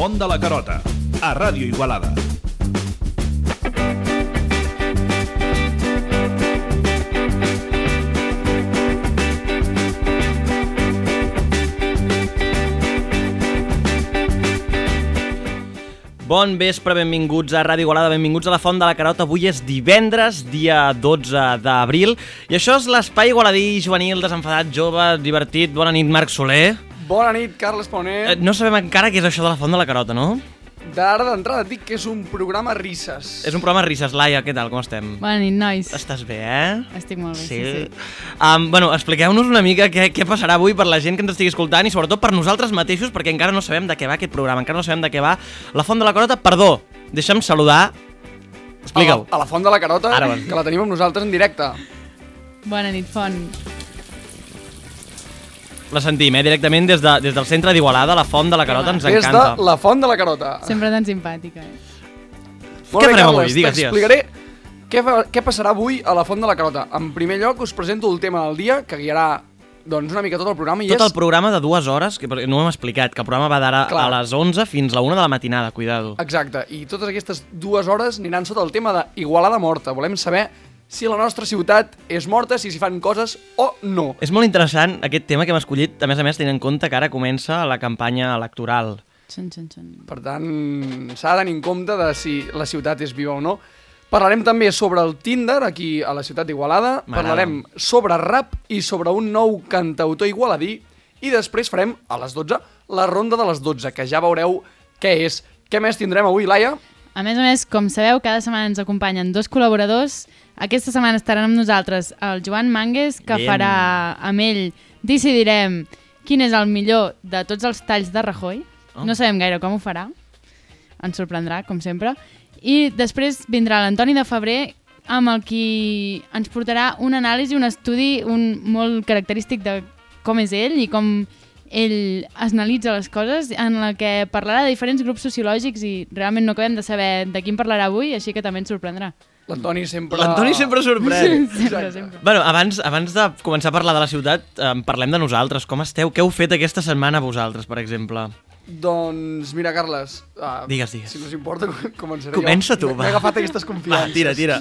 Font de la Carota, a Ràdio Igualada. Bon vespre, benvinguts a Ràdio Igualada, benvinguts a la Font de la Carota. Avui és divendres, dia 12 d'abril, i això és l'espai igualadí, juvenil, desenfadat, jove, divertit. Bona nit, Marc Soler. Bona nit, Carles Eh, Pauner. no sabem encara què és això de la Font de la Carota, no? D'ara d'entrada et dic que és un programa risses. És un programa risses. Laia, què tal, com estem? Bona nit, nois. Estàs bé, eh? Estic molt bé, sí, sí. Um, bueno, expliqueu-nos una mica què, què passarà avui per la gent que ens estigui escoltant i sobretot per nosaltres mateixos perquè encara no sabem de què va aquest programa, encara no sabem de què va la Font de la Carota. Perdó, deixa'm saludar. Explica-ho. A la, a la Font de la Carota, Ara vas. que la tenim amb nosaltres en directe. Bona nit, Font. La sentim, eh? Directament des, de, des del centre d'Igualada, la Font de la Carota, ens Des encanta. de la Font de la Carota. Sempre tan simpàtica. Eh? Molt Què bé, farem Carles, avui? Digues, digues. T'explicaré què, fa, què passarà avui a la Font de la Carota. En primer lloc, us presento el tema del dia, que guiarà doncs, una mica tot el programa. I Tot és... el programa de dues hores, que no ho hem explicat, que el programa va d'ara a les 11 fins a la 1 de la matinada, cuidado. Exacte, i totes aquestes dues hores aniran sota el tema d'Igualada morta. Volem saber si la nostra ciutat és morta, si s'hi fan coses o no. És molt interessant aquest tema que hem escollit, a més a més, tenint en compte que ara comença la campanya electoral. Xan, xan, xan. Per tant, s'ha de tenir en compte de si la ciutat és viva o no. Parlarem també sobre el Tinder aquí a la ciutat d'Igualada, parlarem sobre rap i sobre un nou cantautor igualadí i després farem a les 12 la ronda de les 12, que ja veureu què és. Què més tindrem avui, Laia? A més a més, com sabeu, cada setmana ens acompanyen dos col·laboradors. Aquesta setmana estaran amb nosaltres el Joan Mangues, que Bien. farà amb ell decidirem quin és el millor de tots els talls de Rajoy. Oh. No sabem gaire com ho farà. Ens sorprendrà, com sempre. I després vindrà l'Antoni de Febrer amb el qui ens portarà un anàlisi, un estudi un molt característic de com és ell i com ell analitza les coses, en la que parlarà de diferents grups sociològics i realment no acabem de saber de quin parlarà avui, així que també ens sorprendrà. L'Antoni sempre... L'Antoni sempre sorprèn. Sempre, sempre. Bueno, abans, abans de començar a parlar de la ciutat, eh, parlem de nosaltres. Com esteu? Què heu fet aquesta setmana vosaltres, per exemple? Doncs mira, Carles, uh, Digues, digues. si no us importa, començaré Comença jo. tu, va. M'he agafat aquestes Va, confiances. tira, tira.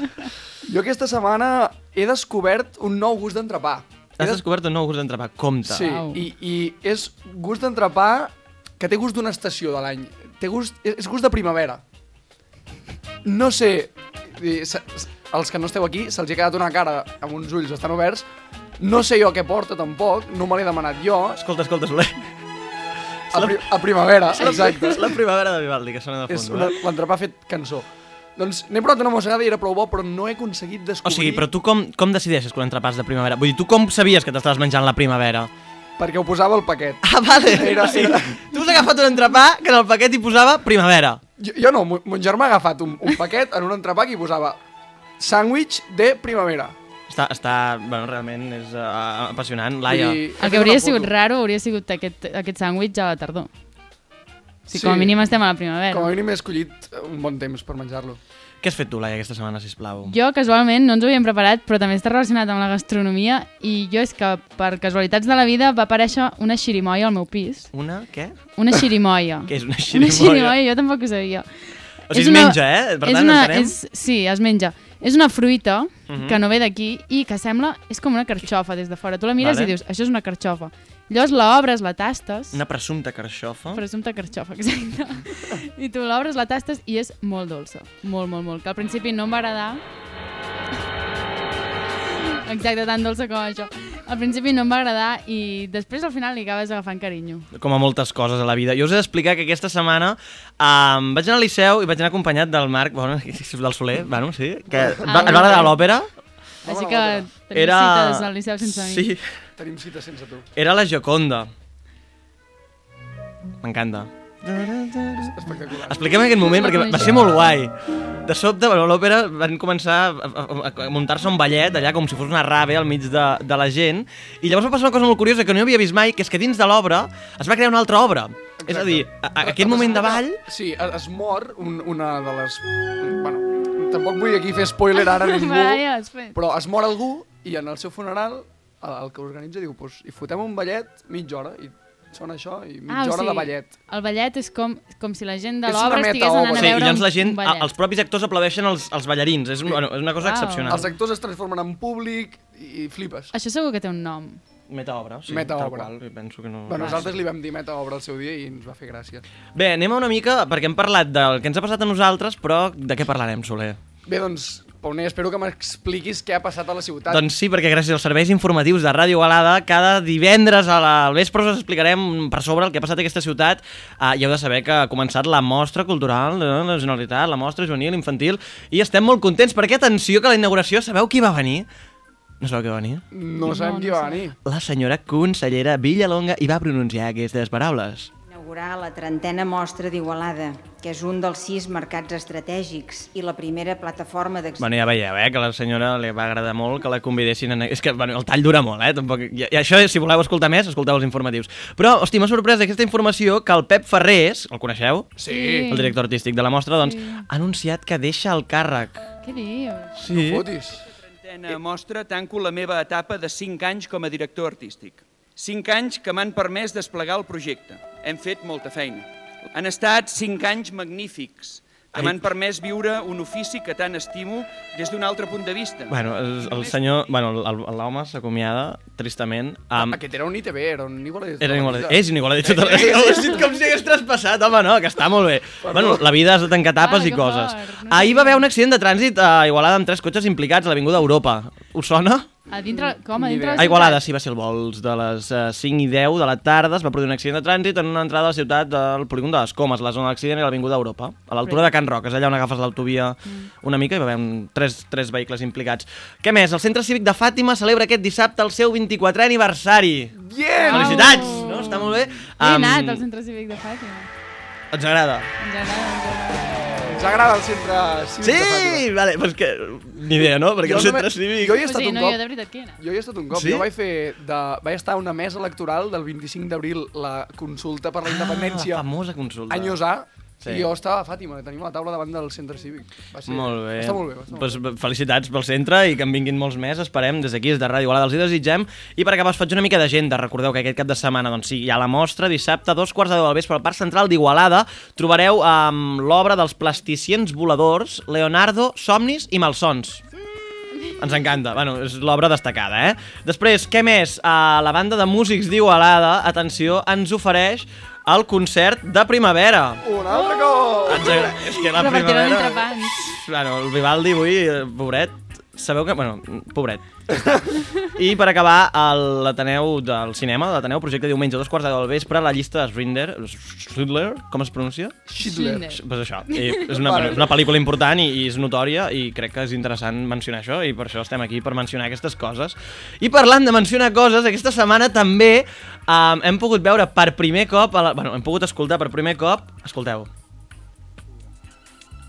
Jo aquesta setmana he descobert un nou gust d'entrepà. He Has des- descobert un nou gust d'entrepà. Compte. Sí, i, i és gust d'entrepà que té gust d'una estació de l'any. Té gust, és gust de primavera. No sé, i se- els que no esteu aquí, se'ls ha quedat una cara amb uns ulls bastant oberts. No sé jo què porta tampoc, no me l'he demanat jo. Escolta, escolta, Soler. A, pri a primavera, exacte. És la primavera de Vivaldi, que sona de És fons. una- eh? l'entrepà fet cançó. Doncs n'he provat una mossegada i era prou bo, però no he aconseguit O descobrir... sigui, però tu com, com decideixes que un entrepà és de primavera? Vull dir, tu com sabies que t'estaves menjant la primavera? Perquè ho posava al paquet. Ah, vale. Era- o sigui, era- Tu has agafat un entrepà que en el paquet hi posava primavera. Jo, jo no, mon germà ha agafat un, un paquet en un entrepà hi posava sàndwich de primavera. Està, està bueno, realment és uh, apassionant. Laia, he El que hauria sigut raro hauria sigut aquest, aquest sàndwich a la tardor. Si Sí. com a mínim estem a la primavera. Com a mínim he escollit un bon temps per menjar-lo. Què has fet tu, Laia, aquesta setmana, sisplau? Jo, casualment, no ens ho havíem preparat, però també està relacionat amb la gastronomia i jo és que, per casualitats de la vida, va aparèixer una xirimoia al meu pis. Una, què? Una xirimoia. Què és una Una xirimoia? xirimoia, jo tampoc ho sabia. O sigui, es una- menja, eh? Per tant, una, entenem? és, sí, es menja. És una fruita Mhm. que no ve d'aquí i que sembla... És com una carxofa des de fora. Tu la mires Vale. i dius, això és una carxofa. Llavors l'obres, la tastes... Una presumpta carxofa. Presumpta carxofa, exacte. I tu l'obres, la tastes i és molt dolça. Molt, molt, molt. Que al principi no em va agradar. Exacte, tan dolça com això. Al principi no em va agradar i després al final li acabes agafant carinyo. com a moltes coses a la vida. Jo us he d'explicar que aquesta setmana um, vaig anar al Liceu i vaig anar acompanyat del Marc, bueno, del Soler, bueno, sí, que Ah, va, va agradar l'òpera. Així que tenim Era... cites al Liceu sense mi. Sí, Tenim cita sense tu. era la Gioconda. M'encanta. Espectacular. Expliquem aquest moment perquè va- ser molt guai. De sobte, bueno, a l'òpera van començar a, a, a muntar-se un ballet allà com si fos una rave al mig de, de la gent i llavors va passar una cosa molt curiosa que no havia vist mai, que és que dins de l'obra es va crear una altra obra. És a dir, a, a, aquest moment de ball... Sí, es, mor un, una de les... Bueno, tampoc vull aquí fer spoiler ara a ningú, però es mor algú i en el seu funeral el, el que organitza diu, pues, hi fotem un ballet mitja hora i sona això i mitja Ah, o hora sigui, de ballet. El ballet és com, com si la gent de l'obra estigués anant a Sí, i veure llavors la gent, un ballet. els propis actors aplaudeixen els, els ballarins. És, un, bueno, és una cosa Uau. excepcional. Els actors es transformen en públic i flipes. Això segur que té un nom. Metaobra, sí. Metaobra. tal qual, i penso que no... Bueno, nosaltres li vam dir metaobra al seu dia i ens va fer gràcia. Bé, anem a una mica, perquè hem parlat del que ens ha passat a nosaltres, però de què parlarem, Soler? Bé, doncs, Pauner, espero que m'expliquis què ha passat a la ciutat. Doncs sí, perquè gràcies als serveis informatius de Ràdio Igualada, cada divendres a la- al vespre us explicarem per sobre el que ha passat a aquesta ciutat. Uh, i heu de saber que ha començat la mostra cultural de la Generalitat, la mostra juvenil, infantil, i estem molt contents perquè, atenció, que a la inauguració sabeu qui va venir? No sabeu qui va venir? No sabem No, qui no va venir. La senyora consellera Villalonga i va pronunciar aquestes paraules. Inaugurar la trentena mostra d'Igualada, que és un dels sis mercats estratègics i la primera plataforma d'exposició. Bueno, ja veieu, eh, que a la senyora li va agradar molt que la convidessin. En... És que bueno, el tall dura molt, eh? Tampoc... I, I això, si voleu escoltar més, escolteu els informatius. Però, hosti, m'ha sorprès aquesta informació que el Pep Ferrés, el coneixeu? Sí. El director artístic de la mostra, doncs, Sí. ha anunciat que deixa el càrrec. Què dius? Sí. Fotis. trentena mostra tanco la meva etapa de 5 anys com a director artístic. 5 anys que m'han permès desplegar el projecte. Hem fet molta feina. Han estat 5 anys magnífics que m'han permès viure un ofici que tant estimo des d'un altre punt de vista. Bueno, el, el senyor... Bueno, el- l'home s'acomiada, tristament. Amb... Aquest era un ITV, era un igualadit. Era igual, és un igualadit tota la vida. Ho has dit com si hagués traspassat, home, no, que està molt bé. Bueno, la vida has de tancar tapes Ah, i coses. fort, no Ahir va haver un accident de trànsit a Igualada amb tres cotxes implicats a l'Avinguda Europa. Us sona? A dintre, com? A Ni dintre A Igualada, sí, va ser el vols de les uh, 5 i 10 de la tarda. Es va produir un accident de trànsit en una entrada a la ciutat del polígon de les Comes, la zona de l'accident i l'Avinguda Europa, a l'altura de Can Roc. És allà on agafes l'autovia una mica i va haver un, tres, tres vehicles implicats. Què més? El Centre Cívic de Fàtima celebra aquest dissabte el seu 24è aniversari. Bien! Felicitats! No? Està molt bé. He anat Am, al centre cívic de Fàtima. Ens agrada. Ens agrada, ens agrada. Ens agrada el centre cívic. Sí! Vale, pues que... Ni idea, no? Perquè el Jo centre només- cívic... Jo hi he O estat sigui, un no, cop. jo de veritat que he anat. Jo hi he estat un cop. Sí? Jo vaig fer de... vaig estar a una mesa electoral del 25 d'abril, la consulta per la independència, Ah, la famosa consulta. anys A, Sí. i jo estava a Fàtima, tenim la taula davant del centre cívic. Va ser... Molt bé. Estar molt bé. Estar pues, molt bé. felicitats pel centre i que en vinguin molts més. Esperem des d'aquí, des de Ràdio Igualada, els hi desitgem. I per acabar, us faig una mica d'agenda. Recordeu que aquest cap de setmana doncs, sí, hi ha la mostra. Dissabte, a dos quarts de deu del vespre, al Parc Central d'Igualada, trobareu um, l'obra dels plasticients voladors Leonardo, Somnis i Malsons. Ens encanta, bueno, és l'obra destacada, eh? Després, què més? Uh, la banda de músics d'Igualada, atenció, ens ofereix el concert de primavera. Un altre cop! Ens agrada. És que la primavera... entrepans. Bueno, el Vivaldi avui, eh, pobret, sabeu que... Bueno, pobret. I per acabar, l'Ateneu del cinema, l'Ateneu projecte diumenge a dos quarts de del vespre, la llista de Schindler, Schindler, com es pronuncia? Schindler. Pues això, i és una, és una pel·lícula important i, i és notòria i crec que és interessant mencionar això i per això estem aquí, per mencionar aquestes coses. I parlant de mencionar coses, aquesta setmana també um, hem pogut veure per primer cop, la, bueno, hem pogut escoltar per primer cop, escolteu,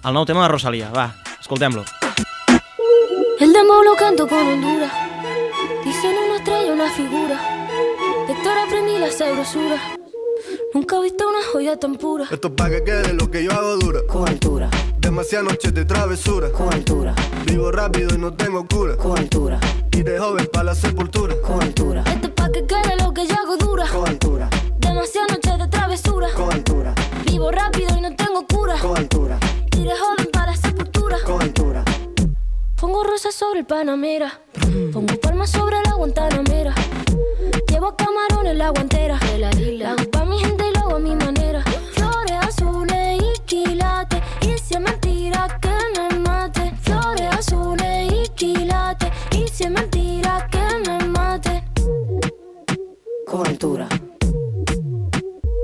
el nou tema de Rosalía, va, escoltem-lo. El dembow lo canto con Honduras. Dicen una estrella, una figura. De Héctor aprendí la sabrosura. Nunca he visto una joya tan pura. Esto es pa' que quede lo que yo hago dura. Con altura, Demasiadas noches de travesura. con altura, Vivo rápido y no tengo cura. con altura, Y de joven para la sepultura. con altura. Esto es pa' que quede lo que yo hago dura. Con altura, Demasiadas noches de travesura. con altura, Vivo rápido y no tengo cura. con altura, Y de joven Pongo rosas sobre el Panamera. Pongo palmas sobre la Guantanamera. Llevo camarones la guantera. La hago pa' mi gente y lo hago a mi manera. Flores azules y quilates. Y si es mentira que me mate. Flores azules y quilates. Y si es mentira que me mate. Con altura.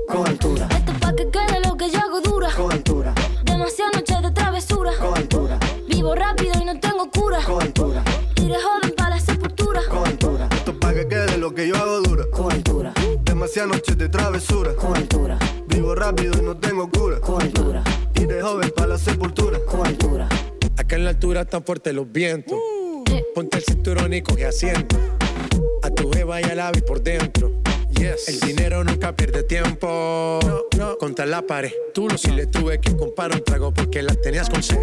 Con altura. Esto es pa' que quede lo que yo hago dura. Con altura, Demasiadas noches de travesura. con altura, Vivo rápido de joven para la sepultura. con altura. Esto es pa' que quede lo que yo hago dura. Con altura, Demasiadas noches de travesura. con altura, Vivo rápido y no tengo cura. con altura, Y de joven para la sepultura. con altura. Acá en la altura están fuertes los vientos. Ponte el cinturón y coge asiento. A tu jeva y al ave por dentro. Yes. El dinero nunca pierde tiempo. Contra la pared. Tú no si le tuve que comprar un trago porque la tenías con sed.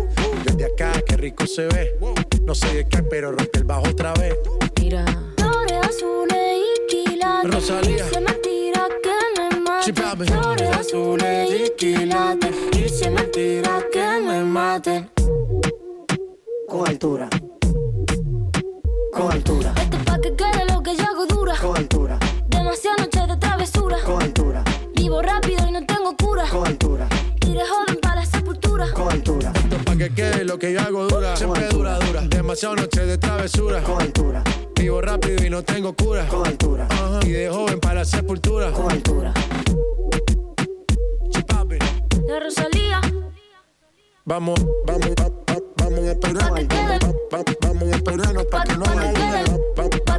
Desde acá, qué rico se ve. No sé de qué, pero rompe el bajo otra vez. Mira. Flores azules y quilates. Rosalía. Es mentira que me Chipame. Flores azules y quilates. Y si es mentira que me maten. Con altura. Con altura. Esto es pa' que quede lo que yo hago dura. Con altura. Demasiadas noches de travesura. Con altura. Vivo rápido y no tengo cura. Con altura. Iré joven para la sepultura. Con altura. Esto pa' que quede lo que yo hago dura. Siempre dura, dura. Demasiado noche de travesura. Con altura. Vivo rápido y no tengo cura. Con altura. Ajá. Y de joven para la sepultura. Con altura. Chipapi. La Rosalía. Vamos, vamos, va- va- vamos a esperar. Vamos a esperarnos pa' que no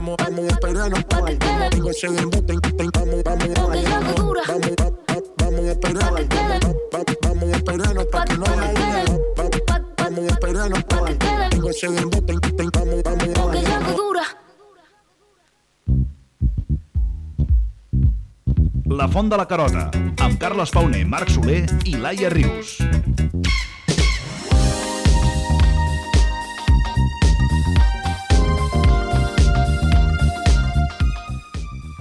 Vamos, vamos a esperarnos Pa' que quede. Tengo ese ten- Vamos, vamos, vamos, va- va- vamos a esperar. Pa' que quede. Va- va- Vamos a esperarnos pa' que no va- Vamos a esperarnos Pa' que quede. Tengo ese ten- Vamos, vamos, hago dura. La Font de la Carota, amb Carles Pauner, Marc Soler i Laia Rius.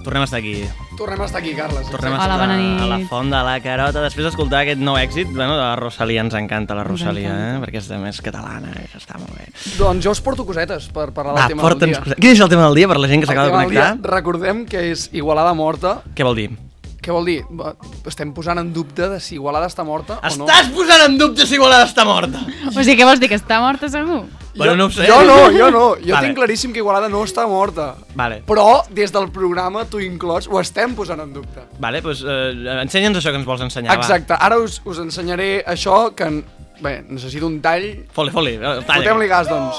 Tornem a estar aquí. Tornem a estar aquí, Carles. Tornem a Hola, estar bona nit. a la Font de la Carota. Després d'escoltar aquest nou èxit, bueno, de la Rosalia, ens encanta la Rosalia, eh? perquè és de més catalana, que està molt bé. Doncs jo us porto cosetes per parlar Va, del tema del dia. Quin és el tema del dia per la gent que s'acaba de connectar? dia, recordem que és Igualada morta. Què vol dir? Què vol dir? Va, Estem posant en dubte de si Igualada està morta o no. Estàs posant en dubte si Igualada està morta! O sigui, què vols dir, que està morta segur? Bueno, no ho sé. Jo no, jo no. Jo Vale. tinc claríssim que Igualada no està morta. Vale, Però, des del programa, tu inclòs, ho estem posant en dubte. vale doncs eh, ensenya'ns això que ens vols ensenyar, Exacte. Ara us, us ensenyaré això que... Bé, necessito un tall. Foli, foli, eh. Fotem-li gas, doncs.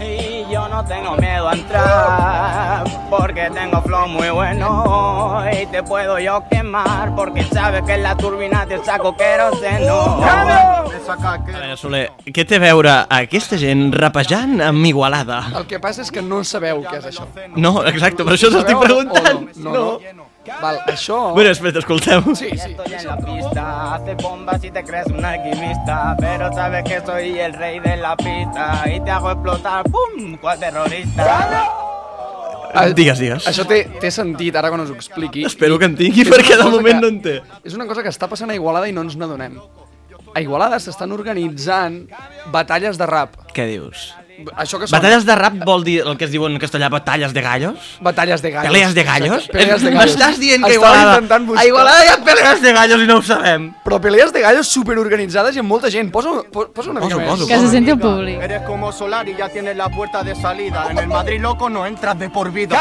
Y yo no tengo miedo a entrar porque tengo flow muy bueno y te puedo yo quemar porque sabes que en la turbina te saco queroseno. A veure, Soler, què té a veure aquesta gent rapejant amb Igualada? El que passa és que no sabeu què és això. No, exacte, per això t'estic Sabeu o preguntant. No, no. no. Val, això... Bueno, espera, escoltem. Sí, sí. Estoy en la pista, hace bombas y te crees un alquimista, pero sabes que soy el rey de la pista y te hago explotar, ¡pum! ¡Cual terrorista! Ah, Digues, digues. Això té, té sentit, ara quan us ho expliqui. Espero que en tingui, perquè de moment que- no en té. És una cosa que està passant a Igualada i no ens n'adonem. A Igualada s'estan organitzant batalles de rap. Què dius? Això que són... Batalles de rap vol dir el que es diu en castellà batalles de gallos? Batalles de gallos. Pelees de gallos? Pelees de gallos. M'estàs dient que Estava Igualada, intentant buscar- a Igualada hi ha pelees de gallos i no ho sabem. Però pelees de gallos superorganitzades i amb molta gent. Posa, po- posa una mica Poso, més. poso. Que se senti el públic. Eres como Solar y ya tienes la puerta de salida. En el Madrid loco no entras de por vida.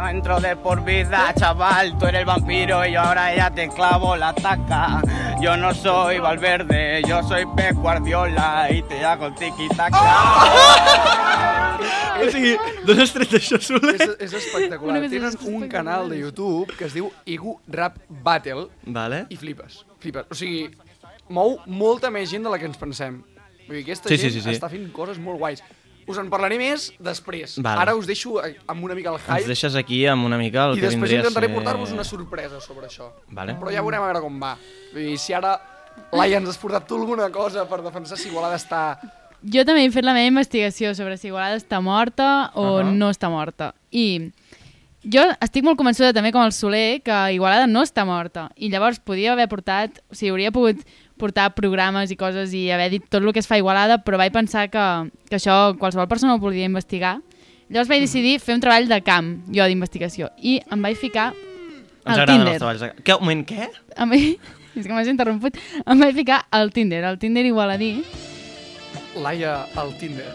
No entro de por vida, chaval. Tú eres el vampiro y yo ahora ya te clavo la taca. Yo no soy Valverde, yo soy Pep Guardiola y te hago tiki-taka. O sigui, d'on has tret això, Soler? És, és espectacular. Tenen un canal de YouTube que es diu Igu Rap Battle Vale. i flipes. Flipes. O sigui, mou molta més gent de la que ens pensem. Vull dir, aquesta Sí, sí, gent sí, sí. està fent coses molt guais. Us en parlaré més després. Vale. Ara us deixo eh, amb una mica el Ens hype deixes aquí amb una mica el i que després vindria a intentaré ser... portar-vos una sorpresa sobre això. Vale. Però ja veurem a veure com va. Dir, si ara, Laia, ens has portat tu alguna cosa per defensar si Igualada està... Jo també he fet la meva investigació sobre si Igualada està morta o Ahà. no està morta. I jo estic molt convençuda també com el Soler que Igualada no està morta. I llavors podia haver portat, o sigui, hauria pogut portar programes i coses i haver dit tot el que es fa a Igualada, però vaig pensar que, que això qualsevol persona ho podria investigar. Llavors vaig decidir fer un treball de camp, jo d'investigació, i em vaig ficar Ens al agraden Tinder. els treballs. de- Què, un moment, què? Em vaig... És que m'has interromput. Em vaig ficar al Tinder, al Tinder igualadí. Laia, al Tinder.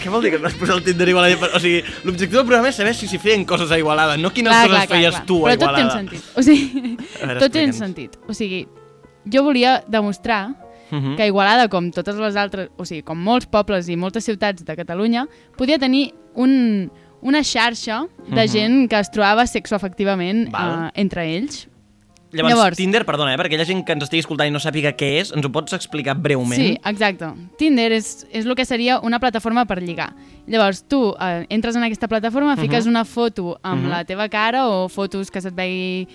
Què vol dir que et vas posar el Tinder a Igualada? O sigui, l'objectiu del programa és saber si s'hi feien coses a Igualada, no quines coses feies tu a Però tot té Igualada. un sentit. O sigui, A veure, tot té sentit. O sigui, jo volia demostrar Mhm. que Igualada, com totes les altres, o sigui, com molts pobles i moltes ciutats de Catalunya, podia tenir un, una xarxa de Mhm. gent que es trobava sexoafectivament Val. uh, entre ells. Llavors, Llavors- Tinder, perdona, eh, perquè la gent que ens estigui escoltant i no sàpiga què és, ens ho pots explicar breument? Sí, exacte. Tinder és, és el que seria una plataforma per lligar. Llavors, tu eh, entres en aquesta plataforma, fiques Mhm. una foto amb Mhm. la teva cara o fotos que se't vegi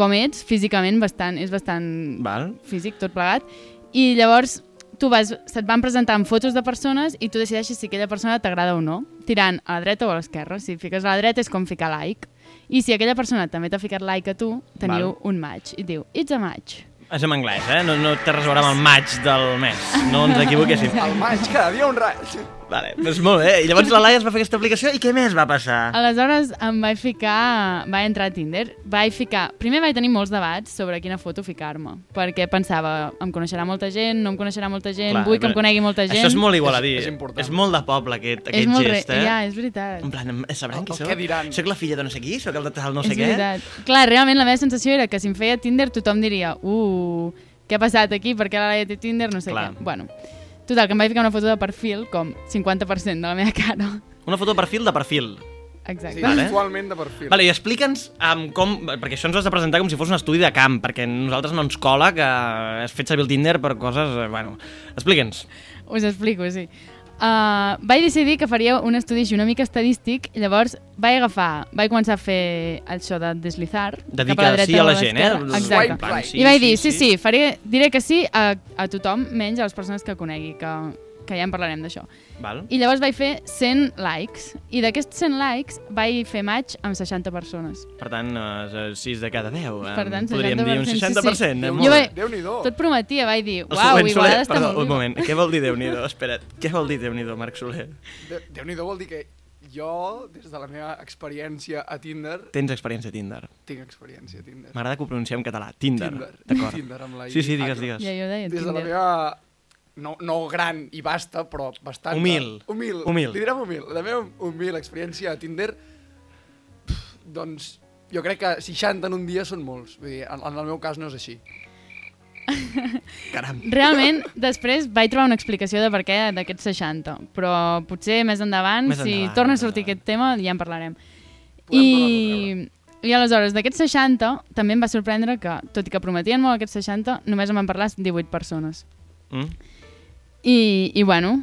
com ets, físicament bastant, és bastant Val. físic, tot plegat, i llavors tu vas, se't van presentar amb fotos de persones i tu decideixes si aquella persona t'agrada o no, tirant a la dreta o a l'esquerra. Si fiques a la dreta és com ficar like. I si aquella persona també t'ha ficat like a tu, teniu Val. un match. I et diu, it's a match. És en anglès, eh? No, no té res a veure amb el maig del mes. No ens equivoquéssim. Al maig, cada dia un raig. Vale, doncs molt bé. I llavors la Laia es va fer aquesta aplicació i què més va passar? Aleshores em vaig ficar, vaig entrar a Tinder, vaig ficar, primer vaig tenir molts debats sobre quina foto ficar-me, perquè pensava, em coneixerà molta gent, no em coneixerà molta gent, Clar, vull que em conegui molta gent. Això és molt igual a dir. És- és important. és molt de poble, aquest, És aquest molt re- gest, eh? ja, és veritat. En plan, sabran qui soc? què diran? Soc la filla de no sé qui? Soc el de tal no sé és què? veritat. Clar, realment la meva sensació era que si em feia Tinder tothom diria uh, què ha passat aquí, per què la Laia té Tinder, no sé Clar. què. Bueno, total, que em vaig ficar una foto de perfil com 50% de la meva cara. Una foto de perfil de perfil. Exacte. Sí, Vale. actualment de perfil. Vale, i explica'ns um, com... Perquè això ens has de presentar com si fos un estudi de camp, perquè a nosaltres no ens cola que has fet servir el Tinder per coses... eh, Bueno, explica'ns. Us explico, sí. Uh, vaig decidir que faria un estudi una mica estadístic i llavors vaig agafar, vaig començar a fer això de deslizar De dir a que a o la gent, eh? Exacte. Plan, sí, I vaig sí, dir, sí, sí. sí, faré, diré que sí a, a tothom, menys a les persones que conegui, que, que ja en parlarem d'això. Val? I llavors vaig fer 100 likes, i d'aquests 100 likes vaig fer match amb 60 persones. Per tant, eh, 6 de cada 10. Eh? Per tant, Podríem dir un 60%, 60%. sí, sí. Eh? Déu- Jo vaig, Déu-n'hi-do. tot prometia, vaig dir, El uau, següent, Soler, Igualada està perdó, molt un moment. Què vol dir Déu-n'hi-do? Espera't. Què vol dir Déu-n'hi-do, Marc Soler? Déu- Déu-n'hi-do vol dir que jo, des de la meva experiència a Tinder, Tens experiència a Tinder. tinc experiència a Tinder. M'agrada que ho pronunciem en català. Tinder. Tinder. D'acord. Tinder amb la I. Sí, sí, digues, digues. Ja jo deia, Des de la Tinder. meva... No, no gran i basta, però bastant... Humil. Humil. Humil. Li direm humil. La meva humil experiència a Tinder, pff, doncs, jo crec que 60 en un dia són molts. Vull dir, en, en el meu cas no és així. Caram. Realment, després vaig trobar una explicació de per què d'aquests 60, però potser més endavant, Més si endavant, torna a sortir endavant. aquest tema, ja en parlarem. Podem I, I aleshores, d'aquests 60, també em va sorprendre que, tot i que prometien molt aquests 60, només em van parlar 18 persones. Mm? I, i bueno,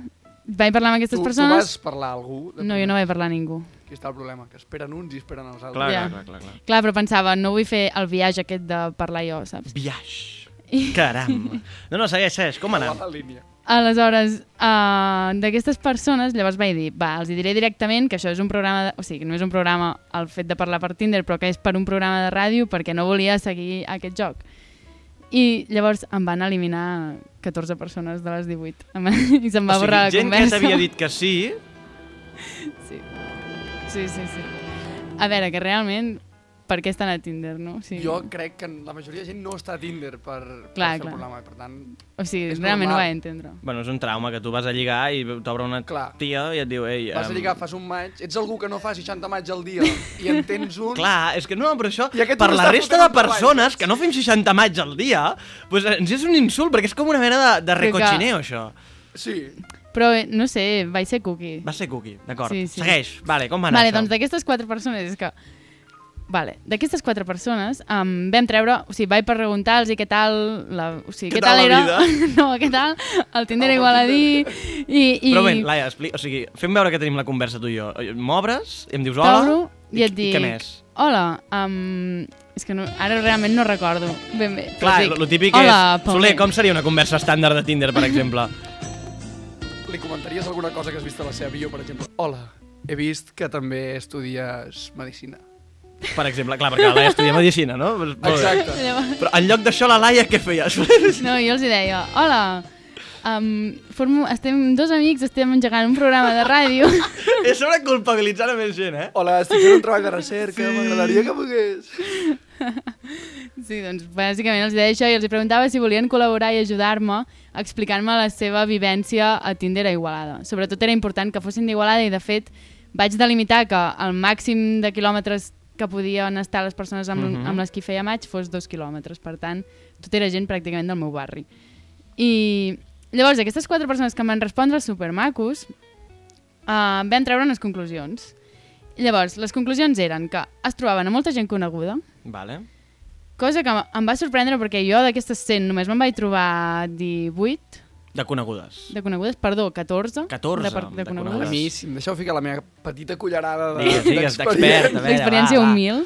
vaig parlar amb aquestes Tu, tu persones... vas parlar a algú? No, jo no vaig parlar a ningú. Aquí està el problema, que esperen uns i esperen els altres. Clar, Ja. clar, clar, clar, clar. Clar, però pensava, no vull fer el viatge aquest de parlar jo, saps? Biaix. Caram. No, no, segueix, segueix. Com ha A anat? la línia. Aleshores, uh, d'aquestes persones, llavors vaig dir, va, els diré directament que això és un programa, de, o sigui, que no és un programa el fet de parlar per Tinder, però que és per un programa de ràdio perquè no volia seguir aquest joc. I llavors em van eliminar 14 persones de les 18 Em- i se'm va o sigui, borrar la gent conversa. que t'havia dit que sí, Sí. sí, sí, sí. A veure, que realment, per què estan a Tinder, no? O sigui, Jo crec que la majoria de gent no està a Tinder per, per Clar, fer clar. el programa, per tant... o sigui és realment normal. no ho vaig entendre. bueno, és un trauma que tu vas a lligar i t'obre una Clar. tia i et diu, ei... Vas a em, lligar, fas un maig, ets algú que no fa 60 maig al dia i en tens un... Clar, és que no, però això, per la resta de treball, persones que no fem 60 maig al dia, doncs ens és un insult, perquè és com una mena de, de Que- recochineo, això. Sí. Però, eh, no sé, vaig ser cookie. Va ser cookie, d'acord. Sí, sí. Segueix, vale, com va anar Vale, això? doncs d'aquestes quatre persones, és que... Vale, d'aquestes quatre persones um, vam treure, o sigui, vaig preguntar-los què tal, la, o sigui, Què què, tal tal, era, vida? no, què tal, el Tinder a dir, i, i Però ben, Laia, expli... o sigui, fem veure que tenim la conversa tu i jo. M'obres, i em dius hola, t'obro i et i dic, què més? hola, um, és que no, ara realment no recordo ben bé. Clar, dic, lo típic hola, és... Paulet." Soler, com seria una conversa estàndard de Tinder, per exemple? Li comentaries alguna cosa que has vist a la seva bio, per exemple? Hola, he vist que també estudies Medicina. Per exemple, clar, perquè la Laia estudia Medicina, no? Exacte. Però en lloc d'això, la Laia què feia? no, jo els hi deia, hola, um, formo, estem dos amics, estem engegant un programa de ràdio. És sobre culpabilitzar a més gent, eh? Hola, estic fent un treball de recerca, m'agradaria que pogués... Sí, doncs bàsicament els deia això i els preguntava si volien col·laborar i ajudar-me explicant-me la seva vivència a Tinder a Igualada. Sobretot era important que fossin d'Igualada i de fet vaig delimitar que el màxim de quilòmetres que podien estar les persones amb, Mhm. amb les que feia maig fos dos quilòmetres. Per tant, tot era gent pràcticament del meu barri. I llavors aquestes quatre persones que em van respondre supermacos uh, vam treure unes conclusions. Llavors, les conclusions eren que es trobaven a molta gent coneguda, Vale. Cosa que em va sorprendre perquè jo d'aquestes 100 només me'n vaig trobar 18 De conegudes. de conegudes, perdó, 14, 14 de, per- de, de conegudes. conegudes. A mi, si em deixeu ficar la meva petita cullerada de- d'experiència- veure, D'experiència humil.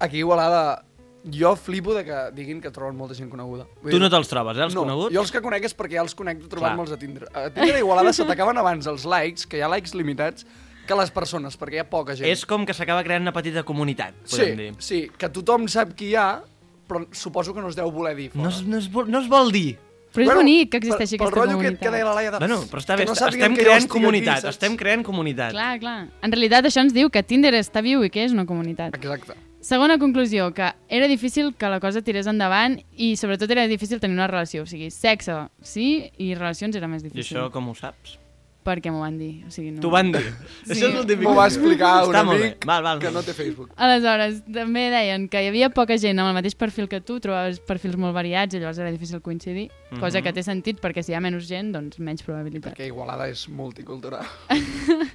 Aquí a Igualada jo flipo de que diguin que troben molta gent coneguda. Vull Tu no te'ls trobes, eh, els no, coneguts? jo els que conec és perquè ja els conec trobant-me'ls Clar. a Tinder. A Tinder a Igualada se t'acaben abans els likes, que hi ha likes limitats, que les persones, perquè hi ha poca gent. És com que s'acaba creant una petita comunitat, sí, podem dir. sí, que tothom sap qui hi ha, però suposo que no es deu voler dir fora. No, es- no, es vol, no es vol dir. Però és bonic que existeixi pel, aquesta pel rotllo comunitat. Que, que deia la Laia de... Bueno, però està bé, no estem creant comunitat, aquí, estem creant comunitat. Clar, clar. En realitat això ens diu que Tinder està viu i que és una comunitat. Exacte. Segona conclusió, que era difícil que la cosa tirés endavant i sobretot era difícil tenir una relació. O sigui, sexe sí i relacions era més I difícil. això com ho saps? Perquè m'ho van dir. O sigui, no... T'ho van dir? Sí. Això és el típic. M'ho va explicar un Està amic Val, val. que no té Facebook. Aleshores, també deien que hi havia poca gent amb el mateix perfil que tu, trobaves perfils molt variats i llavors era difícil coincidir, cosa Mhm. que té sentit perquè si hi ha menys gent, doncs menys probabilitat. Perquè Igualada és multicultural.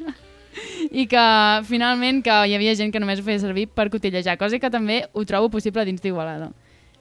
I que finalment que hi havia gent que només ho feia servir per cotillejar, cosa que també ho trobo possible dins d'Igualada.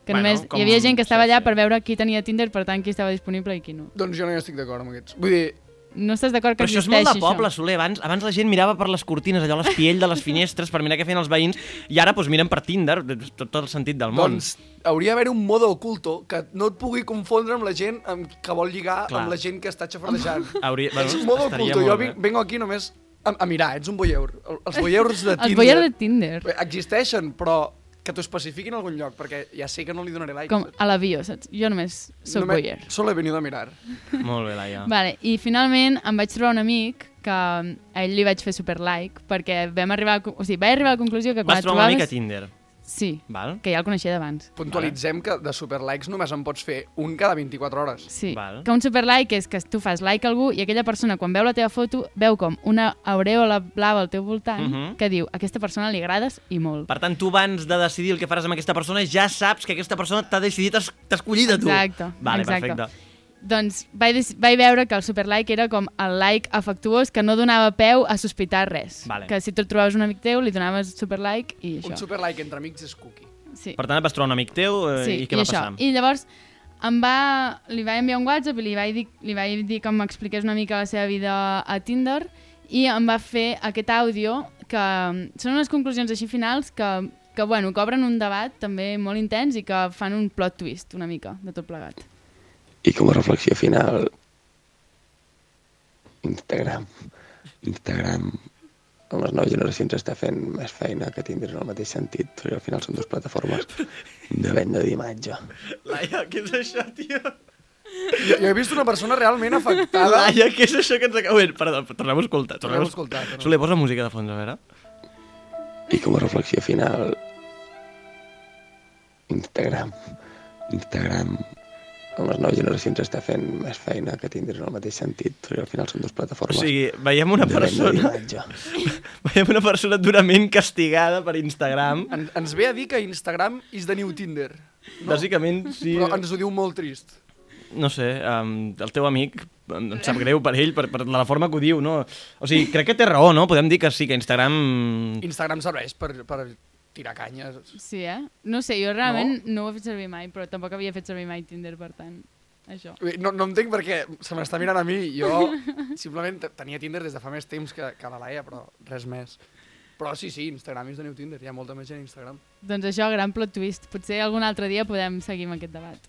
Que Bueno, només com- hi havia gent que estava sí, allà sí. per veure qui tenia Tinder, per tant qui estava disponible i qui no. Doncs jo no hi estic d'acord amb aquests. Vull dir, No estàs d'acord que Però això és molt de poble, això? Soler. Abans, abans la gent mirava per les cortines, allò l'espiell de les finestres, per mirar què feien els veïns, i ara doncs, miren per Tinder, tot, tot el sentit del món. doncs hauria d'haver un modo oculto que no et pugui confondre amb la gent amb, que vol lligar Clar. amb la gent que està xafardejant. Hauria- bueno, és un modo estaria oculto. Jo vinc, vengo aquí només a, a mirar, ets un voyeur. El- Els voyeurs de Els Tinder... voyeurs de Tinder. Existeixen, però que t'ho especifiquin en algun lloc, perquè ja sé que no li donaré like. Com a la bio, saps? Jo només soc Només- voyeur. Solo he venido a mirar. Molt bé, Laia. Vale, i finalment em vaig trobar un amic que a ell li vaig fer super like perquè vam arribar a, o sigui, vaig arribar a la conclusió que quan Vas et trobar un trobaves... amic a Tinder. Sí, Val? que ja el coneixia d'abans. Puntualitzem que de superlikes només en pots fer un cada 24 hores. Sí, Val. que un super like és que tu fas like a algú i aquella persona quan veu la teva foto veu com una aureola blava al teu voltant Mhm. que diu a aquesta persona li agrades i molt. Per tant, tu abans de decidir el que faràs amb aquesta persona ja saps que aquesta persona t'ha decidit, t'ha t'ha escollit a tu. Exacte, Vale, exacte. perfecte. Doncs vaig, vaig veure que el super like era com el like afectuós que no donava peu a sospitar res. Vale. Que si tu et trobaves un amic teu li donaves super like i això. Un superlike entre amics és cookie. Sí. Per tant, et vas trobar un amic teu eh, Sí, i què va això. passar? I llavors em va, li vaig enviar un WhatsApp i li vaig dir, li vaig dir que m'expliqués una mica la seva vida a Tinder i em va fer aquest àudio que mm, són unes conclusions així finals que, que, bueno, que obren un debat també molt intens i que fan un plot twist una mica de tot plegat. I com a reflexió final, Instagram. Instagram amb les noves generacions està fent més feina que Tinder en el mateix sentit, perquè al final són dues plataformes de venda d'imatge. Laia, què és això, tio? Jo, jo he vist una persona realment afectada. Laia, què és això que ens acaba... Bé, perdó, tornem a escoltar. Tornem a escoltar, tornem Soler, posa música de fons, a veure. I com a reflexió final, Instagram. Instagram amb les noves generacions està fent més feina que Tinder en el mateix sentit, perquè al final són dues O plataformes sigui, veiem una persona... Veiem una persona durament castigada per Instagram. En, ens ve a dir que Instagram is the new Tinder. No? Bàsicament, sí. Però ens ho diu molt trist. no sé, um, el teu amic, em em sap greu per ell, per, per la forma que ho diu, no? O sigui, crec que té raó, no? Podem dir que sí, que Instagram... Instagram serveix per, per tirar canyes. Sí, eh? No sé, jo realment no? no ho he fet servir mai, però tampoc havia fet servir mai Tinder, per tant, això. No, no entenc perquè se m'està mirant a mi. Jo simplement te- tenia Tinder des de fa més temps que, que la Laia, però res més. Però sí, sí, Instagram és de new Tinder. Hi ha molta més gent a Instagram. Doncs això, gran plot twist. Potser algun altre dia podem seguir amb aquest debat.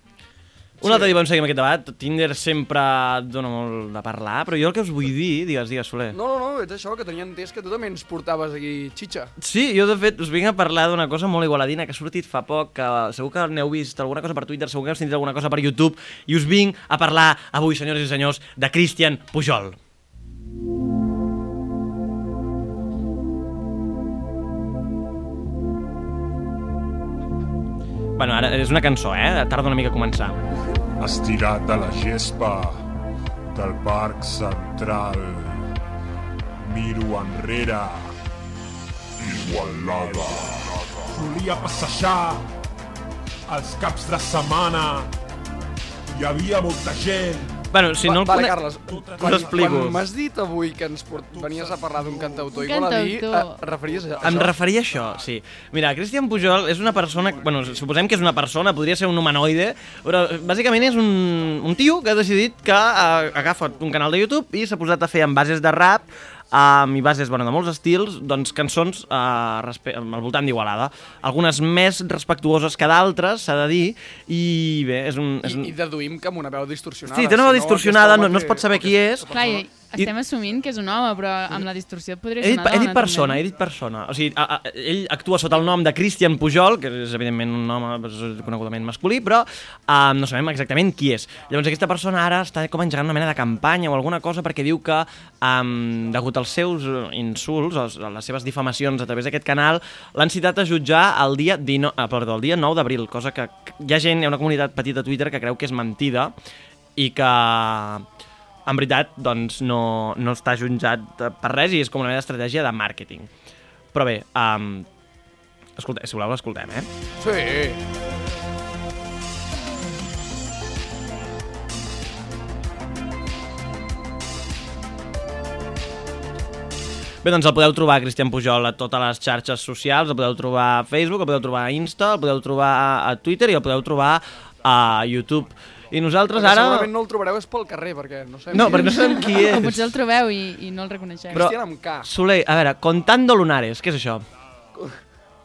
Un altre dia vam seguir amb aquest debat. Tinder sempre dona molt de parlar, però jo el que us vull dir, digues, digues, Soler. No, no, no, és això, que tenia entès que tu també ens portaves aquí xitxa. Sí, jo de fet us vinc a parlar d'una cosa molt igualadina que ha sortit fa poc, que segur que n'heu vist alguna cosa per Twitter, segur que heu sentit alguna cosa per YouTube, i us vinc a parlar avui, senyores i senyors, de Christian Pujol. Bueno, ara és una cançó, eh? Tarda una mica a començar. Estirat a la gespa del parc central. Miro enrere. Igualada. Solia passejar els caps de setmana. Hi havia molta gent. Bueno, si no el vale, conec- Carles, quan, explico. quan m'has dit avui que ens port... venies a parlar d'un cantautor Un i vol dir, cantautor. eh, referies a Em això? referia a això, sí. Mira, Christian Pujol és una persona... Bueno, suposem que és una persona, podria ser un humanoide, però bàsicament és un, un tio que ha decidit que eh, agafa un canal de YouTube i s'ha posat a fer en bases de rap um, i bases bueno, de molts estils, doncs cançons uh, respe- al voltant d'Igualada. Algunes més respectuoses que d'altres, s'ha de dir, i bé, és un... És un... I, I deduïm que amb una veu distorsionada. Sí, té una veu si no, home no es pot saber qui és. Clar, i estem assumint que és un home, però amb la distorsió podria He dit, sonar he dit dona, persona, també. he dit persona. O sigui, a, a, ell actua sota el nom de Christian Pujol, que és evidentment un home conegudament masculí, però um, no sabem exactament qui és. Llavors aquesta persona ara està com engegant una mena de campanya o alguna cosa perquè diu que, um, degut als seus eh, insults, als- a les seves difamacions a través d'aquest canal, l'han citat a jutjar el dia, 19, ah, perdó, el dia 9 d'abril, cosa que hi ha gent, hi ha una comunitat petita a Twitter que creu que és mentida i que en veritat doncs, no, no està jutjat per res i és com una mena d'estratègia de màrqueting. Però bé, um, escolta, si voleu l'escoltem, eh? Sí. Bé, doncs el podeu trobar, Cristian Pujol, a totes les xarxes socials, el podeu trobar a Facebook, el podeu trobar a Insta, el podeu trobar a, a Twitter i el podeu trobar a YouTube. I nosaltres Perquè ara... Segurament no el trobareu és pel carrer, perquè no sabem No, qui perquè no sabem qui és. O potser el trobeu i, i no el reconeixeu. Però, Cristian amb K. Soler, a veure, Contando Lunares, què és això?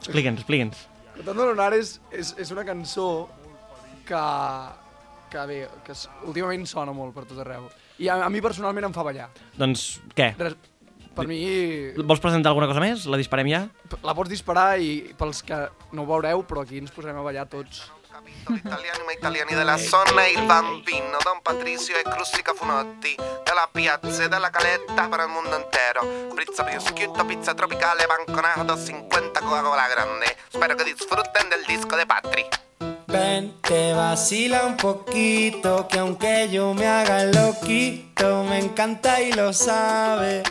Explica'ns, explica'ns. Cantando Lunares és, és una cançó que, que bé, que últimament sona molt per tot arreu. I a, a mi personalment em fa ballar. Doncs, què? Res, per mi Vols presentar alguna cosa més? La disparem ja? la pots disparar i pels que no ho veureu, però aquí ens posarem a ballar tots. Italiani della zona il bambino Don Patricio e Crustica Funotti della piazza e della caletta per il mondo intero. Pizza prosciutto pizza tropicale banconato 50 Coca-Cola grande. Spero che disfruten del disco de Patri. Ven, te vacila un poquito, que aunque yo me haga loquito, me encanta y lo sabe.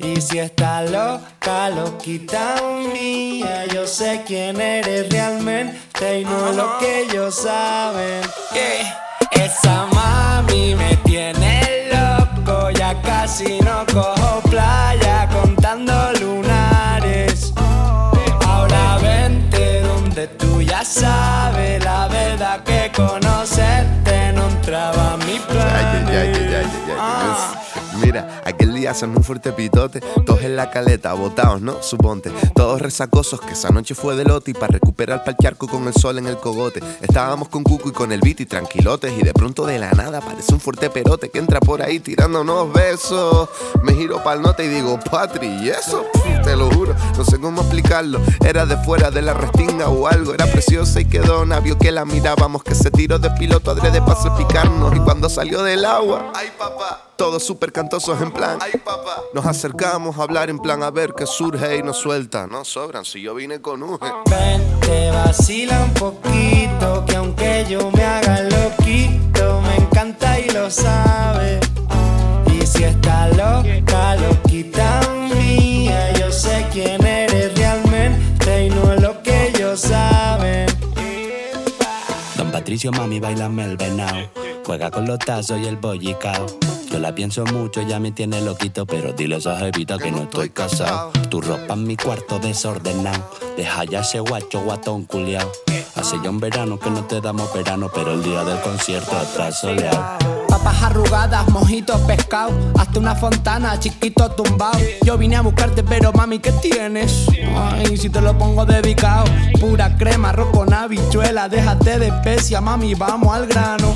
Y si está loca, loquita mía, yo sé quién eres realmente y no lo que ellos saben. Yeah. Esa mami me tiene loco, ya casi no cojo playa contando lunares. Ahora vente donde tú ya sabes la verdad que conocerte no entraba a mi plan. Ay, ay, ay, ay, ay, ay, ay. Mira, aquel día hacen un fuerte pitote, todos en la caleta, botados, ¿no? Suponte, todos resacosos, que esa noche fue de lote y para recuperar pa'l charco con el sol en el cogote. Estábamos con Cuco y con el beat y tranquilotes y de pronto de la nada aparece un fuerte perote que entra por ahí tirando unos besos. Me giro pa'l note y digo, Patri, ¿y eso? Te lo juro, no sé cómo explicarlo. Era de fuera de la restinga o algo, era preciosa y quedó vio que la mirábamos, que se tiró de piloto adrede para salpicarnos y cuando salió del agua, ay papá. Todos súper cantosos en plan. Nos acercamos a hablar en plan a ver qué surge y nos suelta. No sobran, si yo vine con un Ven, te vacila un poquito, que aunque yo me haga loquito, me encanta y lo sabe. Y si está loca, loquita mía, yo sé quién eres realmente y no es lo que ellos saben. Don Patricio, mami, bailame el venao. Juega con los tazos y el bollicao. Yo la pienso mucho, ya me tiene loquito, pero dile a esa jevita que no estoy casado. Tu ropa en mi cuarto desordenado. Deja ya ese guacho guatón culiao. Hace ya un verano que no te damos verano, pero el día del concierto está soleado. Papas arrugadas, mojitos, pescado. Hasta una fontana, chiquito tumbado. Yo vine a buscarte, pero mami, ¿qué tienes? Ay, si te lo pongo dedicado. Pura crema, arroz con habichuela. Déjate de especia, mami, vamos al grano.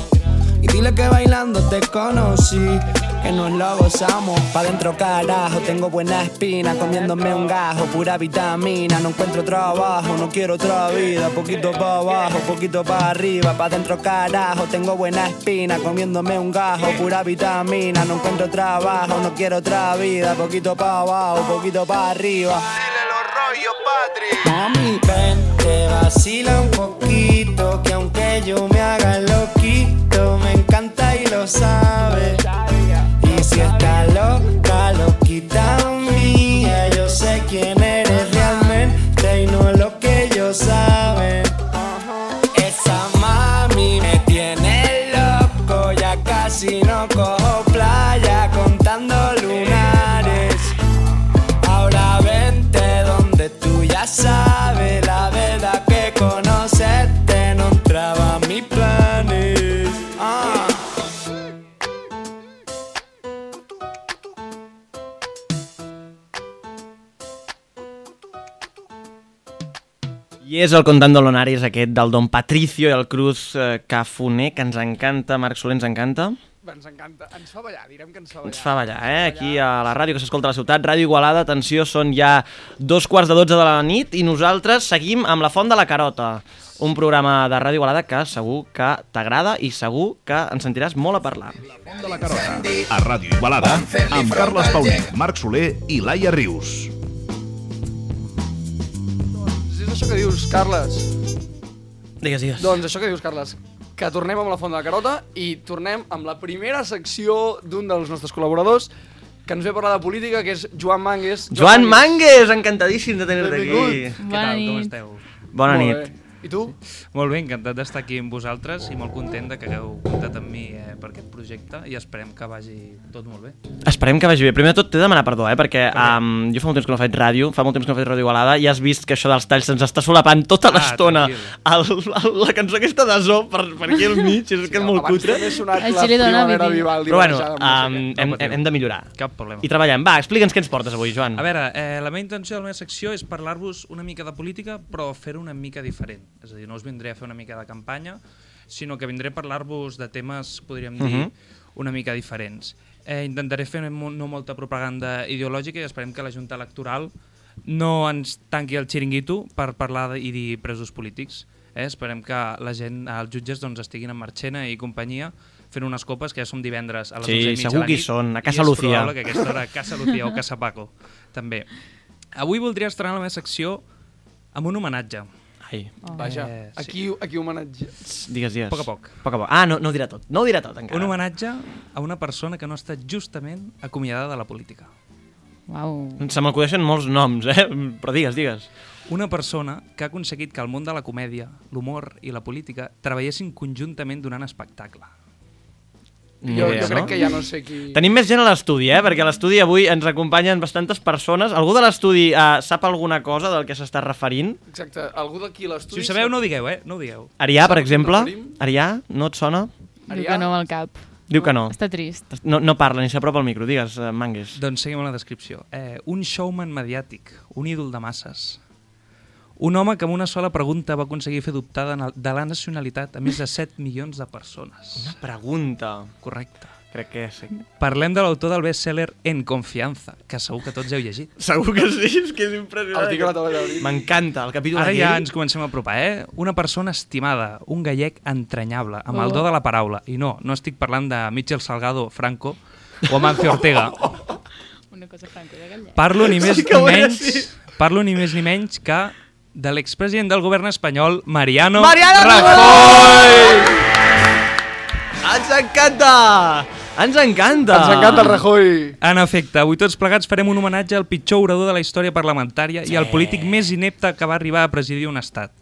Y dile que bailando te conocí, que nos lo gozamos. Pa' dentro carajo, tengo buena espina, comiéndome un gajo, pura vitamina. No encuentro trabajo, no quiero otra vida. Poquito pa' abajo, poquito pa' arriba. Pa' dentro carajo, tengo buena espina, comiéndome un gajo, pura vitamina. No encuentro trabajo, no quiero otra vida. Poquito pa' abajo, poquito pa' arriba. Mami, ven, te vacila un poquito, que aunque yo me haga lo sabe. És el Contando Lonaris aquest del Don Patricio i el Cruz eh, Cafuner, que ens encanta, Marc Soler ens encanta. Ens encanta. Ens fa ballar, direm que ens fa ballar. Ens fa ballar, eh? Aquí a la ràdio que s'escolta a la ciutat, Ràdio Igualada, atenció, són ja dos quarts de dotze de la nit i nosaltres seguim amb La Font de la Carota, un programa de Ràdio Igualada que segur que t'agrada i segur que ens sentiràs molt a parlar. Font de la Carota, a Ràdio Igualada, amb Carles Pauner, Marc Soler i Laia Rius. Això que dius, Carles. Digues, digues. Doncs això que dius, Carles, que tornem amb la Font de la Carota i tornem amb la primera secció d'un dels nostres col·laboradors que ens ve a parlar de política, que és Joan Mangues. Joan Mangues, encantadíssim de tenir-te aquí. Què tal, com esteu? Bona Molt nit. bé. I tu? Molt bé, encantat d'estar aquí amb vosaltres i molt content de que hagueu comptat amb mi eh, per aquest projecte i esperem que vagi tot molt bé. Esperem que vagi bé. Primer de tot t'he de demanar perdó, eh? perquè um, jo fa molt temps que no faig ràdio, fa molt temps que no faig ràdio Igualada i has vist que això dels talls se'ns està solapant tota Ah, l'estona. La cançó aquesta de Zo per, per aquí al mig, és que és molt abans cutre. també ha sonat Així la li dona Primavera. Vivaldi Però bueno, um, hem, hem, hem de millorar. Cap problema. I treballem. Va, explica'ns què ens portes avui, Joan. A veure, eh, la meva intenció de la meva secció és parlar-vos una mica de política, però fer-ho una mica diferent. És a dir, no us vindré a fer una mica de campanya, sinó que vindré a parlar-vos de temes, podríem dir, Mhm. una mica diferents. Eh, intentaré fer no molta propaganda ideològica i esperem que la Junta Electoral no ens tanqui el xiringuito per parlar i dir presos polítics. Eh? Esperem que la gent, els jutges, doncs, estiguin en Marchena i companyia fent unes copes, que ja som divendres a les Sí, 11 i mitja segur de la que hi nit, són, a i Casa és Lucía. probable que a aquesta hora a Casa Lucía o Casa Paco, també. Avui voldria estrenar la meva secció amb un homenatge. Ai. Vaja, Eh, sí. aquí, aquí homenatge. Digues, digues. Poc a poc. poc, a poc. Ah, no, no ho dirà tot. No ho dirà tot, encara. Un homenatge a una persona que no ha estat justament acomiadada de la política. Uau. Se m'acudeixen molts noms, eh? Però digues, digues. Una persona que ha aconseguit que el món de la comèdia, l'humor i la política treballessin conjuntament donant espectacle. Ni Jo, idea, jo crec no? que ja no sé qui... Tenim més gent a l'estudi, eh? Perquè a l'estudi avui ens acompanyen bastantes persones. Algú de l'estudi uh, sap alguna cosa del que s'està referint? Exacte, algú d'aquí a Si l'estudi... ho sabeu, no ho digueu, eh? No ho digueu. Arià, per exemple? Arià, no et sona? Diu que no amb el cap. Diu que no. Està trist. No, no parla ni s'apropa al micro, digues, uh, Mangues. Doncs seguim la descripció. Eh, un showman mediàtic, un ídol de masses. Un home que amb una sola pregunta va aconseguir fer dubtar de, la nacionalitat a més de 7 milions de persones. Una pregunta. Correcte. Crec que sí. Parlem de l'autor del best-seller En Confianza, que segur que tots heu llegit. Segur que sí, és que és impressionant. Valladolid. M'encanta, el capítol Ara ja ens comencem a apropar, eh? Una persona estimada, un gallec entranyable, amb el Oh. do de la paraula. I no, no estic parlant de Michel Salgado Franco o Amancio Ortega. Una cosa franca de gallec. Parlo ni més Sí que ni menys, parlo ni més ni menys que de l'expresident del govern espanyol, Mariano, Mariano Rajoy! Ens encanta! Ens encanta! Ens encanta el Rajoy. En efecte, avui tots plegats farem un homenatge al pitjor orador de la història parlamentària i al polític més inepte que va arribar a presidir un estat.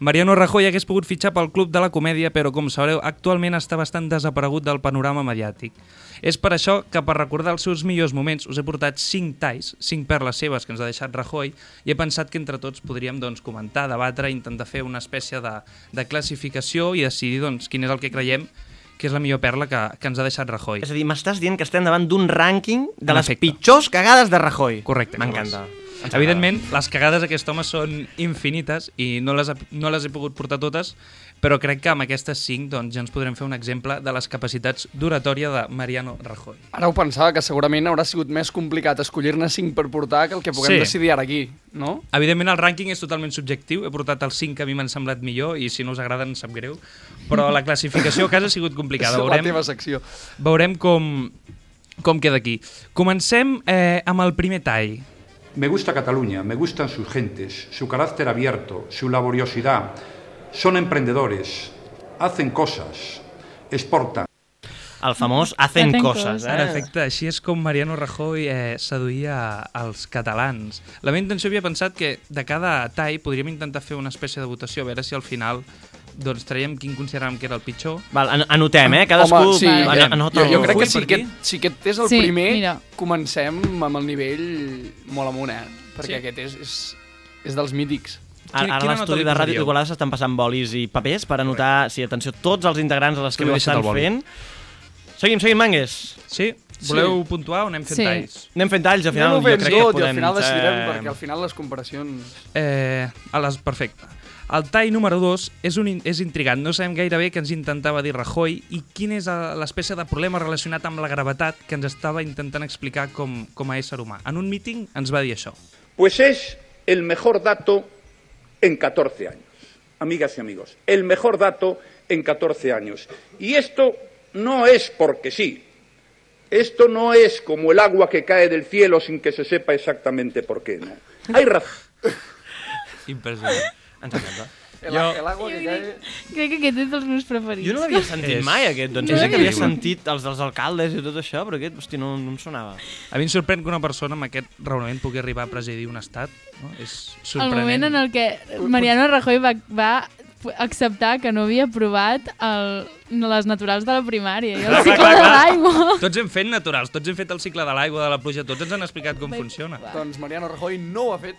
Mariano Rajoy hagués pogut fitxar pel Club de la Comèdia, però, com sabreu, actualment està bastant desaparegut del panorama mediàtic. És per això que, per recordar els seus millors moments, us he portat 5 talls, 5 perles seves que ens ha deixat Rajoy, i he pensat que entre tots podríem doncs, comentar, debatre, intentar fer una espècie de, de classificació i decidir doncs, quin és el que creiem que és la millor perla que, que ens ha deixat Rajoy. És a dir, m'estàs dient que estem davant d'un rànquing de En les efecte. pitjors cagades de Rajoy. Correcte. M'encanta. Evidentment, les cagades d'aquest home són infinites i no les, he- no les he pogut portar totes, però crec que amb aquestes cinc doncs, ja ens podrem fer un exemple de les capacitats d'oratòria de Mariano Rajoy. Ara ho pensava, que segurament haurà sigut més complicat escollir-ne 5 per portar que el que puguem Sí. decidir ara aquí, no? Evidentment, el rànquing és totalment subjectiu. He portat els cinc que a mi m'han semblat millor i si no us agraden, sap greu. Però la classificació a casa ha sigut complicada. És la Veurem, teva secció. veurem com, com queda aquí. Comencem eh, amb el primer tall. Me gusta Cataluña, me gustan sus gentes, su carácter abierto, su laboriosidad. Son emprendedores, hacen cosas, exportan. El famós Hacen, Hacen coses, coses. eh? En efecte, així és com Mariano Rajoy eh, seduïa els catalans. La meva intenció havia pensat que de cada tall podríem intentar fer una espècie de votació, a veure si al final doncs traiem quin consideràvem que era el pitjor. Val, an anotem, eh? Cadascú Home, sí, an jo, anota jo, jo el- crec que si aquest, si aquest és el Sí, primer, mira. comencem amb el nivell molt amunt, eh? Perquè Sí. aquest és, és, és dels mítics. Ara, Quina- ara quina a l'estudi de Ràdio? Igualada s'estan passant bolis i papers per anotar, sí, atenció, tots els integrants de les que ho estan fent. Seguim, seguim, Mangues. Sí? Voleu puntuar o anem fent Sí. talls? Anem fent talls, al final Anem-ho jo crec tot que i podem... al final decidirem, eh, perquè al final les comparacions... Eh, a les, perfecte. El tall número 2 és, un, in- és intrigant. No sabem gaire bé què ens intentava dir Rajoy i quin és eh, l'espècie de problema relacionat amb la gravetat que ens estava intentant explicar com, com a ésser humà. En un míting ens va dir això. Pues es el mejor dato en 14 años, amigas y amigos, el mejor dato en 14 años. Y esto no es porque sí, esto no es como el agua que cae del cielo sin que se sepa exactamente por qué, ¿no? Hay razón. Impressionant. El, Jo- el agua que cae... Crec que aquest és dels meus preferits. Jo no l'havia sentit És- mai, aquest. Doncs és és que havia sentit els dels alcaldes i tot això, però aquest, hosti, no, no em sonava. A mi em sorprèn que una persona amb aquest raonament pugui arribar a presidir un estat. No? És El sorprenent. moment en el que Mariano Rajoy va, va acceptar que no havia aprovat el, les naturals de la primària i el Clar, clar, cicle clar, de clar. l'aigua. Tots hem fet naturals, tots hem fet el cicle de l'aigua, de la pluja, tots ens han explicat com funciona. Doncs Mariano Rajoy no ho ha fet.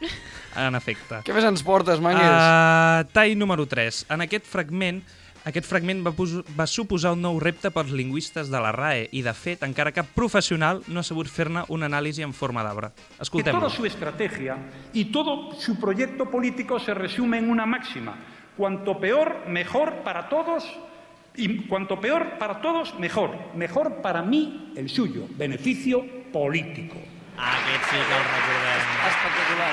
En efecte. Què més ens portes, Mangues? Uh, tall número 3. En aquest fragment, aquest fragment va, va suposar un nou repte pels lingüistes de la RAE i, de fet, encara cap professional no ha sabut fer-ne una anàlisi en forma d'arbre. Que Escoltem-lo. toda su estrategia y todo su proyecto político se resume en una máxima. Cuanto peor, mejor para todos. Y cuanto peor para todos, mejor. Mejor para mí, el suyo. Beneficio político. Aquest sí que el recordem. Espectacular.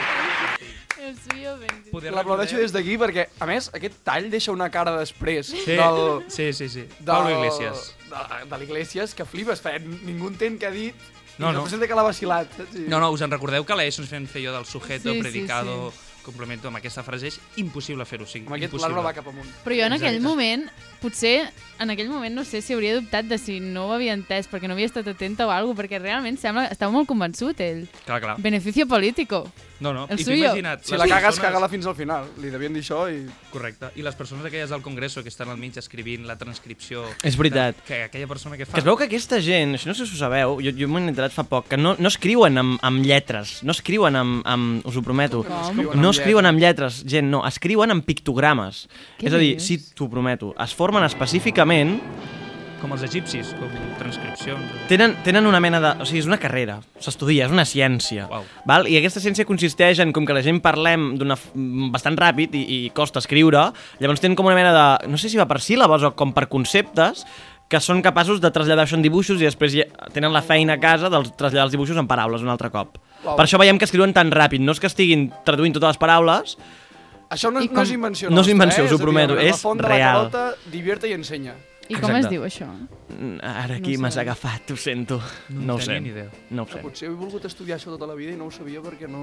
El suyo ben... L'aplaudeixo des d'aquí perquè, a més, aquest tall deixa una cara després Sí, del... sí, sí, sí. Del, Pablo Iglesias. De, de l'Iglesias, que flipes, fe, ningú entén què ha dit No, i no. representa que l'ha vacilat. I- No, no, us en recordeu que a l'ESO ens feien fer jo del sujeto, Sí, sí, predicado, complemento, amb aquesta frase és impossible fer-ho, o sigui, Amb aquest impossible. l'arbre va cap amunt. Però jo en aquell Exacte. moment, potser en aquell moment no sé si hauria dubtat de si no ho havia entès perquè no havia estat atenta o alguna cosa, perquè realment sembla estava molt convençut ell. Clar, clar. Beneficio político. No, no, El i t'ho suyo. imagina't. Si les la cagues, persones- caga-la fins al final. Li devien dir això i... Correcte. I les persones aquelles del Congreso que estan al mig escrivint la transcripció... És veritat. De, que aquella persona que fa... Que es veu que aquesta gent, això no sé si ho sabeu, jo, jo m'ho he enterat fa poc, que no, no escriuen amb, amb lletres, no escriuen amb, amb... Us ho prometo. Com no escriuen No amb escriuen amb lletres, gent, no. Escriuen amb pictogrames. Què és a dir, dius? sí, t'ho prometo. Es formen específicament Com els egipcis, com transcripcions... tenen, tenen una mena de... O sigui, és una carrera, s'estudia, és una ciència. Uau. Val? I aquesta ciència consisteix en com que la gent parlem d'una bastant ràpid i, i costa escriure, llavors tenen com una mena de... No sé si va per síl·labes o com per conceptes, que són capaços de traslladar això en dibuixos i després ja tenen la feina a casa de traslladar els dibuixos en paraules un altre cop. Uau. Per això veiem que escriuen tan ràpid, no és que estiguin traduint totes les paraules, Això no, no com- és invenció No és nostra, invenció, eh? us ho a dir, prometo, la és font de real. La calota divierte i ensenya. I com es Exacte. diu això? Mm, Ara aquí No m'has agafat, ho sento. No No, ho sé. ni idea. No ho sé. Potser he volgut estudiar això tota la vida i no ho sabia perquè no...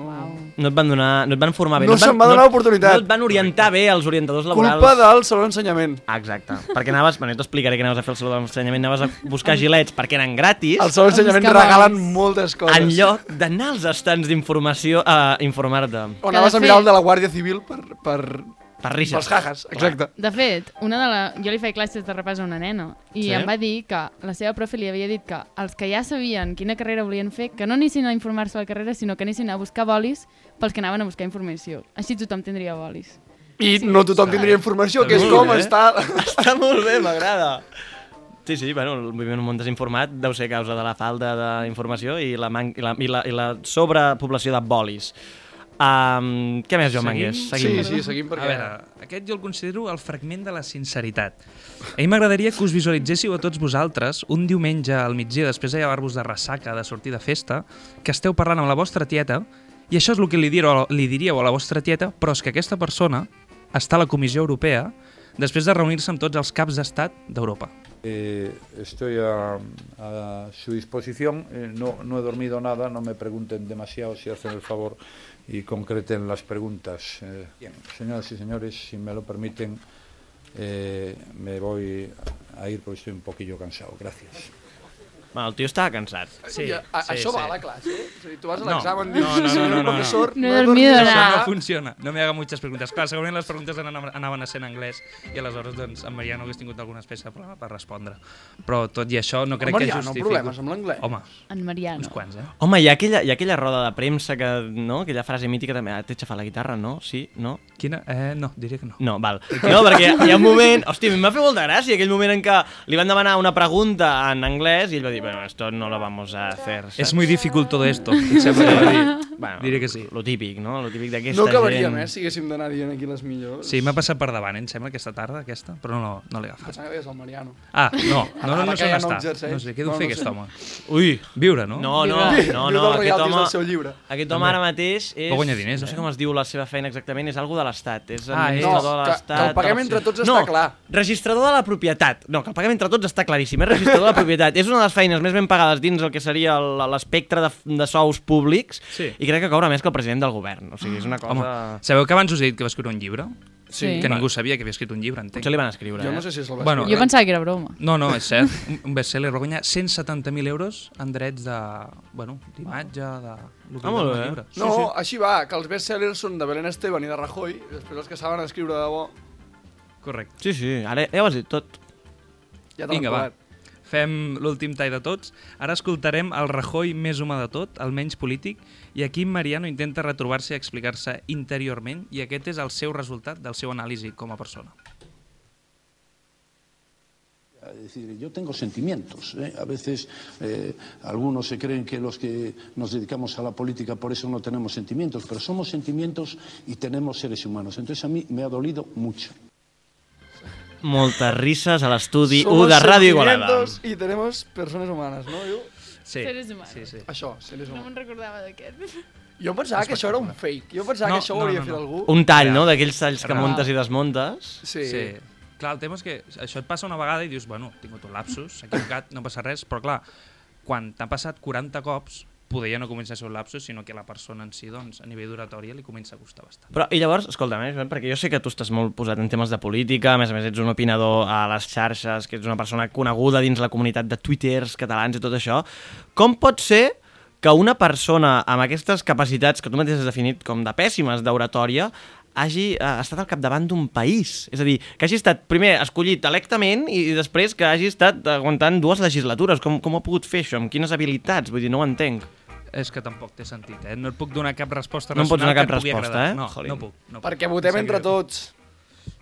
No et van donar, no et van formar bé. No van, se'm va donar l'oportunitat. No et van orientar bé els orientadors laborals. Culpa del saló d'ensenyament. Ah, exacte. Perquè anaves, bueno, jo t'explicaré què anaves a fer al saló d'ensenyament, anaves a buscar gilets perquè eren gratis. Al saló d'ensenyament buscar regalen moltes coses. en lloc d'anar als estants d'informació a informar-te. O anaves a mirar el de la Guàrdia Civil per, per, Per rixes. pels jajas, exacte. De fet, una de la... jo li feia classes de repàs a una nena i Sí? em va dir que la seva profe li havia dit que els que ja sabien quina carrera volien fer, que no anessin a informar-se a la carrera, sinó que anessin a buscar bolis pels que anaven a buscar informació. Així tothom tindria bolis. I no tothom tindria informació, que és Molt com bé. està... Està molt bé, m'agrada. Sí, sí, bueno, el moviment un món desinformat deu ser a causa de la falta d'informació i la, man i, la, i, la, i la sobrepoblació de bolis. Um, què més, Joan Mangués? Sí, sí, seguim perquè... A veure, aquest jo el considero el fragment de la sinceritat. A mi m'agradaria que us visualitzéssiu a tots vosaltres un diumenge al migdia, després de llevar-vos de ressaca, de sortir de festa, que esteu parlant amb la vostra tieta, i això és el que li, diríeu, li diríeu a la vostra tieta, però és que aquesta persona està a la Comissió Europea després de reunir-se amb tots els caps d'estat d'Europa. Eh, estoy a, a su disposición. Eh, no, no he dormido nada, no me pregunten demasiado si hacen el favor y concreten las preguntas. Eh, bien, señoras y señores, si me lo permiten, eh, me voy a ir porque estoy un poquillo cansado. Gracias. Bueno, el tio estava cansat. Sí, a, a, això va a la classe, eh? A dir, tu vas a No, l'examen i no, dius, no, no, "Senyor no, no, no. professor, No he dormido dormit nada". Això no funciona, no me haga muchas preguntes. Clar, segurament les preguntes anaven, anaven a ser en anglès i aleshores doncs, en Mariano hagués tingut alguna espècie de problema per respondre. Però tot i això no crec El que Mariano, justifiqui... problemes amb l'anglès. Home, En Mariano. uns quants, eh? Home, hi ha aquella, hi ha aquella roda de premsa que, no? Aquella frase mítica també, ah, t'he xafat la guitarra, no? Sí? No? Quina? Eh, no, diria que no. No, val. No, perquè hi ha un moment... Hòstia, a mi em va fer molta gràcia aquell moment en què li van demanar una pregunta en anglès i ell va dir, bueno, esto no lo vamos a hacer. Es muy difícil todo esto. va. Bueno, Diré que sí. Lo típic, no? Lo típic d'aquesta No acabaríem, gent. eh, si haguéssim d'anar dient aquí les millors. Sí, m'ha passat per davant, eh, em sembla, aquesta tarda, aquesta, però no, no l'he agafat. Pensava que deies el Mariano. Ah, no, no, no, no, que sé on no està. exerceix. No sé, què deu No, fer no aquest sé. home? Ui! Viure, no? No, no, no, no, aquest home, del seu llibre. aquest home ara mateix és... Però guanya diners, no sé eh? com es diu la seva feina exactament, és algo de l'Estat. És Ah, és- administrador No, de l'Estat. que el paguem entre tots no, està clar. registrador de la propietat. No, que el paguem entre tots està claríssim. És registrador de la propietat. És una de les feines més ben pagades dins el que seria l'espectre de, de sous públics Sí. i crec que cobra més que el president del govern. O sigui, és una cosa... Home, sabeu que abans us he dit que va escriure un llibre? Sí. Que ningú sabia que havia escrit un llibre, entenc. Potser li van escriure, Jo eh? no sé si és el Bueno, Jo pensava que era broma. No, no, és cert. Un- Un best-seller va guanyar 170.000 euros en drets de... Bueno, d'imatge, de... lo que Ah, molt bé. llibre. No, sí, sí. així va, que els bestsellers són de Belén Esteban i de Rajoy, i després els que saben escriure de bo Correcte. Sí, sí, ara ja ho has dit tot. ja te l'han Vinga, va. Fem l'últim tall de tots. Ara escoltarem el Rajoy més humà de tot, el menys polític, i aquí Mariano intenta retrobar-se i explicar-se interiorment, i aquest és el seu resultat del seu anàlisi com a persona. Es decir, yo tengo sentimientos. ¿eh? A veces eh, algunos se creen que los que nos dedicamos a la política por eso no tenemos sentimientos, pero somos sentimientos y tenemos seres humanos. Entonces a mí me ha dolido mucho. Moltes risses a l'estudi 1 Somos de Ràdio Igualada. Y tenemos persones humanes, no? Jo, Sí, Seres humanos. sí, sí. això, seres No me'n recordava d'aquest. Jo pensava que això era un fake. Jo pensava No, que això ho no, hauria no, fet no. algú. Un tall, no?, d'aquells talls que Real. muntes i desmuntes. Sí. sí. Clar, el tema és que això et passa una vegada i dius, bueno, he tingut un lapsus, s'ha equivocat, no passa res, però clar, quan t'ha passat 40 cops, poder ja no comença a ser un lapsus, sinó que la persona en si, doncs, a nivell d'oratòria li comença a costar bastant. Però, i llavors, escolta'm, eh, Joan, perquè jo sé que tu estàs molt posat en temes de política, a més a més ets un opinador a les xarxes, que ets una persona coneguda dins la comunitat de twitters catalans i tot això, com pot ser que una persona amb aquestes capacitats que tu mateix has definit com de pèssimes d'oratòria hagi eh, estat al capdavant d'un país. És a dir, que hagi estat primer escollit electament i, i després que hagi estat aguantant dues legislatures. Com, com ho ha pogut fer això? Amb quines habilitats? Vull dir, no ho entenc. És que tampoc té sentit, eh? No et puc donar cap resposta No em pots racional donar cap que et pugui resposta, agradar. eh? No, Jolín. no puc. No puc. Perquè votem Em entre tots.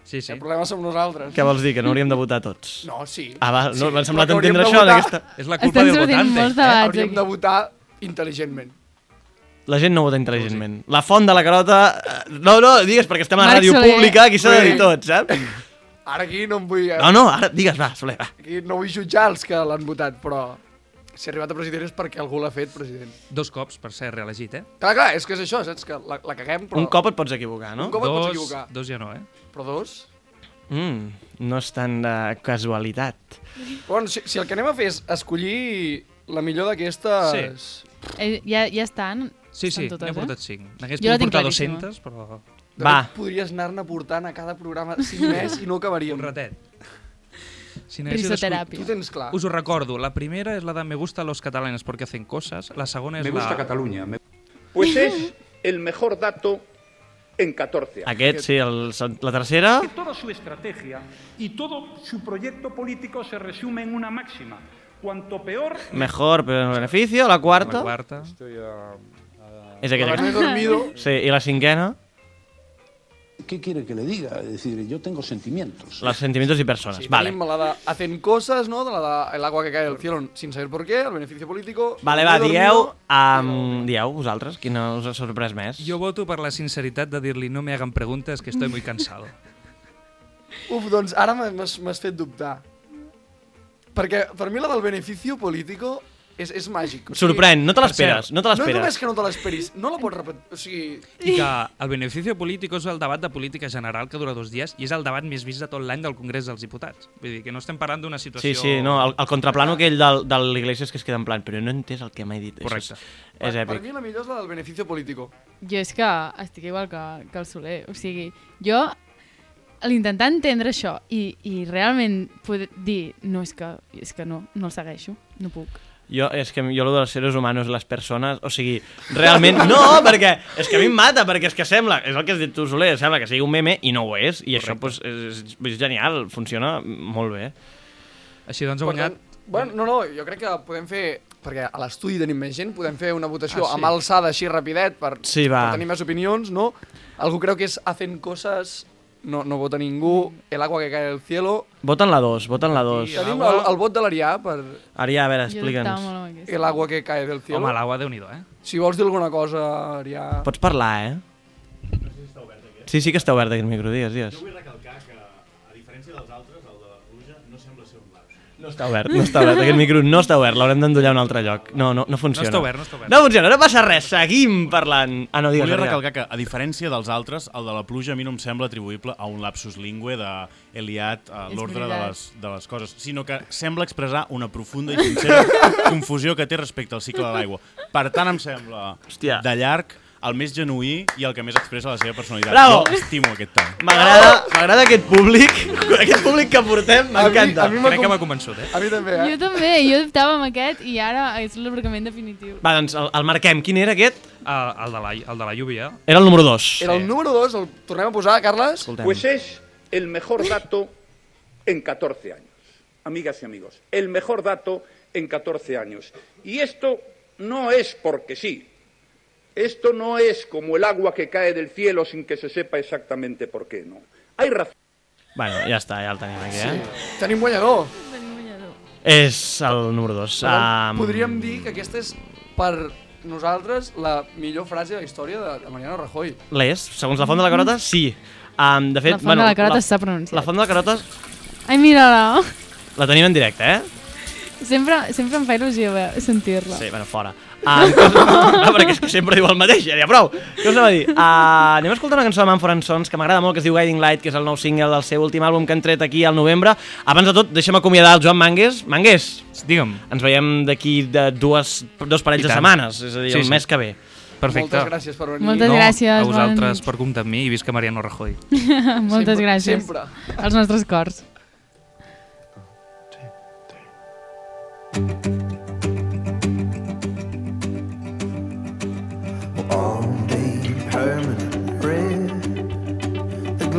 Sí, sí. El problema som nosaltres. Què vols dir? Que no hauríem de votar tots? No, sí. Ah, va, no, Sí, m'ha semblat entendre això votar- d'aquesta... És la culpa Estan del sortint votante. molts debats Eh, hauríem aquí. de votar intel·ligentment. La gent no vota intel·ligentment. La font de la carota... eh, No, no, digues, perquè estem a Marc ràdio Soler. pública, aquí s'ha de dir Sí. tot, saps? Ara aquí no em vull... eh, No, no, ara digues, va, Soler, va. Aquí no vull jutjar els que l'han votat, però si ha arribat a president és perquè algú l'ha fet president. Dos cops per ser reelegit, eh? Clar, clar, és que és això, saps? Que la, la caguem, però... Un cop et pots equivocar, no? Un cop et pots dos, equivocar. dos ja no, eh? Però dos? Mm, no és tan de casualitat. Bueno, si, si el que anem a fer és escollir la millor d'aquestes... Eh, ja, ja estan? Sí, sí, totes, n'he eh? portat cinc. N'hagués Jo la pogut portar claríssima. 200, però... De Va. fet, podries anar-ne portant a cada programa cinc més i no acabaríem. Un ratet. Si Risoteràpia. Tu tens clar. Us ho recordo, la primera és la de Me gusta los catalanes porque hacen cosas, la segona és Me gusta la... Cataluña. me- Pues es el mejor dato en 14 años. Aquest, sí, el, la tercera... que toda su estrategia y todo su proyecto político se resume en una máxima. Cuanto peor, Mejor, pero en beneficio. La quarta... La quarta. Estoy a... És aquella Me he dormido. Sí, i la cinquena... ¿Qué quiere que le diga? Es decir, yo tengo sentimientos. Los sentimientos y personas. Sí, vale. tenim la de Hacen cosas, no? De la de El agua que cae del cielo sin saber por qué, el beneficio político... Vale, va, he dormido. dieu... Um, dieu, vosaltres, quina us ha sorprès més? Jo voto per la sinceritat de dir-li no me hagan preguntes que estoy muy cansado. Uf, doncs ara m'ha- m'has m'has fet dubtar. Perquè per mi la del beneficio político és, és màgic. O sigui, Sorprèn, no te per l'esperes, no te No només que no te l'esperis, no la pots repetir. O sigui, I que el beneficio político és el debat de política general que dura dos dies i és el debat més vist de tot l'any del Congrés dels Diputats. Vull dir que no estem parlant d'una situació... Sí, sí, no, el, el contraplano aquell del, de l'Iglesias que es queda en plan, però no he entès el que m'ha dit. Això Correcte. És, és per, per èpic. mi la millor és la del beneficio político. Jo és que estic igual que, que el Soler. O sigui, jo l'intentar entendre això i, i realment poder dir no, és que, és que no, no el segueixo, no puc. Jo, és que jo lo dels seres humanos, les persones, o sigui, realment, no, perquè és que a mi em mata, perquè és que sembla, és el que has dit tu, Soler, sembla que sigui un meme i no ho és, i això pues, és, és genial, funciona molt bé. Així doncs ha guanyat... tant, bueno, no, no, jo crec que podem fer perquè a l'estudi tenim més gent, podem fer una votació Ah, sí? amb alçada així rapidet per, Sí, va. per tenir més opinions, no? Algú creu que és Hacen Coses no, no vota ningú, el agua que cae del cielo... Voten la 2, voten la 2. Tenim el, el vot de l'Arià per Arià, a veure, explica'ns. el agua que cae del cielo. Home, l'agua, déu-n'hi-do, eh? Si vols dir alguna cosa, Arià... Pots parlar, eh? Sí, sí que està obert aquest micro, digues, digues. Jo vull recalcar que, a diferència dels altres, el de la pluja no sembla ser un lapsus. No està obert, no està obert, aquest micro no està obert, l'haurem d'endollar a un altre lloc. No, no, no funciona. No està obert, no està obert. No funciona, no passa res, seguim parlant. Ah, no, digues, Volia recalcar que, a diferència dels altres, el de la pluja a mi no em sembla atribuïble a un lapsus lingüe de Eliat a És l'ordre de les, de les coses, sinó que sembla expressar una profunda i sincera confusió que té respecte al cicle de l'aigua. Per tant, em sembla Hòstia. de llarg el més genuí i el que més expressa la seva personalitat. Bravo! Jo estimo aquest tant. M'agrada m'agrada aquest públic, aquest públic que portem, m'encanta. a mi m'ha Crec que com- m'ha convençut, eh? A mi també, eh? Jo també, jo dubtava amb aquest i ara és l'embarcament definitiu. Va, doncs el, el marquem. Quin era aquest? El, el, de la, el de la lluvia. Era el número 2. Era el número 2, el tornem a posar, Carles? Escoltem. Pues es el mejor dato en 14 años, amigas y amigos. El mejor dato en 14 años. Y esto no es porque sí. Esto no es como el agua que cae del cielo sin que se sepa exactamente por qué, no. Hay razón. Bueno, ja està, ja el tenim aquí, eh? Tenim guanyador. És el número 2. Per tant, podríem dir que aquesta és, per nosaltres, la millor frase de la història de, de Mariano Rajoy. L'és, segons la font de la carota, sí. Um, de fet, La font de la carota s'ha pronunciat. La font de la carota Ai, mira-la! la tenim en directe, eh? Sempre, sempre em fa il·lusió sentir-la. Sí, bueno, fora. Uh, no, perquè és que sempre diu el mateix, ja n'hi ha prou. Què us anava a dir? Uh, anem a escoltar una cançó de Manfred Sons que m'agrada molt, que es diu Guiding Light, que és el nou single del seu últim àlbum que han tret aquí al novembre. Abans de tot, deixa'm acomiadar el Joan Mangués. Mangués, Digue'm. ens veiem d'aquí de dues, dos parells de setmanes, és a dir, Sí, el sí. mes que ve. Perfecte. Moltes gràcies per venir. Moltes no, gràcies, a vosaltres per comptar amb mi i visca Mariano Rajoy. Moltes Sempre, gràcies. sempre. Als nostres cors. All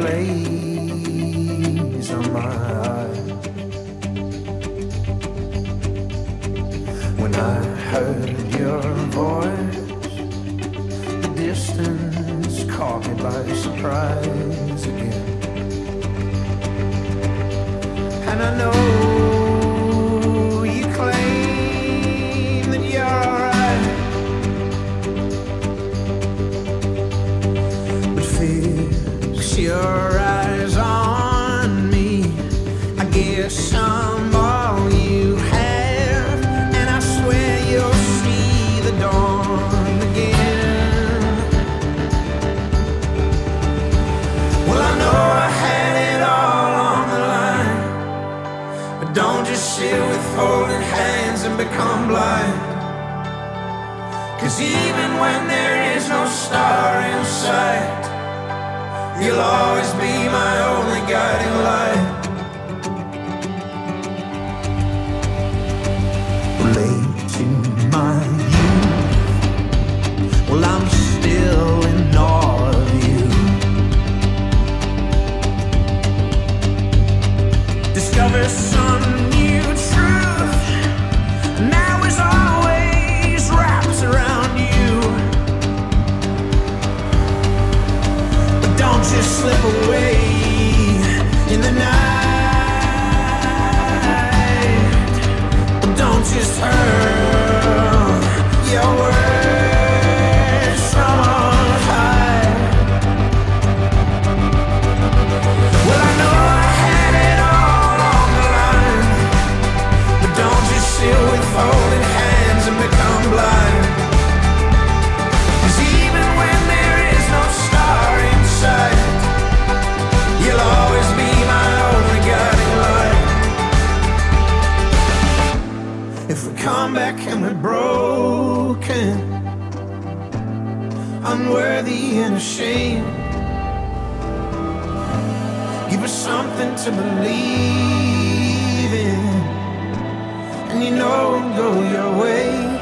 the glaze on my eyes. When I heard your voice, the distance caught me by surprise again. And I know your eyes on me. I guess I'm all you have, and I swear you'll see the dawn again. Well, I know I had it all on the line, but don't just sit with folded hands and become blind. Cause even when there is no star in sight, you'll always be my only guiding light. turn broken, unworthy and ashamed. Give us something to believe in, and you know it'll go your way.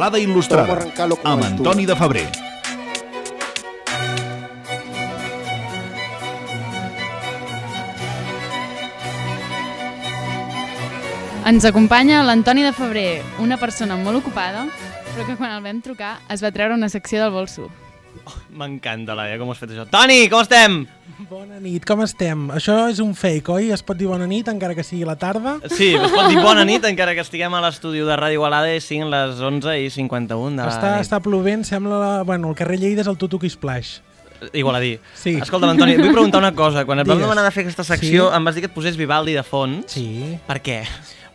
Igualada Il·lustrada, amb Antoni de Febrer. Ens acompanya l'Antoni de Febrer, una persona molt ocupada, però que quan el vam trucar es va treure una secció del bolso. M'encanta, Laia, com has fet això. Toni, com estem? Bona nit, com estem? Això és un fake, oi? Es pot dir bona nit encara que sigui la tarda? Sí, es pot dir bona nit, encara que estiguem a l'estudi de Ràdio Igualada i siguin les 11 i 51 de la Està, nit. està plovent, sembla... La... Bueno, el carrer Lleida és el Tutuki Splash. Igualadí. Sí. Escolta, Antoni, vull preguntar una cosa. Quan et vam demanar de fer aquesta secció, Sí. em vas dir que et posés Vivaldi de fons. Sí. Per què?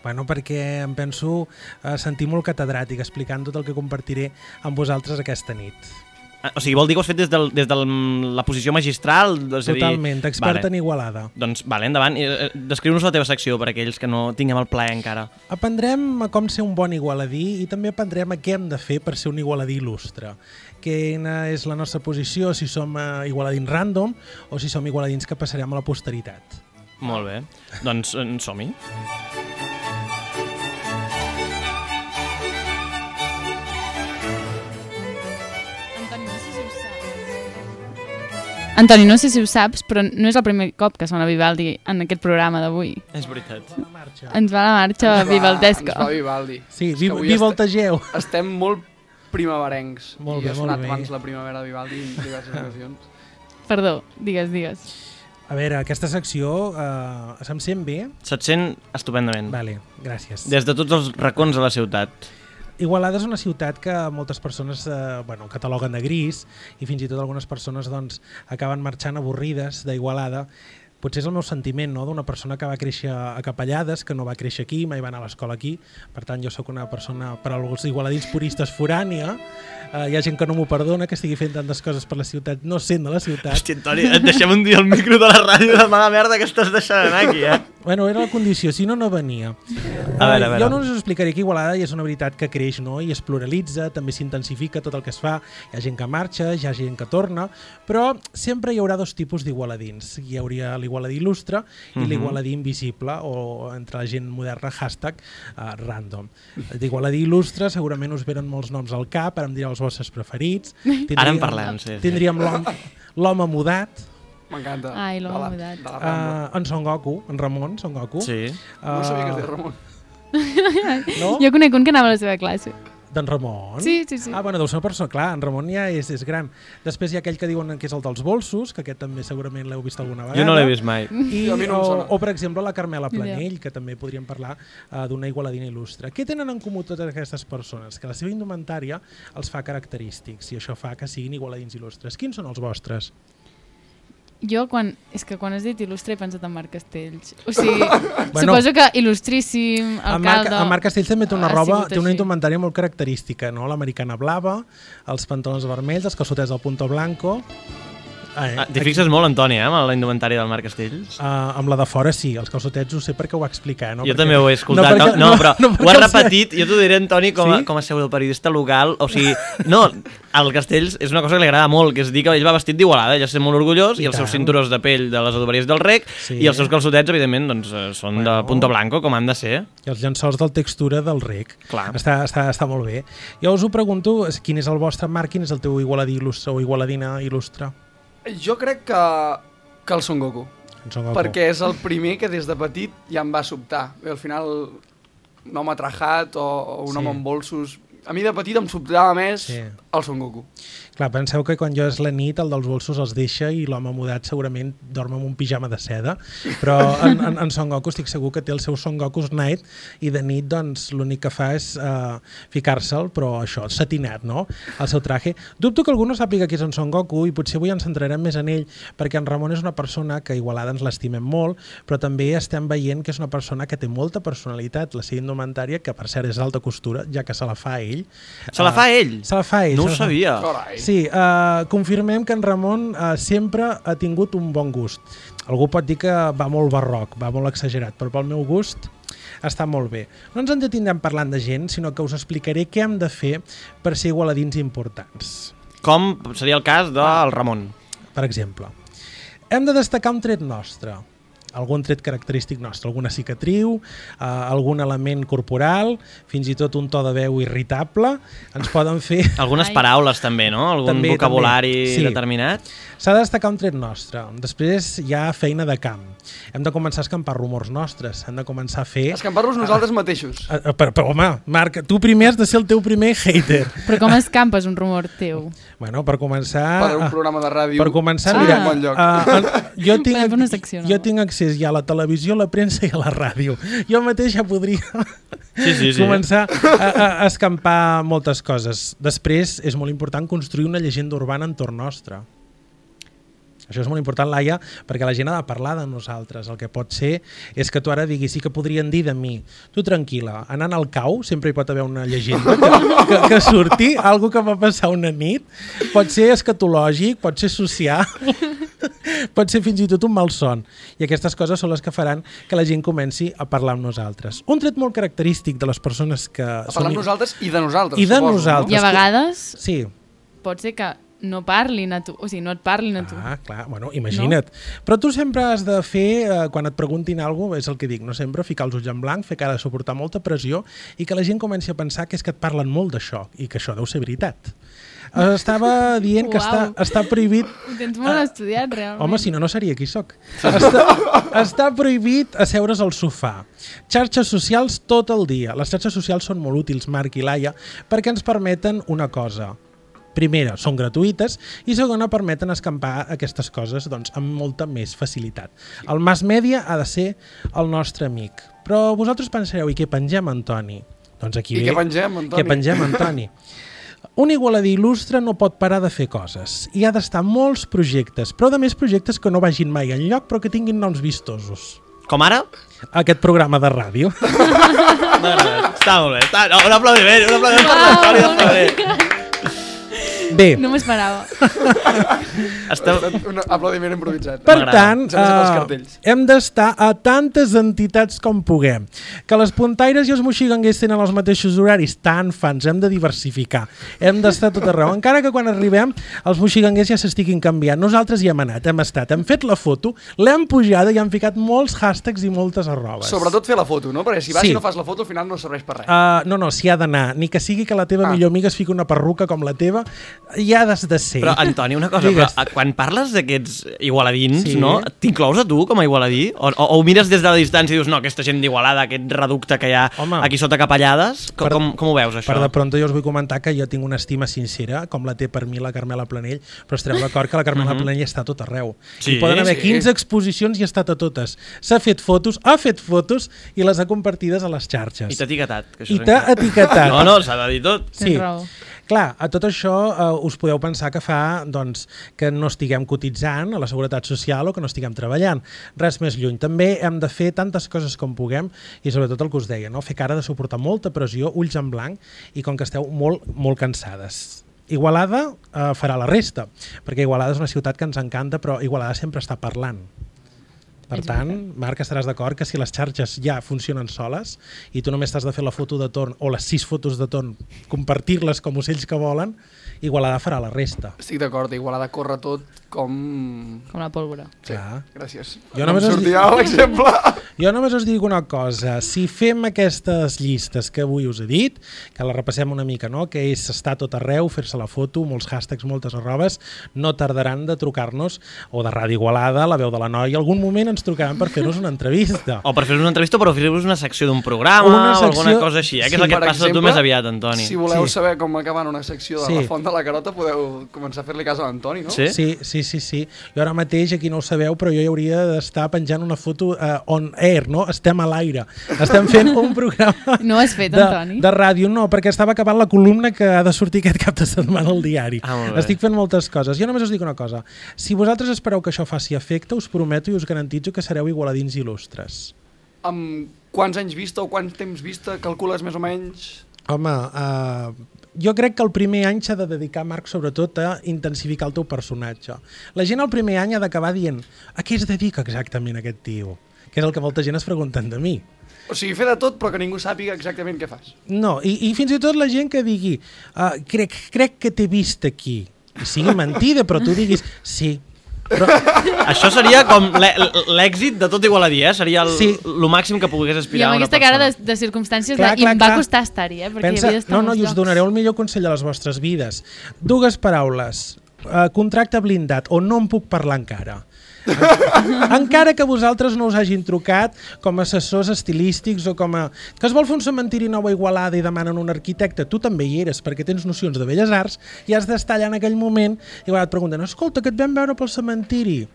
Bueno, perquè em penso eh, sentir molt catedràtic explicant tot el que compartiré amb vosaltres aquesta nit. Ah, O sigui, vol dir que ho has fet des de des del, la posició magistral? És a dir- Totalment, expert en Igualada. Doncs, vale, endavant. I, eh, Descriu-nos la teva secció per aquells que no tinguem el plaer encara. Aprendrem a com ser un bon igualadí i també aprendrem a què hem de fer per ser un igualadí il·lustre. Quina és la nostra posició, si som eh, igualadins random o si som igualadins que passarem a la posteritat. Molt bé. Doncs som-hi. Antoni, no sé si ho saps, però no és el primer cop que sona Vivaldi en aquest programa d'avui. És veritat. Ens va la marxa Ens va- vivaldesca. Ens va Vivaldi. Sí, vi- vivaltegeu. est- Estem molt primaverencs. Molt I bé, ha molt sonat bé. abans la primavera de Vivaldi en diverses ocasions. Perdó, digues, digues. A veure, aquesta secció eh, se'm sent bé? Se't sent estupendament. Vale, gràcies. Des de tots els racons de la ciutat. Igualada és una ciutat que moltes persones eh, bueno, cataloguen de gris i fins i tot algunes persones doncs, acaben marxant avorrides d'Igualada. Potser és el meu sentiment no? d'una persona que va créixer a Capellades, que no va créixer aquí, mai va anar a l'escola aquí. Per tant, jo sóc una persona, per als igualadins puristes, forània. Eh, hi ha gent que no m'ho perdona, que estigui fent tantes coses per la ciutat, no sent de la ciutat. Hòstia, Antoni, et deixem un dia el micro de la ràdio de mala merda que estàs deixant anar aquí, eh? Bueno, era la condició, si no, no venia. A veure, a Eh, veure. Jo no us explicaré que Igualada és una veritat que creix no? i es pluralitza, també s'intensifica tot el que es fa. Hi ha gent que marxa, hi ha gent que torna, però sempre hi haurà dos tipus d'igualadins. Hi hauria l'igualadí il·lustre i Mhm. l'igualadí invisible, o entre la gent moderna, hashtag uh, random. D'igualadí il·lustre segurament us venen molts noms al cap, ara em direu els vostres preferits. Ara en parlem, sí, sí. Tindríem l'home- mudat, M'encanta. Ai, l'home mudat. de la Rambla. Uh, en Son Goku, en Ramon Son Goku. Sí. No sabia que es deia Ramon. No? Jo conec un que anava a la seva classe. D'en Ramon? Sí, sí, sí. Ah, bueno, deu ser una persona... Clar, en Ramon ja és, és gran. Després hi ha aquell que diuen que és el dels bolsos, que aquest també segurament l'heu vist alguna vegada. Jo no l'he vist mai. I, A mi no o, o, per exemple, la Carmela. Planell, que també podríem parlar uh, d'una igualadina il·lustre. Què tenen en comú totes aquestes persones? Que la seva indumentària els fa característics i això fa que siguin igualadins il·lustres. Quins són els vostres? Jo, quan, és que quan has dit il·lustre he pensat en Marc Castells. O sigui, Bueno, suposo que il·lustríssim, El Marc, alcalde... el Marc Castells també té una ha roba, té una indumentària molt característica, no? L'americana blava, els pantalons vermells, els calçotets del punto blanco... Ah, eh? Ah, T'hi fixes molt, Antoni, eh, amb la indumentària del Marc Castells? Uh, amb la de fora sí, els calçotets ho sé perquè ho va explicar. No? jo perquè, també ho he escoltat. No, perquè- no, però no ho perquè has repetit. Jo t'ho diré, Antoni, com a, Sí? com a pseudoperiodista local. O sigui, no, al Castells és una cosa que li agrada molt, que és dir que ell va vestit d'Igualada, ell és molt orgullós, i, I els seus cinturons de pell de les adoberies del rec, Sí. i els seus calçotets, evidentment, doncs, eh, són Bueno. de punto blanco, com han de ser. I els llençols del textura del rec. Clar. Està, està, està molt bé. Jo us ho pregunto, quin és el vostre Marc, quin és el teu igualadí il·lustre o igualadina il·lustre? Jo crec que, que el Son Goku. En Son Goku. Perquè és el primer que des de petit ja em va sobtar. I al final, un home trajat o, o un Sí. home amb bolsos... A mi de petit em sobtava més Sí. El Son Goku. Clar, penseu que quan jo és la nit, el dels bolsos els deixa i l'home mudat segurament dorm amb un pijama de seda, però en, en, en Son Goku estic segur que té el seu Son Goku's Night i de nit doncs l'únic que fa és uh, ficar-se'l, però això, satinat, no? El seu traje. Dubto que algú no sàpiga qui és en Son Goku i potser avui ens centrarem més en ell perquè en Ramon és una persona que a Igualada ens l'estimem molt, però també estem veient que és una persona que té molta personalitat, la seva indumentària, que per cert és d'alta costura, ja que se la fa ell. Se la fa ell? Se la fa ell. No ho sabia. Carai. Sí, uh, confirmem que en Ramon uh, sempre ha tingut un bon gust. Algú pot dir que va molt barroc, va molt exagerat, però pel meu gust està molt bé. No ens en detindrem parlant de gent, sinó que us explicaré què hem de fer per ser igualadins importants. Com seria el cas del Ramon. Per exemple, hem de destacar un tret nostre. Algun tret característic nostre, alguna cicatriu, uh, algun element corporal, fins i tot un to de veu irritable, ens poden fer... Algunes paraules també, no? Algun També, vocabulari també. Sí. determinat? S'ha de destacar un tret nostre. Després hi ha feina de camp. Hem de començar a escampar rumors nostres. Hem de començar a fer... Escampar-los nosaltres mateixos. Uh, però, però, home, Marc, tu primer has de ser el teu primer hater. Però com escampes un rumor teu? Bueno, per començar... Per un programa de ràdio. Per començar, seria mira, bon lloc. Uh, jo, tinc, jo tinc accés ja a la televisió, a la premsa i a la ràdio. Jo mateix ja podria Sí, sí, sí. començar a, a, a escampar moltes coses. Després, és molt important construir una llegenda urbana entorn nostre. Això és molt important, Laia, perquè la gent ha de parlar de nosaltres. El que pot ser és que tu ara diguis, sí que podrien dir de mi, tu tranquil·la, anant al cau sempre hi pot haver una llegenda que, que, que surti, algo que va passar una nit, pot ser escatològic, pot ser social, pot ser fins i tot un malson. I aquestes coses són les que faran que la gent comenci a parlar amb nosaltres. Un tret molt característic de les persones que... A parlar amb nosaltres i de nosaltres, I de suposo, no? nosaltres. I a vegades Sí. pot ser que no parlin a tu, o sigui, no et parlin a tu. Ah, clar, bueno, imagina't. No? Però tu sempre has de fer, eh, quan et preguntin alguna cosa, és el que dic, no sempre, ficar els ulls en blanc, fer cara de suportar molta pressió i que la gent comenci a pensar que és que et parlen molt d'això i que això deu ser veritat. Estava dient que està, Uau. està prohibit... Ho tens molt estudiat, realment. Home, si no, no seria qui sóc. Està, està prohibit asseure's al sofà. Xarxes socials tot el dia. Les xarxes socials són molt útils, Marc i Laia, perquè ens permeten una cosa. Primera, són gratuïtes i segona, permeten escampar aquestes coses doncs, amb molta més facilitat. El mass media ha de ser el nostre amic. Però vosaltres pensareu, i què pengem, Antoni? Doncs aquí I ve... què pengem, Antoni? Què pengem, Antoni? Un igualadí il·lustre no pot parar de fer coses. Hi ha d'estar molts projectes, però de més projectes que no vagin mai enlloc però que tinguin noms vistosos. Com ara? Aquest programa de ràdio. Agradat. Està molt bé. Està... No, un aplaudiment, un aplaudiment per l'Antoni de Febrer. Bé, No m'ho esperava. Està... Un aplaudiment improvisat. Per tant, Sense els uh, cartells. hem d'estar a tantes entitats com puguem. Que les puntaires i els moxiganguers tenen els mateixos horaris, tant fans, hem de diversificar. Hem d'estar tot arreu. Encara que quan arribem els moxiganguers ja s'estiguin canviant. Nosaltres hi hem anat, hem estat, hem fet la foto, l'hem pujada i hem ficat molts hashtags i moltes arrobes. Sobretot fer la foto, no? Perquè si vas Sí. i no fas la foto, al final no serveix per res. Uh, no, no, s'hi ha d'anar. Ni que sigui que la teva Ah. millor amiga es fiqui una perruca com la teva, hi ha de ser. Però, Antoni, una cosa, però, Digues. a- quan parles d'aquests igualadins, Sí. no? T'inclous a tu com a igualadí? O, o, o ho mires des de la distància i dius, no, aquesta gent d'Igualada, aquest reducte que hi ha Home. aquí sota Capellades, com, Per- com, com ho veus, això? Per de pronto jo us vull comentar que jo tinc una estima sincera, com la té per mi la Carmela Planell, però estareu d'acord que la Carmela Mhm. Planell està a tot arreu. Sí, Hi poden haver sí. 15 exposicions i ha estat a totes. S'ha fet fotos, ha fet fotos i les ha compartides a les xarxes. I t'ha etiquetat. Que això I t'ha etiquetat. No, no, s'ha de dir tot. Sí. Clar, a tot això eh, us podeu pensar que fa doncs, que no estiguem cotitzant a la Seguretat Social o que no estiguem treballant. Res més lluny. També hem de fer tantes coses com puguem i sobretot el que us deia, no? fer cara de suportar molta pressió, ulls en blanc i com que esteu molt, molt cansades. Igualada eh, farà la resta, perquè Igualada és una ciutat que ens encanta, però Igualada sempre està parlant. Per És tant, Marc, estaràs d'acord que si les xarxes ja funcionen soles i tu només t'has de fer la foto de torn o les sis fotos de torn, compartir-les com ocells que volen, Igualada farà la resta. Estic d'acord, Igualada corre tot com... Com la pólvora. Sí, Clar. gràcies. Jo no només us sortia dic- l'exemple. Jo només us dic una cosa, si fem aquestes llistes que avui us he dit, que la repassem una mica, no? que és estar tot arreu, fer-se la foto, molts hashtags, moltes arrobes, no tardaran de trucar-nos, o de Ràdio Igualada, la veu de la noia, algun moment ens trucaran per fer-nos una entrevista. O per fer-vos una entrevista o per fer-vos una secció d'un programa Una o alguna secció- cosa així, eh? que és Sí, el que et passa a tu exemple, més aviat, Antoni. Si voleu Sí. saber com acabar una secció de Sí. la Font de la Carota, podeu començar a fer-li cas a l'Antoni, no? Sí, sí, sí, sí. Jo ara mateix, aquí no ho sabeu, però jo hi hauria d'estar penjant una foto uh, on air, no? Estem a l'aire. Estem fent un programa No has fet, de, Antoni? de ràdio, no, perquè estava acabant la columna que ha de sortir aquest cap de setmana al diari. Ah. Estic fent moltes coses. Jo només us dic una cosa. Si vosaltres espereu que això faci efecte, us prometo i us garantitzo que sereu igualadins il·lustres. Amb quants anys vista o quants temps vista calcules més o menys? Home, uh, jo crec que el primer any s'ha de dedicar, Marc, sobretot a intensificar el teu personatge. La gent el primer any ha d'acabar dient a què es dedica exactament aquest tio? Que és el que molta gent es pregunten de mi. O sigui, fer de tot, però que ningú sàpiga exactament què fas. No, i, i fins i tot la gent que digui uh, crec, crec que t'he vist aquí. I sigui mentida, però tu diguis sí, Això seria com l'è- l'èxit de tot igualadí, eh? Seria el, Sí. lo màxim que pogués I aspirar amb una aquesta cara de, de circumstàncies Clar, de, i clar, em va clar. costar estar-hi, eh? Perquè Pensa, no, a no, i us donaré el millor consell de les vostres vides. Dues paraules. Uh, contracte blindat o no en puc parlar encara. Encara que vosaltres no us hagin trucat com a assessors estilístics o com a... que es vol fer un cementiri nou a Igualada i demanen un arquitecte, tu també hi eres perquè tens nocions de belles arts i has d'estar allà en aquell moment i et pregunten, escolta, que et vam veure pel cementiri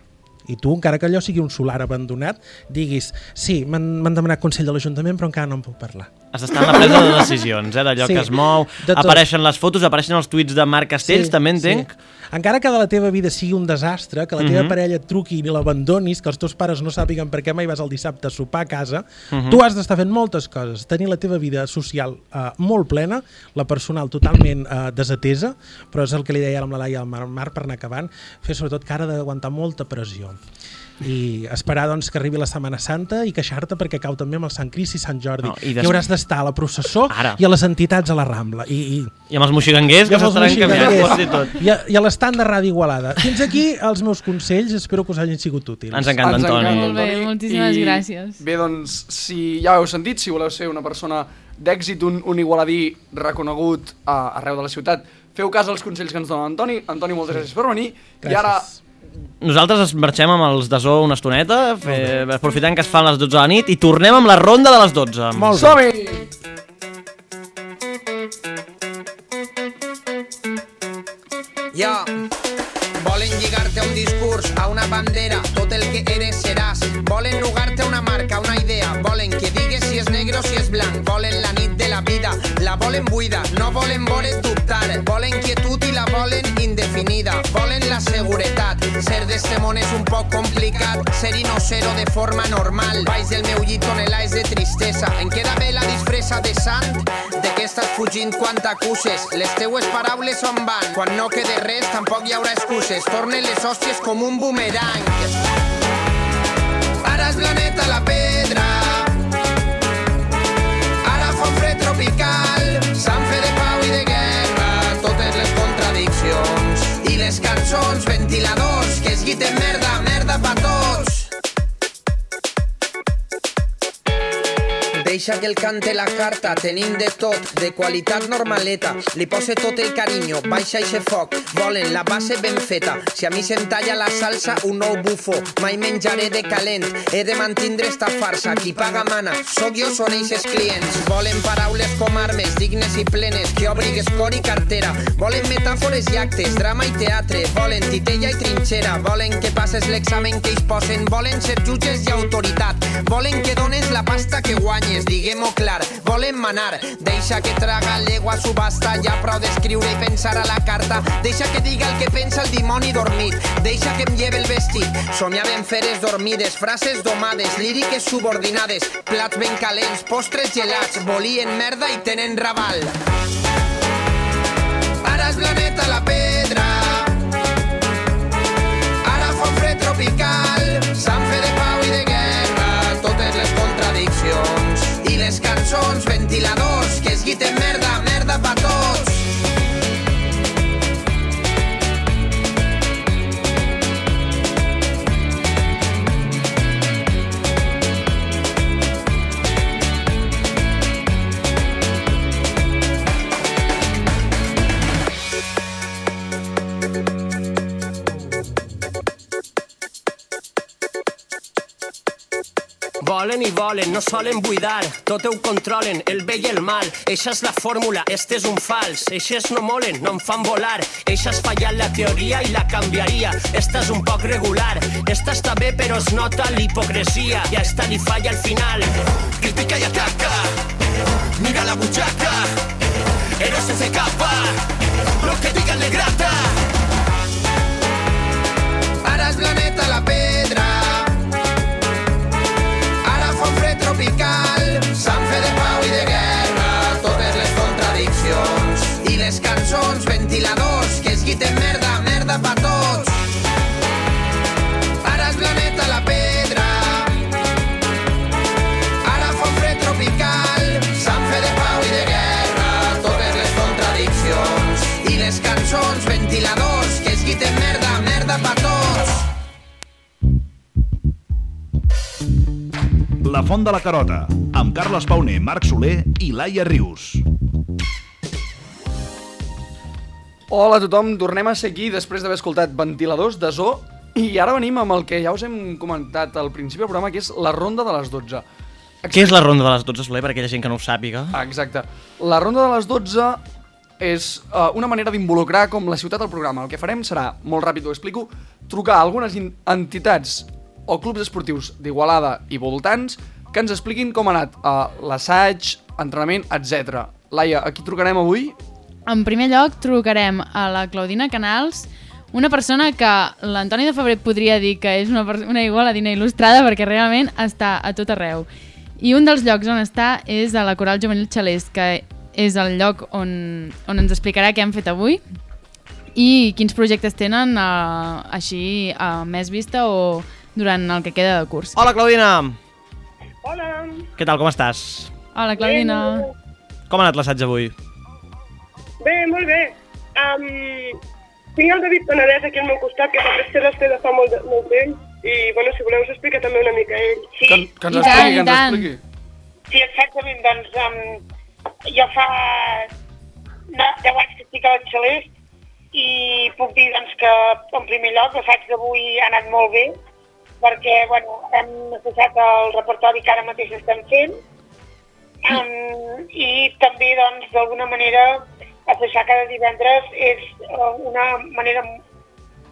i tu, encara que allò sigui un solar abandonat, diguis, sí, m'han demanat consell de l'Ajuntament però encara no en puc parlar. Has d'estar en la presa de decisions, eh? d'allò Sí, que es mou, apareixen les fotos, apareixen els tuits de Marc Castells, Sí, també entenc. Sí. Encara que de la teva vida sigui un desastre, que la teva Mhm. parella et truqui i l'abandonis, que els teus pares no sàpiguen per què mai vas el dissabte a sopar a casa, Mhm. tu has d'estar fent moltes coses. Tenir la teva vida social uh, molt plena, la personal totalment uh, desatesa, però és el que li deia ara amb la Laia al Mar, Mar per anar acabant, fer sobretot cara d'aguantar molta pressió i esperar doncs, que arribi la Setmana Santa i queixar-te perquè cau també amb el Sant Cris i Sant Jordi. No, i des- I hauràs d'estar a la processó Ara. i a les entitats a la Rambla. I, i, I amb els moxiganguers, que i amb els s'estaran canviant quasi tot. I a, i a l'estand de Ràdio Igualada. Fins aquí els meus consells, espero que us hagin sigut útils. Ens encanta, Ens Antoni. encanta, Molt bé, Antoni. moltíssimes I gràcies. Bé, doncs, si ja ho heu sentit, si voleu ser una persona d'èxit, un, un igualadí reconegut a, arreu de la ciutat, feu cas als consells que ens dona Antoni. Antoni, moltes gràcies per venir. I ara, Nosaltres marxem amb els de Zoo una estoneta, fer, aprofitant que es fan les 12 de la nit, i tornem amb la ronda de les 12. som-hi! Ja. Volen lligar-te a un discurs, a una bandera, tot el que eres seràs. Volen nugar-te a una marca, una idea. Volen que digues si és negre o si és blanc. Volen la nit de la vida, la volen buida. No volen veure't dubtar. Volen quietud i la volen indefinida. Volen la seguretat. Ser d'este món és un poc complicat. Ser i no ser-ho de forma normal. Baix del meu llit tonelades de tristesa. Em queda bé la disfressa de sant. De què estàs fugint quan t'acuses? Les teues paraules on van? Quan no quede res, tampoc hi haurà excuses. Tornen les hòsties com un boomerang. Ara és planeta la pedra. Ara fa un fred tropical. Sant fe de pau i de guerra. Totes les contradiccions. I les cançons, ventiladors, que es guiten merda, merda pa Deixa que el cante la carta, tenim de tot, de qualitat normaleta. Li pose tot el carinyo, baixa eixe foc, volen la base ben feta. Si a mi se'm talla la salsa, un nou bufo, mai menjaré de calent. He de mantindre esta farsa, qui paga mana, sóc jo, són eixes clients. Volen paraules com armes, dignes i plenes, que obrigues cor i cartera. Volen metàfores i actes, drama i teatre. Volen titella i trinxera, volen que passes l'examen que ells posen. Volen ser jutges i autoritat, volen que dones la pasta que guanyes, diguem-ho clar. Volen manar, deixa que traga l'egua subhasta, ja prou d'escriure i pensar a la carta. Deixa que diga el que pensa el dimoni dormit, deixa que em lleve el vestit. Somiaven feres dormides, frases domades, líriques subordinades, plats ben calents, postres gelats, volien merda i tenen raval. Ara és planeta la pedra, ventiladors, que es guiten merda, Volen i volen, no solen buidar, tot ho controlen, el bé i el mal. Eixa és la fórmula, este és un fals. Eixes no molen, no em fan volar. Eixa has fallat la teoria i la canviaria. Esta és un poc regular. Esta està bé, però es nota l'hipocresia. I a esta li falla al final. Critica i ataca, mira la butxaca. Eres sense capa, lo que digan le grata. cançons, ventiladors, que es guiten merda, merda pa tots. Ara es planeta la pedra, ara fa un fred tropical, s'han fet de pau i de guerra, totes les contradiccions. I les cançons, ventiladors, que es guiten merda, merda pa tots. La Font de la Carota, amb Carles Pauner, Marc Soler i Laia Rius. Hola a tothom, tornem a ser aquí després d'haver escoltat Ventiladors de Zoo i ara venim amb el que ja us hem comentat al principi del programa, que és la ronda de les 12. Què és la ronda de les 12, Soler, per aquella gent que no ho sàpiga? Exacte. La ronda de les 12 és uh, una manera d'involucrar com la ciutat al programa. El que farem serà, molt ràpid ho explico, trucar a algunes entitats o clubs esportius d'Igualada i voltants que ens expliquin com ha anat uh, l'assaig, entrenament, etc. Laia, a qui trucarem avui? En primer lloc, trucarem a la Claudina Canals, una persona que l'Antoni de Febrer podria dir que és una, una igualadina il·lustrada perquè realment està a tot arreu. I un dels llocs on està és a la Coral Juvenil Xalés, que és el lloc on, on ens explicarà què han fet avui i quins projectes tenen uh, així a més vista o durant el que queda de curs. Hola, Claudina! Hola. Què tal, com estàs? Hola, Claudina. Com ha anat l'assaig avui? Bé, molt bé. Um, tinc el David Penedès aquí al meu costat, que també té l'estè de fa molt, de, molt temps, i bueno, si voleu us explica també una mica ell. Sí, Que, que ens expliqui, que ens expliqui. sí exactament, doncs um, jo fa no, 10 anys que estic a l'Excel·lés i puc dir doncs, que en primer lloc l'assaig d'avui ha anat molt bé perquè bueno, hem assajat el repertori que ara mateix estem fent um, i també doncs, d'alguna manera assajar cada divendres és uh, una manera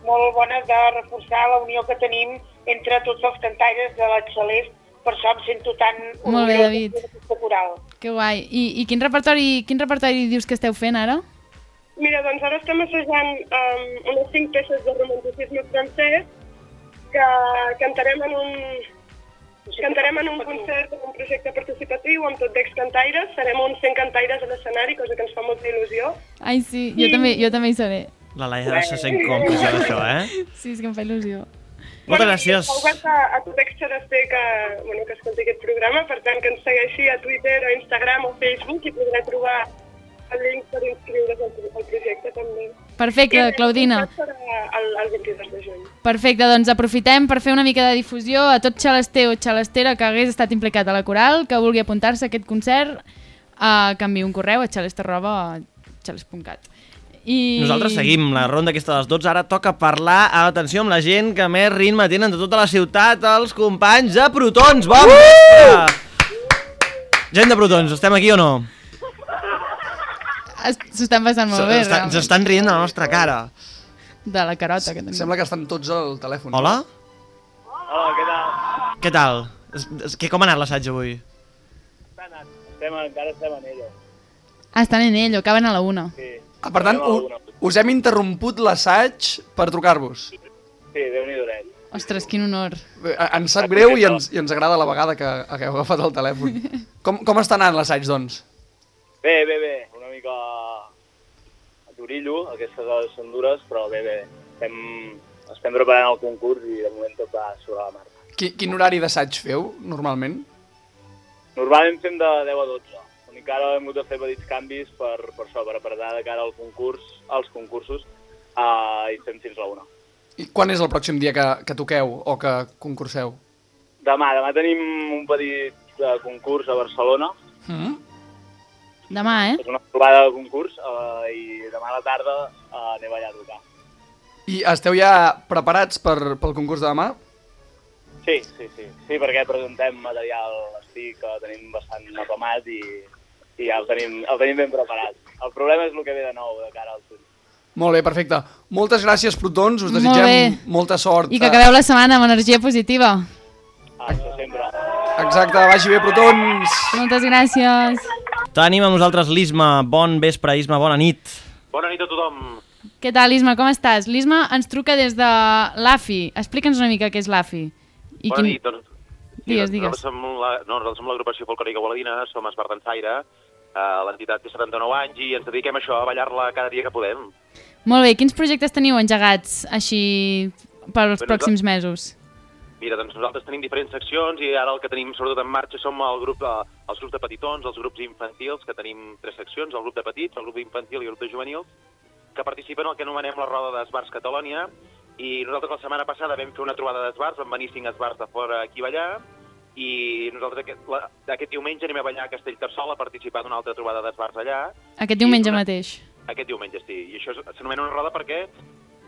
molt bona de reforçar la unió que tenim entre tots els cantaires de l'Excel·lés per això em sento tan Molt bé, David. coral. Que guai. I, i quin, repertori, quin repertori dius que esteu fent ara? Mira, doncs ara estem assajant um, unes cinc peces de romanticisme francès que cantarem en un, cantarem en un concert, en un projecte participatiu amb tot d'excantaires. Serem uns 100 cantaires a l'escenari, cosa que ens fa molta il·lusió. Ai, sí, jo, I- també, jo també hi seré. La Laia se sent còmplice d'això, eh? Sí, és que em fa il·lusió. Moltes gràcies. Està obert a, a tot Exxerester que, bueno, que escolti aquest programa, per tant que ens segueixi a Twitter o Instagram o Facebook i podrà trobar el link per inscriure's al, al projecte també. Perfecte, I Claudina. El, el 22 de juny. Perfecte, doncs aprofitem per fer una mica de difusió a tot xalester o xalestera que hagués estat implicat a la coral, que vulgui apuntar-se a aquest concert, uh, que enviï un correu a xalester.xales.cat. I... Nosaltres seguim la ronda aquesta de les 12. Ara toca parlar, atenció, amb la gent que més ritme tenen de tota la ciutat, els companys de Protons. Bon vespre! Gent de Protons, estem aquí o no? S'ho estan passant molt bé, realment. S'estan rient de la nostra cara. De la carota que tenim. Sembla que estan tots al telèfon. Hola? Hola, què tal? Què tal? Es- es- Què, com ha anat l'assaig avui? Estem, encara estem en ello. Ah, estan en ell, acaben a la una. Sí, Ah, per tant, u, us hem interromput l'assaig per trucar-vos. sí Déu-n'hi-do net. Ostres, quin honor. Ens sap greu i ens, i ens agrada la vegada que hagueu agafat el telèfon. Com, com està anant l'assaig, doncs? Bé, bé, bé, Torillo, aquestes hores són dures, però bé, bé. Estem, estem preparant el concurs i de moment tot va sobre la marca. Qui, quin horari d'assaig feu, normalment? Normalment fem de 10 a 12, l'únic ara hem hagut de fer petits canvis per, per això, per apretar de cara al concurs, als concursos, uh, i fem fins a la 1. I quan és el pròxim dia que, que toqueu o que concurseu? Demà, demà tenim un petit uh, concurs a Barcelona, Mm? Demà, eh? és una trobada de concurs, uh, i demà a la tarda uh, anem allà a tocar. I esteu ja preparats per, pel concurs de demà? Sí, sí, sí, sí, perquè presentem material estic que tenim bastant apamat i, i ja el tenim, el tenim ben preparat. El problema és el que ve de nou de cara al futur. Molt bé, perfecte. Moltes gràcies, Protons. Us desitgem molta sort. I que acabeu la setmana amb energia positiva. Això sempre. Exacte, vagi bé, Protons. Moltes gràcies. Tenim amb nosaltres l'Isma. Bon vespre, Isma, bona nit. Bona nit a tothom. Què tal, Isma, com estàs? L'Isma ens truca des de l'AFI. Explica'ns una mica què és l'AFI. I Bona nit, doncs. Digues, Nosaltres digues. som la, no, nosaltres som l'agrupació folclòrica Gualadina, som Esbardansaire, uh, l'entitat té 79 anys i ens dediquem a això, a ballar-la cada dia que podem. Molt bé, quins projectes teniu engegats així pels Bé, pròxims mesos? Mira, doncs nosaltres tenim diferents seccions i ara el que tenim sobretot en marxa som el grup, els grups de petitons, els grups infantils, que tenim tres seccions, el grup de petits, el grup infantil i el grup de juvenils, que participen en el que anomenem la roda d'esbars Catalònia i nosaltres la setmana passada vam fer una trobada d'esbars, van venir cinc esbars de fora aquí a ballar i nosaltres aquest, la, aquest diumenge anem a ballar a Castellterçol a participar d'una altra trobada d'esbars allà. Aquest diumenge mateix. Aquest diumenge, sí. I això s'anomena una roda perquè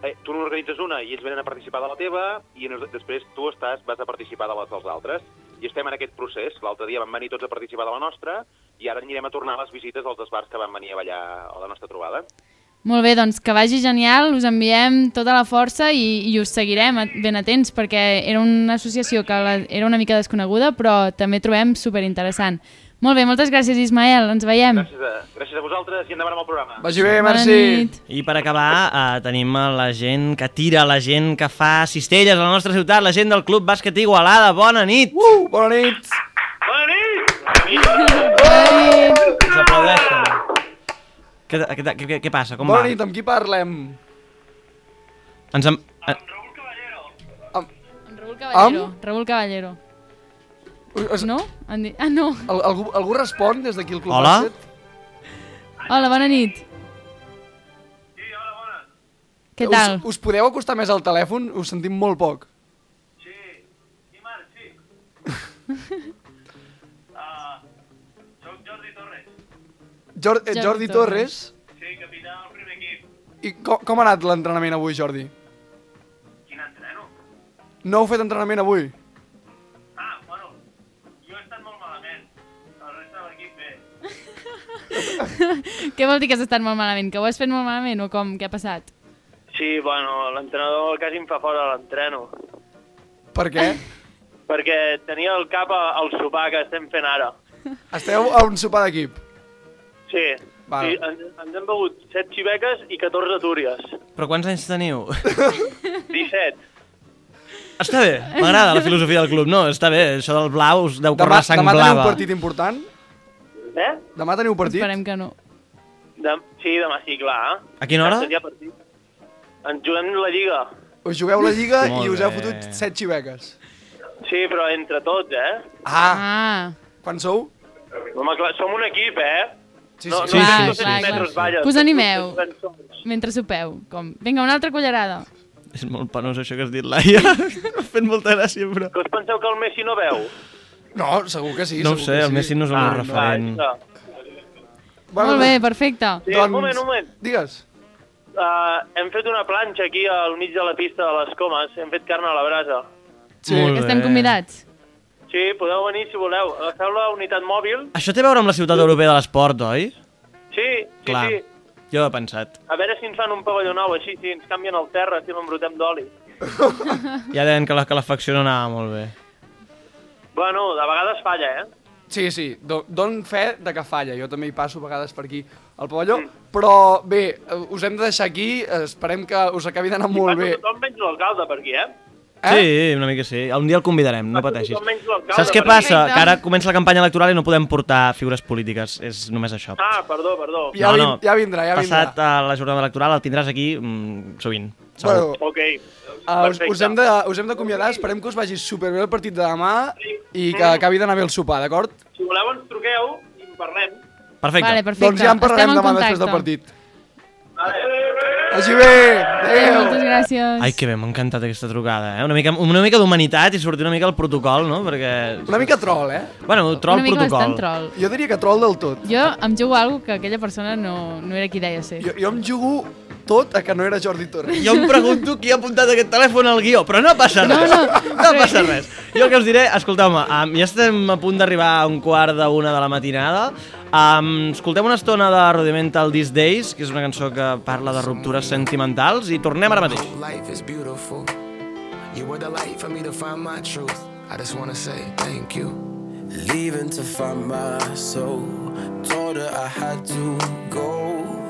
eh, tu n'organitzes una i ells venen a participar de la teva i després tu estàs, vas a participar de les dels altres. I estem en aquest procés. L'altre dia van venir tots a participar de la nostra i ara anirem a tornar a les visites als esbars que van venir a ballar a la nostra trobada. Molt bé, doncs que vagi genial, us enviem tota la força i, i us seguirem ben atents perquè era una associació que la, era una mica desconeguda però també trobem superinteressant. Molt bé, moltes gràcies Ismael, ens veiem. Gràcies a, gràcies a vosaltres i endavant amb el programa. Vagi bé, Bona merci. nit. I per acabar, eh, tenim a la gent que tira, la gent que fa cistelles a la nostra ciutat, la gent del Club Bàsquet Igualada. Bona nit! Uh, bona nit! Bona nit! Us aplaudeixen. Què, què, què, què, què passa? Com Bona va? nit, amb qui parlem? Ens em... eh, Raúl Caballero. Raúl Caballero. Es... No? Dit... Ah, no. Al, algú, algú respon des d'aquí al Club Hola? Bàsquet? Hola, bona nit. Què tal? Us, us podeu acostar més al telèfon? Us sentim molt poc. Jor eh, Jordi Jordi Torres. Sí, capità del primer equip. I com, com ha anat l'entrenament avui, Jordi? Quin entreno? No heu fet entrenament avui? Què vol dir que has estat molt malament? Que ho has fet molt malament o com? Què ha passat? Sí, bueno, l'entrenador quasi em fa fora de l'entreno. Per què? Perquè tenia el cap al sopar que estem fent ara. Esteu a un sopar d'equip. Sí, Val. sí ens, ens hem begut 7 xiveques i 14 túries. Però quants anys teniu? 17. Està bé, m'agrada la filosofia del club. No, està bé, això del blau us deu córrer Demà, la sang demà teniu blava. un partit important? Eh? Demà teniu partit? Esperem que no. Dem sí, demà sí, clar. A quina hora? Seria partit. Ens juguem la Lliga. Us jugueu la Lliga i us heu fotut 7 xiveques. Sí, però entre tots, eh? Ah. Ah. Quan sou? Home, clar, som un equip, eh? Sí, no, sí. no Sí, fem sí, 200 sí, sí. metres, vaja. Que us animeu. Mentre sopeu. Com? Vinga, una altra cullerada. És molt penós això que has dit, Laia. M'ha fet molta gràcia, però... Que us penseu que el Messi no veu? No, segur que sí. No ho sé, el sí. Messi no és el meu referent. Bueno, Molt bé, perfecte. Sí, Doncs- un moment, un moment. Digues. Uh, hem fet una planxa aquí al mig de la pista de les Comes. Hem fet carn a la brasa. Sí. Molt Estem bé. convidats. Sí, podeu venir si voleu. Agafeu la unitat mòbil. Això té a veure amb la ciutat europea de l'esport, oi? Sí, sí, Clar, sí. jo ho he pensat. A veure si ens fan un pavelló nou així, si ens canvien el terra, si l'embrutem d'oli. Ja deien que la calefacció no anava molt bé. Bueno, de vegades falla, eh? Sí, sí, do, don fe de que falla. Jo també hi passo a vegades per aquí al pavelló. Però bé, eh, us hem de deixar aquí. Esperem que us acabi d'anar molt bé. Tothom menys l'alcalde per aquí, eh? Eh? Sí, una mica sí. Un dia el convidarem, no pateixis. Saps què passa? Que ara comença la campanya electoral i no podem portar figures polítiques. És només això. Ah, perdó, perdó. Ja vin- ja vindrà, ja vindrà. Passat a la jornada electoral el tindràs aquí mm, sovint. Segur. Bueno, Ok. Uh, us, us, hem de, us hem d'acomiadar, esperem que us vagi superbé el partit de demà i que acabi d'anar bé el sopar, d'acord? Si voleu ens truqueu i en parlem. Perfecte. Vale, perfecte. Doncs ja en parlarem demà després del contacte. partit. Vagi bé! Adéu! Moltes gràcies. Ai, que bé, m'ha encantat aquesta trucada, eh? Una mica, una mica d'humanitat i sortir una mica al protocol, no? Perquè... Una mica troll, eh? Bueno, troll Una mica protocol. bastant troll. Jo diria que troll del tot. Jo em jugo a algo que aquella persona no, no era qui deia ser. Jo, jo em jugo tot a que no era Jordi Torres. Jo em pregunto qui ha apuntat aquest telèfon al guió, però no passa No, res. no, no passa res. Jo el que us diré, escolteu-me, um, ja estem a punt d'arribar a un quart d'una de la matinada. Um, escoltem una estona de Rudimental These Days, que és una cançó que parla de ruptures sentimentals, i tornem ara mateix. Life is beautiful. You were the light for me to find my truth. I just wanna say thank you. Leaving to find my soul. Told her I had to go.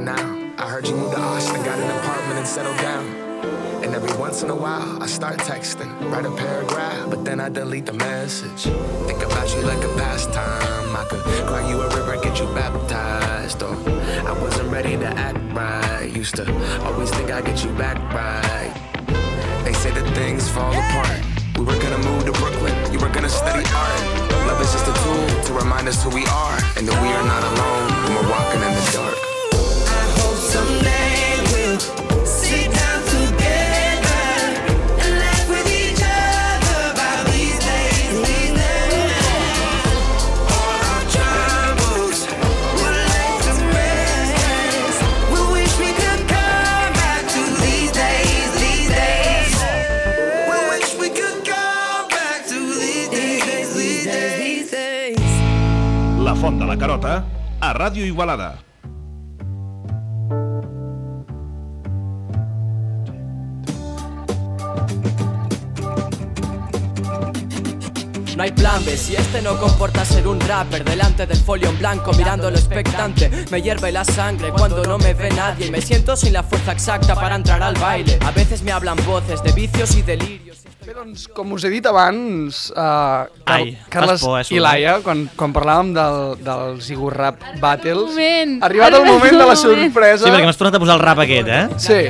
now. I heard you moved to Austin, got an apartment and settled down. And every once in a while, I start texting, write a paragraph, but then I delete the message. Think about you like a pastime. I could cry you a river, get you baptized. Or I wasn't ready to act right. Used to always think I'd get you back right. They say that things fall apart. We were gonna move to Brooklyn, you were gonna study art. Love is just a tool to remind us who we are, and that we are not alone when we're walking in the dark. Font de la Carota, a Ràdio Igualada. Hay plan B si este no comporta ser un rapper delante del folio en blanco mirándolo expectante. Me hierve la sangre cuando no me ve nadie me siento sin la fuerza exacta para entrar al baile. A veces me hablan voces de vicios y delirios. Bé, doncs, com us he dit abans, uh, Car Ai, Carles por, eh, i Laia, quan, quan parlàvem del, del Zigur Rap Battles, moment, ha arribat el moment de la sorpresa. Sí, perquè m'has tornat a posar el rap aquest, eh? Sí,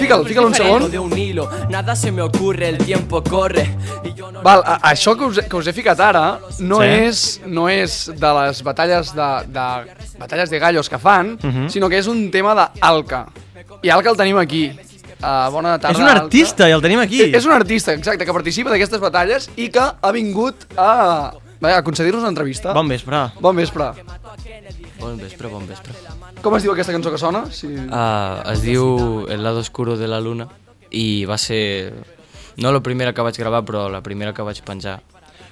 fica'l, fica'l un segon. De un hilo, nada se me ocurre, el tiempo corre. Val, a, això que us, que us he ficat ara no, Sí. és, no és de les batalles de, de, batalles de gallos que fan, Mhm. sinó que és un tema d'Alca. I Alca el tenim aquí. Uh, bona tarda, És un artista i el tenim aquí. És un artista, exacte, que participa d'aquestes batalles i que ha vingut a, a concedir-nos una entrevista. Bon vespre. Bon vespre. Bon vespre, bon vespre. Com es diu aquesta cançó que sona? Si... Uh, es diu El lado oscuro de la luna i va ser no la primera que vaig gravar, però la primera que vaig penjar.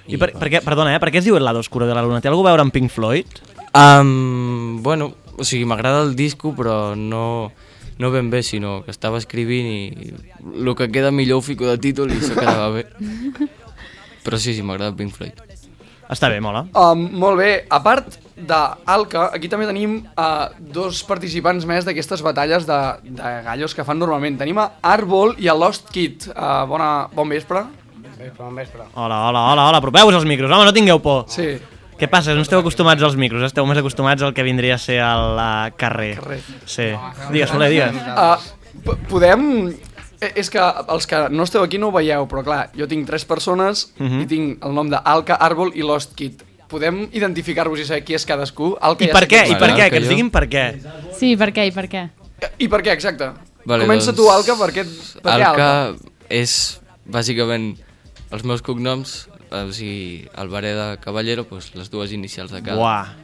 I per, per què, perdona, eh? Per què es diu El lado oscuro de la luna? Té alguna a veure amb Pink Floyd? Um, bueno, o sigui, m'agrada el disco, però no, no ben bé, sinó que estava escrivint i el que queda millor ho fico de títol i això quedava bé. Però sí, sí, m'agrada Pink Floyd. Està bé, mola. Um, molt bé, a part d'Alca, aquí també tenim uh, dos participants més d'aquestes batalles de, de gallos que fan normalment. Tenim a Arbol i a Lost Kid. Uh, bona, bon vespre. Vespre, bon vespre. Hola, hola, hola, hola, apropeu-vos als micros, home, no tingueu por. Sí. Què passa? No esteu acostumats als micros, esteu més acostumats al que vindria a ser al uh, carrer. Carrer. Sí. Digues, Soler, digues. Uh, podem... eh, És que els que no esteu aquí no ho veieu, però clar, jo tinc tres persones Mhm. i tinc el nom d'Alca, Arbol i Lost Kid. Podem identificar-vos i saber qui és cadascú? Alca I ja per sé què? I per què? Que ens diguin per què. Sí, per què i per què? I per què, exacte? Vale, Comença doncs, tu, Alca, per què, per què Alca? Alca és bàsicament els meus cognoms, o sigui, Alvareda Caballero, doncs les dues inicials de cada. Uah.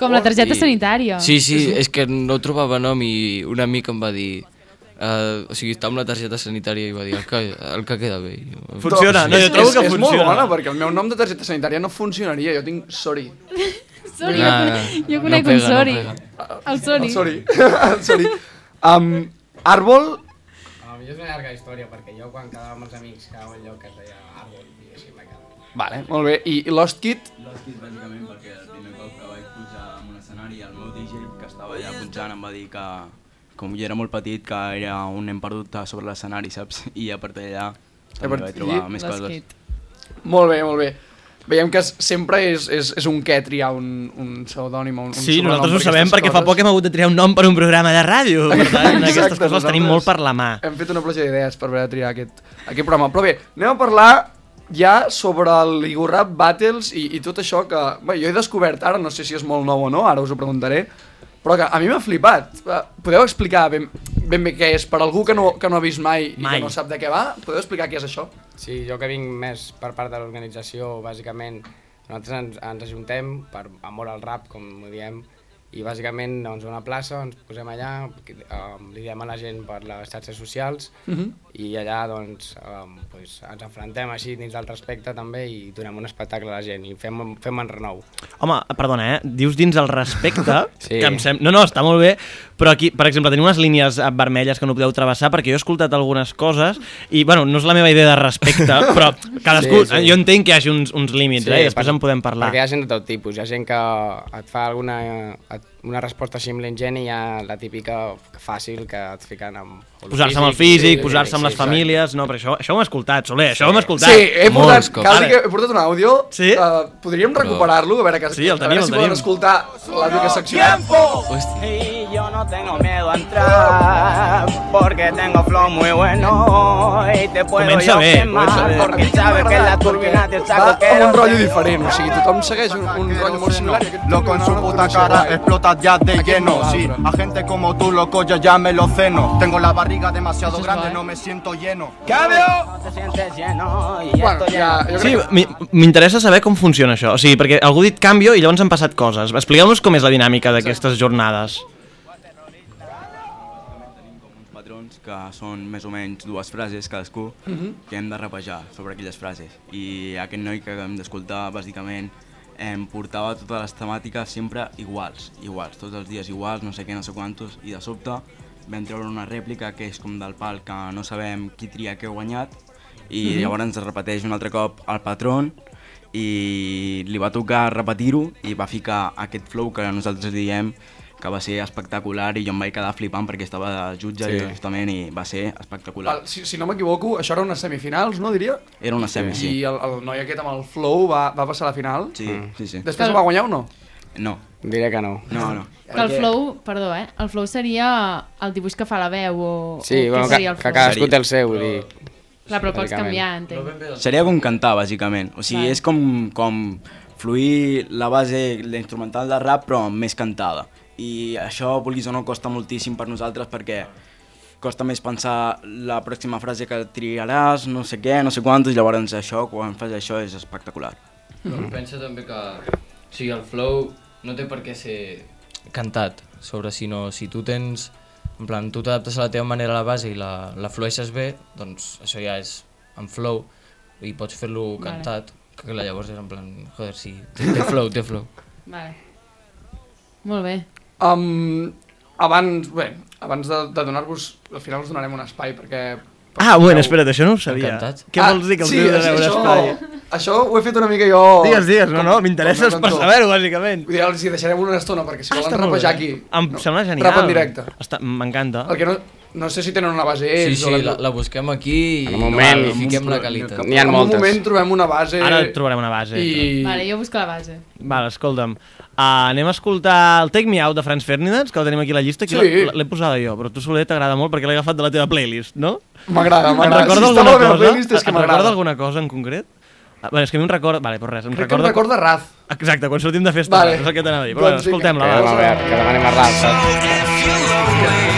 Com la targeta sanitària. Sí, sí, és que no trobava nom i un amic em va dir... Uh, o sigui, està amb la targeta sanitària i va dir el que, el que queda bé. I Funciona, no, jo és, trobo que és, és molt funciona. bona, perquè el meu nom de targeta sanitària no funcionaria, jo tinc Sorry. Sorry, Ah, jo, conec- no pega, un no Sorry. pega. el Sorry. El Sorry. el Sorry. Um, Arbol, A mi és una llarga història, perquè jo quan quedava amb els amics quedava un lloc que es deia Vale, molt bé. I, i Lost Kid? Lost Kid bàsicament perquè el primer cop que vaig pujar en un escenari el meu DJ que estava allà punxant em va dir que com jo era molt petit que era un nen perdut sobre l'escenari, saps? I a partir d'allà també vaig trobar més coses. Molt bé, molt bé. veiem que es- sempre és, és, és un què triar un, un pseudònim o un, un Sí, nosaltres ho sabem aquestes perquè fa coses. poc hem hagut de triar un nom per un programa de ràdio. Per tant, aquestes Exacte, coses les tenim molt per la mà. Hem fet una pluja d'idees per haver de triar aquest, aquest programa. Però bé, anem a parlar ja sobre el Ligo Rap Battles i, i tot això que... Bé, jo he descobert ara, no sé si és molt nou o no, ara us ho preguntaré, però que a mi m'ha flipat. Eh, Podeu explicar ben, ben bé què és per algú que no, que no ha vist mai, i Mai. que no sap de què va? Podeu explicar què és això? Sí, jo que vinc més per part de l'organització, bàsicament, nosaltres ens, ens ajuntem per amor al rap, com ho diem, i bàsicament doncs, una plaça, ens posem allà, um, li diem a la gent per les xarxes socials, Mhm. i allà doncs, um, pues, ens enfrontem així dins del respecte també i donem un espectacle a la gent i fem, fem en renou. Home, perdona, eh? Dius dins el respecte, Sí. que em sem... No, no, està molt bé, però aquí, per exemple, tenim unes línies eh, vermelles que no podeu travessar perquè jo he escoltat algunes coses i, bueno, no és la meva idea de respecte, però cadascú... Sí, sí. Jo entenc que hi hagi uns, uns límits, eh? I després per- en podem parlar. Perquè hi ha gent de tot tipus. Hi ha gent que et fa alguna, et, una resposta així amb l'engent i hi ha la típica fàcil que et fiquen amb... Posar-se amb el físic, sí, posar-se amb sí, les exacte. famílies... No, però això, això ho hem escoltat, Soler, això ho hem escoltat. Sí, he portat, cal dir que he portat un àudio. Sí? Uh, podríem recuperar-lo, a veure, que, Sí, el a veure tenim, si el poden tenim. escoltar la mica secció. Y yo no tengo miedo a entrar porque tengo flow muy bueno y te puedo Comença yo bé, comença bé. porque sabes que la turbina te Va saco amb quiero un rotllo diferent, o sigui, tothom segueix un, un rotllo molt similar. Loco en su puta cara guai. explota ya de lleno no, Sí, a gente como tú, loco, yo ya me lo ceno Tengo la barriga demasiado grande, no me siento lleno ¡Cambio! No te sientes lleno y Bueno, jo Sí, que... m'interessa saber com funciona això. O sigui, perquè algú ha dit canvio i llavors han passat coses. Expliqueu-nos com és la dinàmica d'aquestes jornades. Que són més o menys dues frases cadascú Mhm. que hem de rapejar sobre aquelles frases. I aquest noi que hem d'escoltar, bàsicament, em portava totes les temàtiques sempre iguals, iguals, tots els dies iguals, no sé què, no sé quantos, i de sobte vam treure una rèplica que és com del pal que no sabem qui tria què ha guanyat, i Mhm. llavors ens repeteix un altre cop el patron, i li va tocar repetir-ho i va ficar aquest flow que nosaltres diem que va ser espectacular i jo em vaig quedar flipant perquè estava de jutge Sí. justament i va ser espectacular. Val, si, si no m'equivoco, això era unes semifinals, no, diria? Era una semi, sí. I el, el noi aquest amb el flow va, va passar a la final? Sí, sí, sí. Després el va guanyar o no? No. Diré que no. No, no. Que el flow, perdó, eh? El flow seria el dibuix que fa la veu o, Sí, o bueno, que, seria el que flow? cadascú té el seu, vull dir... Clar, però pots canviar, entenc. Seria com cantar, bàsicament. O sigui, Vale. és com, com fluir la base, l'instrumental de rap, però més cantada. I això, vulguis o no, costa moltíssim per nosaltres perquè costa més pensar la pròxima frase que triaràs, no sé què, no sé quantos, i llavors això, quan fas això, és espectacular. Però pensa també que o sigui, el flow no té per què ser cantat sobre sinó si tu tens en plan, tu t'adaptes a la teva manera a la base i la, la flueixes bé, doncs això ja és en flow i pots fer-lo Vale. cantat, que llavors és en plan, joder, sí, té, té flow, té flow. Vale. Molt bé. Um, abans, bé, abans de, de donar-vos... Al final us donarem un espai perquè... Ah, bueno, espera't, això no ho sabia. Encantat. Què vols dir que els sí, això, veure això, espai? això ho he fet una mica jo... Digues, digues, no, no, m'interessa per saber-ho, bàsicament. Vull dir, els hi deixarem una estona, perquè si Ah, volen rapejar aquí... Em sembla genial. Rap en directe. M'encanta. El que no, no sé si tenen una base ells Sí, sí, o la, la busquem aquí i En un moment, i fiquem la qualitat. N'hi ha en un moltes. moment trobem una base... Ara trobarem una base. I... Vale, jo busco la base. Vale, escolta'm. Uh, anem a escoltar el Take Me Out de Franz Ferdinand, que el tenim aquí a la llista. Aquí Sí. L'he posada jo, però tu, Soler, t'agrada molt perquè l'he agafat de la teva playlist, no? M'agrada, m'agrada. recorda Si està alguna a la meva playlist és que m'agrada. recorda alguna cosa en concret? Ah, bueno, és que a mi em recorda... Vale, però res, em Crec que em recorda... recorda Raz. Exacte, quan sortim de festa, Vale. és el que t'anava a dir. Però bueno, Doncs vinga. escoltem-la, Que, va. a veure, que demanem a Ralph, saps?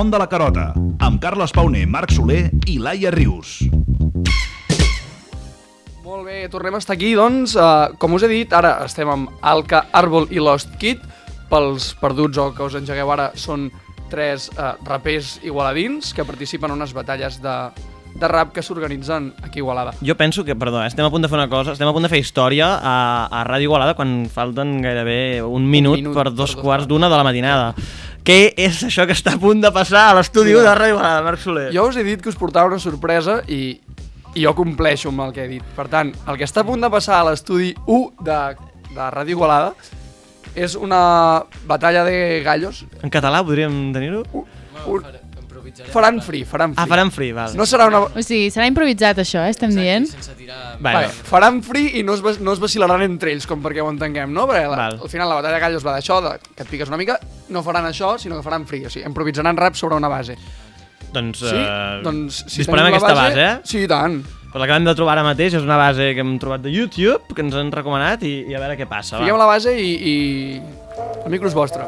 Font de la Carota, amb Carles Pauner, Marc Soler i Laia Rius. Molt bé, tornem a estar aquí, doncs. Uh, com us he dit, ara estem amb Alca, Arbol i Lost Kid. Pels perduts o que us engegueu ara, són tres uh, rapers igualadins que participen en unes batalles de, de rap que s'organitzen aquí a Igualada. Jo penso que, perdó, eh, estem a punt de fer una cosa, estem a punt de fer història a, a Ràdio Igualada quan falten gairebé un minut, minut per per dos dos quarts d'una de la matinada. Què és això que està a punt de passar a l'estudi de Ràdio Igualada, Marc Soler? Jo us he dit que us portava una sorpresa i, i jo compleixo amb el que he dit. Per tant, el que està a punt de passar a l'estudi 1 de, de Ràdio Igualada és una batalla de gallos. En català podríem tenir-ho? Un, faran free, faran free. Ah, faran free, val. No serà una... O sigui, serà improvisat això, eh, estem dient? Vale, faran free i no es, no es vacilaran entre ells, com perquè ho entenguem, no? Perquè la, al final la batalla de gallos va d'això, de, que et piques una mica, no faran això, sinó que faran free, o sigui, improvisaran rap sobre una base. Doncs, Sí? eh, Doncs, si la d'aquesta base, base, eh? sí, i tant. Pues l'acabem de trobar ara mateix, és una base que hem trobat de YouTube, que ens han recomanat, i, i a veure què passa. Fiquem va. la base i, i... El micro és vostre.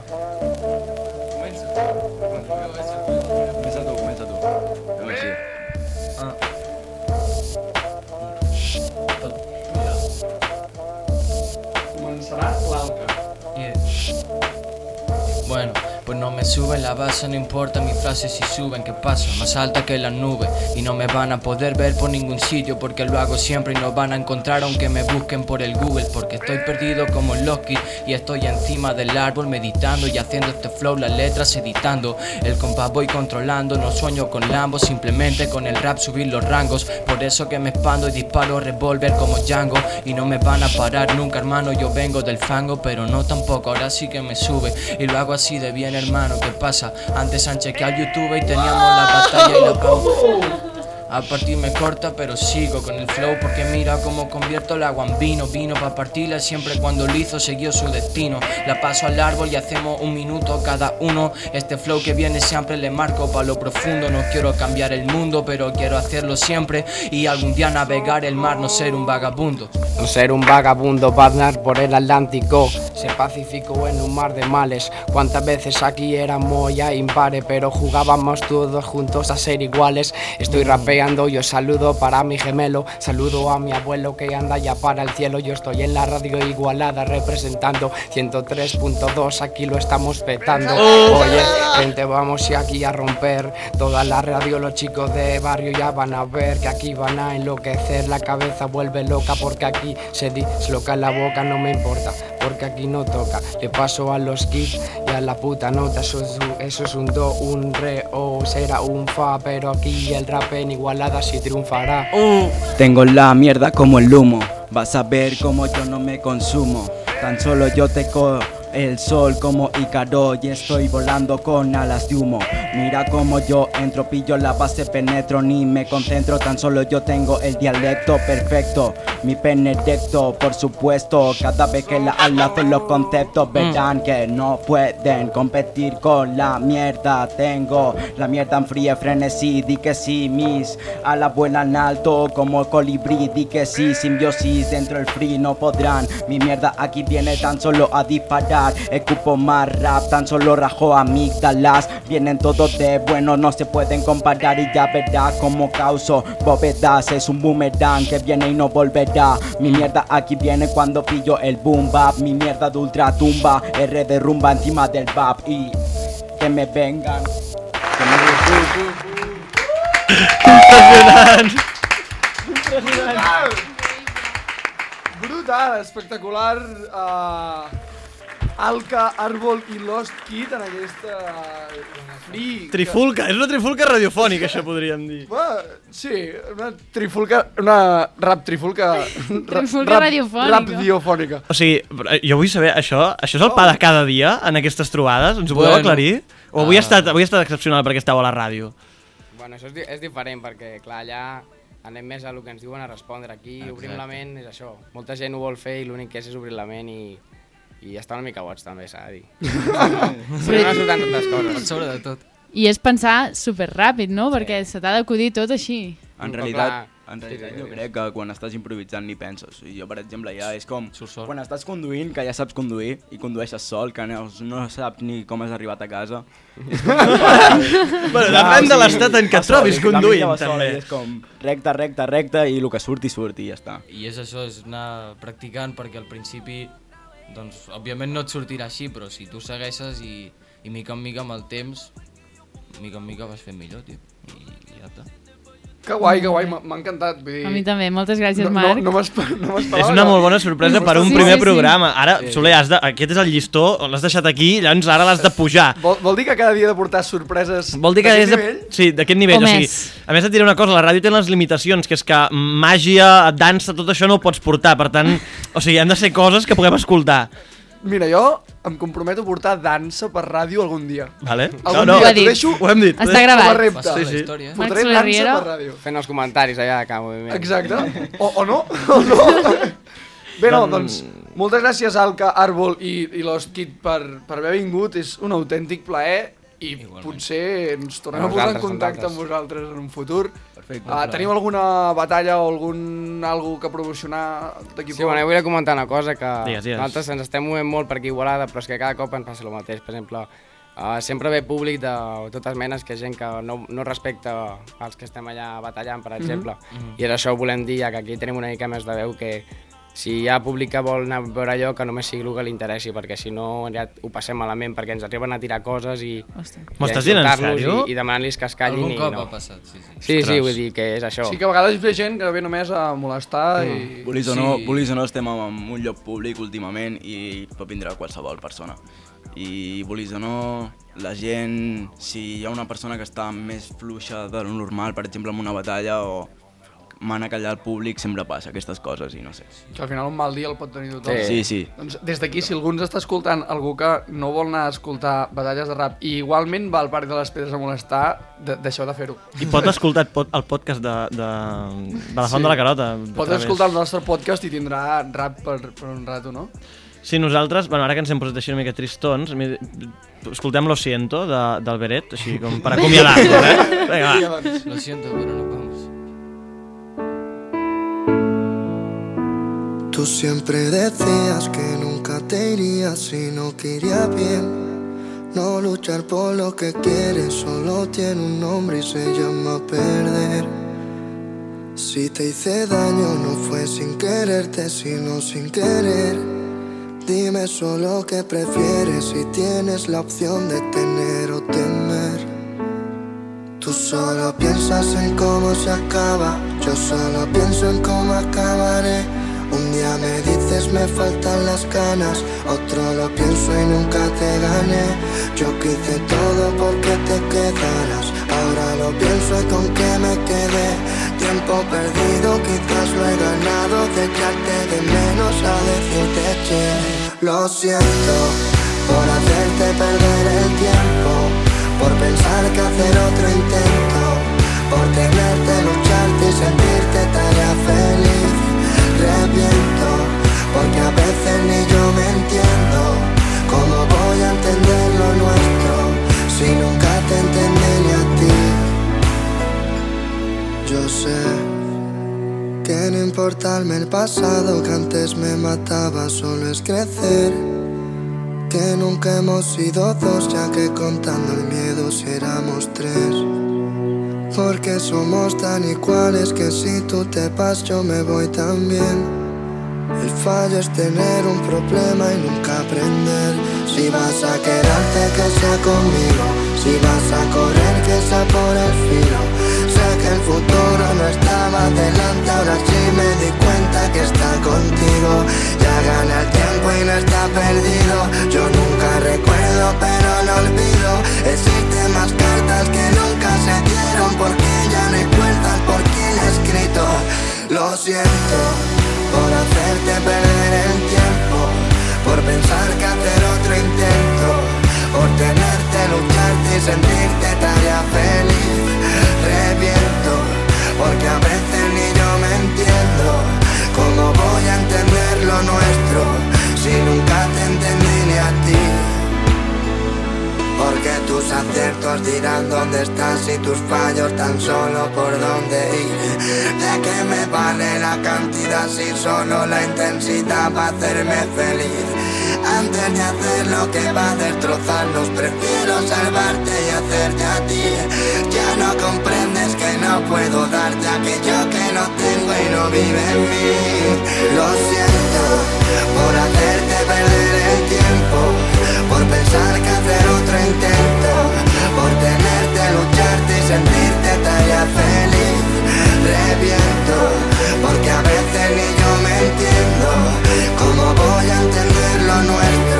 Bueno, pues no me sube la base, no importa mis frases si suben, ¿qué pasa? Más alta que las nubes y no me van a poder ver por ningún sitio porque lo hago siempre y no van a encontrar aunque me busquen por el Google porque estoy perdido como Loki y estoy encima del árbol meditando y haciendo este flow, las letras editando. El compás voy controlando, no sueño con Lambo, simplemente con el rap subir los rangos. Por eso que me expando y disparo revólver como Django y no me van a parar nunca, hermano. Yo vengo del fango, pero no tampoco. Ahora sí que me sube y lo hago así de bien, hermano. ¿Qué pasa? Antes han chequeado YouTube y teníamos la batalla y la. A partir me corta, pero sigo con el flow porque mira cómo convierto el agua en vino. Vino para partirla siempre cuando lo hizo siguió su destino. La paso al árbol y hacemos un minuto cada uno. Este flow que viene siempre le marco para lo profundo. No quiero cambiar el mundo, pero quiero hacerlo siempre. Y algún día navegar el mar, no ser un vagabundo. No ser un vagabundo, vagar por el Atlántico. Se pacificó en un mar de males. Cuántas veces aquí éramos ya impares, pero jugábamos todos juntos a ser iguales. Estoy rapeando, yo saludo para mi gemelo. Saludo a mi abuelo que anda ya para el cielo. Yo estoy en la radio igualada representando 103.2. Aquí lo estamos petando. Oye, gente, vamos aquí a romper toda la radio. Los chicos de barrio ya van a ver que aquí van a enloquecer. La cabeza vuelve loca porque aquí se disloca la boca. No me importa porque aquí no toca. Le paso a los kids y a la puta nota. Eso es un, eso es un do, un re o será un fa. Pero aquí el rap en igualada sí triunfará. Tengo la mierda como el humo, vas a ver cómo yo no me consumo. Tan solo yo te co el sol como Ícaro y estoy volando con alas de humo. Mira como yo entro, pillo la base, penetro, ni me concentro. Tan solo yo tengo el dialecto perfecto, mi pene recto, por supuesto. Cada vez que la alazo los conceptos, verán que no pueden competir con la mierda. Tengo la mierda en fría frenesí, di que sí, mis a la buena en alto como colibrí, di que sí, simbiosis dentro del free no podrán. Mi mierda aquí viene tan solo a disparar, escupo más rap, tan solo rajo amígdalas. Vienen todos de bueno, no se pueden comparar y ya verás como causo bóvedas. Es un boomerang que viene y no volverá. Mi mierda aquí viene cuando pillo el boom bap, mi mierda de ultra tumba, R de rumba encima del bap y que me vengan. Que me... Impressionant! Brutal! Brutal, espectacular. Uh, Alca, Arbol i Lost Kid en aquesta free. Trifulca, és una trifulca radiofònica, això podríem dir. Va, sí, una trifulca, una rap trifulca... Trifulca radiofònica. Rap diofònica. O sigui, jo vull saber, això això és el pa de cada dia en aquestes trobades? Ens ho podeu Bueno. aclarir? O avui, Ah. ha estat, avui ha estat excepcional perquè estàu a la ràdio? Bueno, això és, és diferent perquè, clar, allà anem més a el que ens diuen a respondre. Aquí Exacte. obrim la ment, és això. Molta gent ho vol fer i l'únic que és és obrir la ment i, i està una mica boig també, s'ha de dir. Però no surten tantes coses. Per sobre de tot. I és pensar super ràpid, no? Perquè se t'ha d'acudir tot així. En realitat. En realitat jo crec que quan estàs improvisant ni penses. I jo, per exemple, ja és com quan estàs conduint, que ja saps conduir, i condueixes sol, que no, no saps ni com has arribat a casa. Bueno, depèn de l'estat en què et trobis conduint, també. És com recte, recte, recte, i el que surti, surti, i ja està. I és això, és anar practicant perquè al principi, doncs, òbviament no et sortirà així, però si tu segueixes i, i mica en mica amb el temps, mica en mica vas fent millor, tio. I, i ja està. Que guai, que guai, m'ha encantat. Vull dir... A mi també, moltes gràcies, no, Marc. No, no no És una molt bona sorpresa per un Sí, primer sí, sí. programa. Ara, Sí. Soler, has de, aquest és el llistó, l'has deixat aquí, llavors ara l'has de pujar. Vol, vol dir que cada dia he de portar sorpreses Vol dir que és d'aquest de, nivell? sí, d'aquest nivell. O O sigui, més. a més et diré una cosa, la ràdio té les limitacions, que és que màgia, dansa, tot això no ho pots portar. Per tant, o sigui, han de ser coses que puguem escoltar. Mira, jo em comprometo a portar dansa per ràdio algun dia. Vale. Algun No, no, dia, t'ho deixo, Ho hem dit. t'ho deixo Com a repte. Sí, sí. Portaré dansa per ràdio. Fent els comentaris allà de cada moviment. Exacte. O, o no, o no. Bé, no, Doncs- doncs, moltes gràcies Alca, Arbol i, i Lost Kid per, per haver vingut. És un autèntic plaer i potser ens tornem a, A posar en contacte amb vosaltres. en un futur. Perfecte. Uh, tenim alguna batalla o algun algo que promocionar d'aquí Sí, bueno, jo volia comentar una cosa que Digues, digues. nosaltres ens estem movent molt per aquí Igualada, però és que cada cop ens passa el mateix. Per exemple, uh, sempre ve públic de totes menes que gent que no, no respecta els que estem allà batallant, per Mhm. exemple. Mhm. I és això ho volem dir, ja que aquí tenim una mica més de veu que si hi ha públic que vol anar a veure allò, que només sigui el que li interessi, perquè si no ja ho passem malament, perquè ens arriben a tirar coses i, M'ho estàs dient en sèrio? I, i demanant-los que es callin. Algun i cop no. ha passat, sí, sí. Sí, sí, vull dir que és això. Sí que a vegades ve gent que ve només a molestar i... Volis o, no, volis o no, estem en un lloc públic últimament i pot vindre qualsevol persona. I volis o no, la gent, si hi ha una persona que està més fluixa de lo normal, per exemple, en una batalla o mana callar al públic, sempre passa aquestes coses i no sé. Que al final un mal dia el pot tenir tothom. Sí, sí. Doncs des d'aquí, si algú ens està escoltant, algú que no vol anar a escoltar batalles de rap i igualment va al Parc de les Pedres a molestar, de, deixeu de fer-ho. I pot escoltar el, pod, el podcast de, de, de la Font de la Carota. Pot través. escoltar el nostre podcast i tindrà rap per, per un rato, no? Sí, nosaltres, bueno, ara que ens hem posat així una mica tristons, escoltem Lo Siento de, del Beret, així com per acomiadar-nos, eh? Vinga, va. Lo siento, pero no vamos. Tú siempre decías que nunca te irías si no quería bien. No luchar por lo que quieres solo tiene un nombre y se llama perder. Si te hice daño no fue sin quererte, sino sin querer. Dime solo qué prefieres si tienes la opción de tener o temer. Tú solo piensas en cómo se acaba, yo solo pienso en cómo acabaré. Un día me dices me faltan las ganas, otro lo pienso y nunca te gané. Yo quise todo porque te quedaras, ahora lo pienso y con qué me quedé. Tiempo perdido, quizás lo he ganado, de de menos a decirte che. Lo siento por hacerte perder el tiempo, por pensar que hacer otro intento, por tenerte, lucharte y sentirte tarea feliz. Porque a veces ni yo me entiendo. ¿Cómo voy a entender lo nuestro si nunca te entendí ni a ti? Yo sé que no importarme el pasado que antes me mataba, solo es crecer. Que nunca hemos sido dos, ya que contando el miedo si éramos tres. Porque somos tan iguales que si tú te vas yo me voy también. El fallo es tener un problema y nunca aprender. Si vas a quedarte que sea conmigo, si vas a correr que sea por el filo. El futuro no estaba delante, ahora sí me di cuenta que está contigo. Ya gana el tiempo y no está perdido. Yo nunca recuerdo pero no olvido. Existen más cartas que nunca se dieron porque ya no cuentas por quién ha escrito. Lo siento por hacerte perder el tiempo, por pensar que hacer otro intento, por tenerte, lucharte y sentirte tarea feliz. Reviento, porque a veces ni yo me entiendo. ¿Cómo voy a entender lo nuestro si nunca te entendí ni a ti? Porque tus aciertos tirando dónde estás y tus fallos tan solo por dónde ir. ¿De qué me vale la cantidad si solo la intensidad va a hacerme feliz? Antes de hacer lo que va a destrozarnos, prefiero salvarte y hacerte a ti. Ya no que no puedo darte aquello que no tengo y no vive en mí. Lo siento por hacerte perder el tiempo, por pensar que hacer otro intento, por tenerte, lucharte y sentirte tarea feliz. Reviento, porque a veces ni yo me entiendo. ¿Cómo voy a entender lo nuestro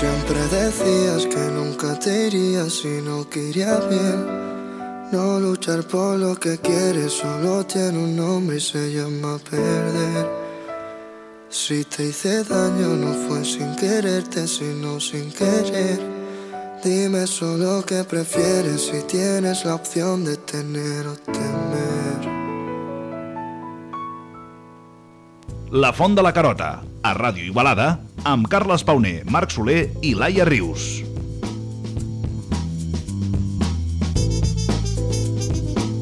siempre decías que nunca te irías si no quería bien. No luchar por lo que quieres solo tiene un nombre y se llama perder. Si te hice daño no fue sin quererte, sino sin querer. Dime solo qué prefieres si tienes la opción de tener o temer. La Font de la Carota, a Ràdio Igualada, amb Carles Pauner, Marc Soler i Laia Rius.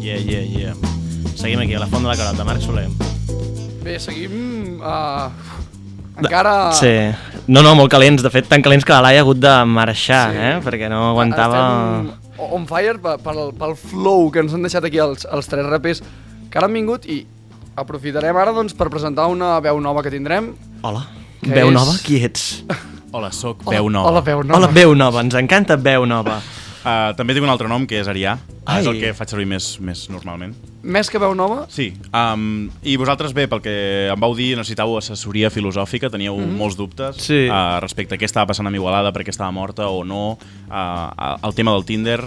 Yeah, yeah, yeah. Seguim aquí, a la Font de la Carota, Marc Soler. Bé, seguim... Uh, encara... Sí. No, no, molt calents. De fet, tan calents que la Laia ha hagut de marxar, sí. eh? Perquè no aguantava... Estem on fire pe- pel, pel flow que ens han deixat aquí els, els tres rapers que ara han vingut i aprofitarem ara doncs, per presentar una veu nova que tindrem. Hola. Que Veu és- nova? Qui ets? Hola, sóc Hola, Veu Nova. hola, Veu Nova. Hola, veu nova. Ens encanta veu nova. Uh, també tinc un altre nom, que és Arià. Ai. És el que faig servir més, més normalment. Més que veu nova? Sí. Um, I vosaltres, bé, pel que em vau dir, necessitàveu assessoria filosòfica, teníeu Mhm. molts dubtes Sí. uh, respecte a què estava passant amb Igualada, per què estava morta o no, uh, el tema del Tinder...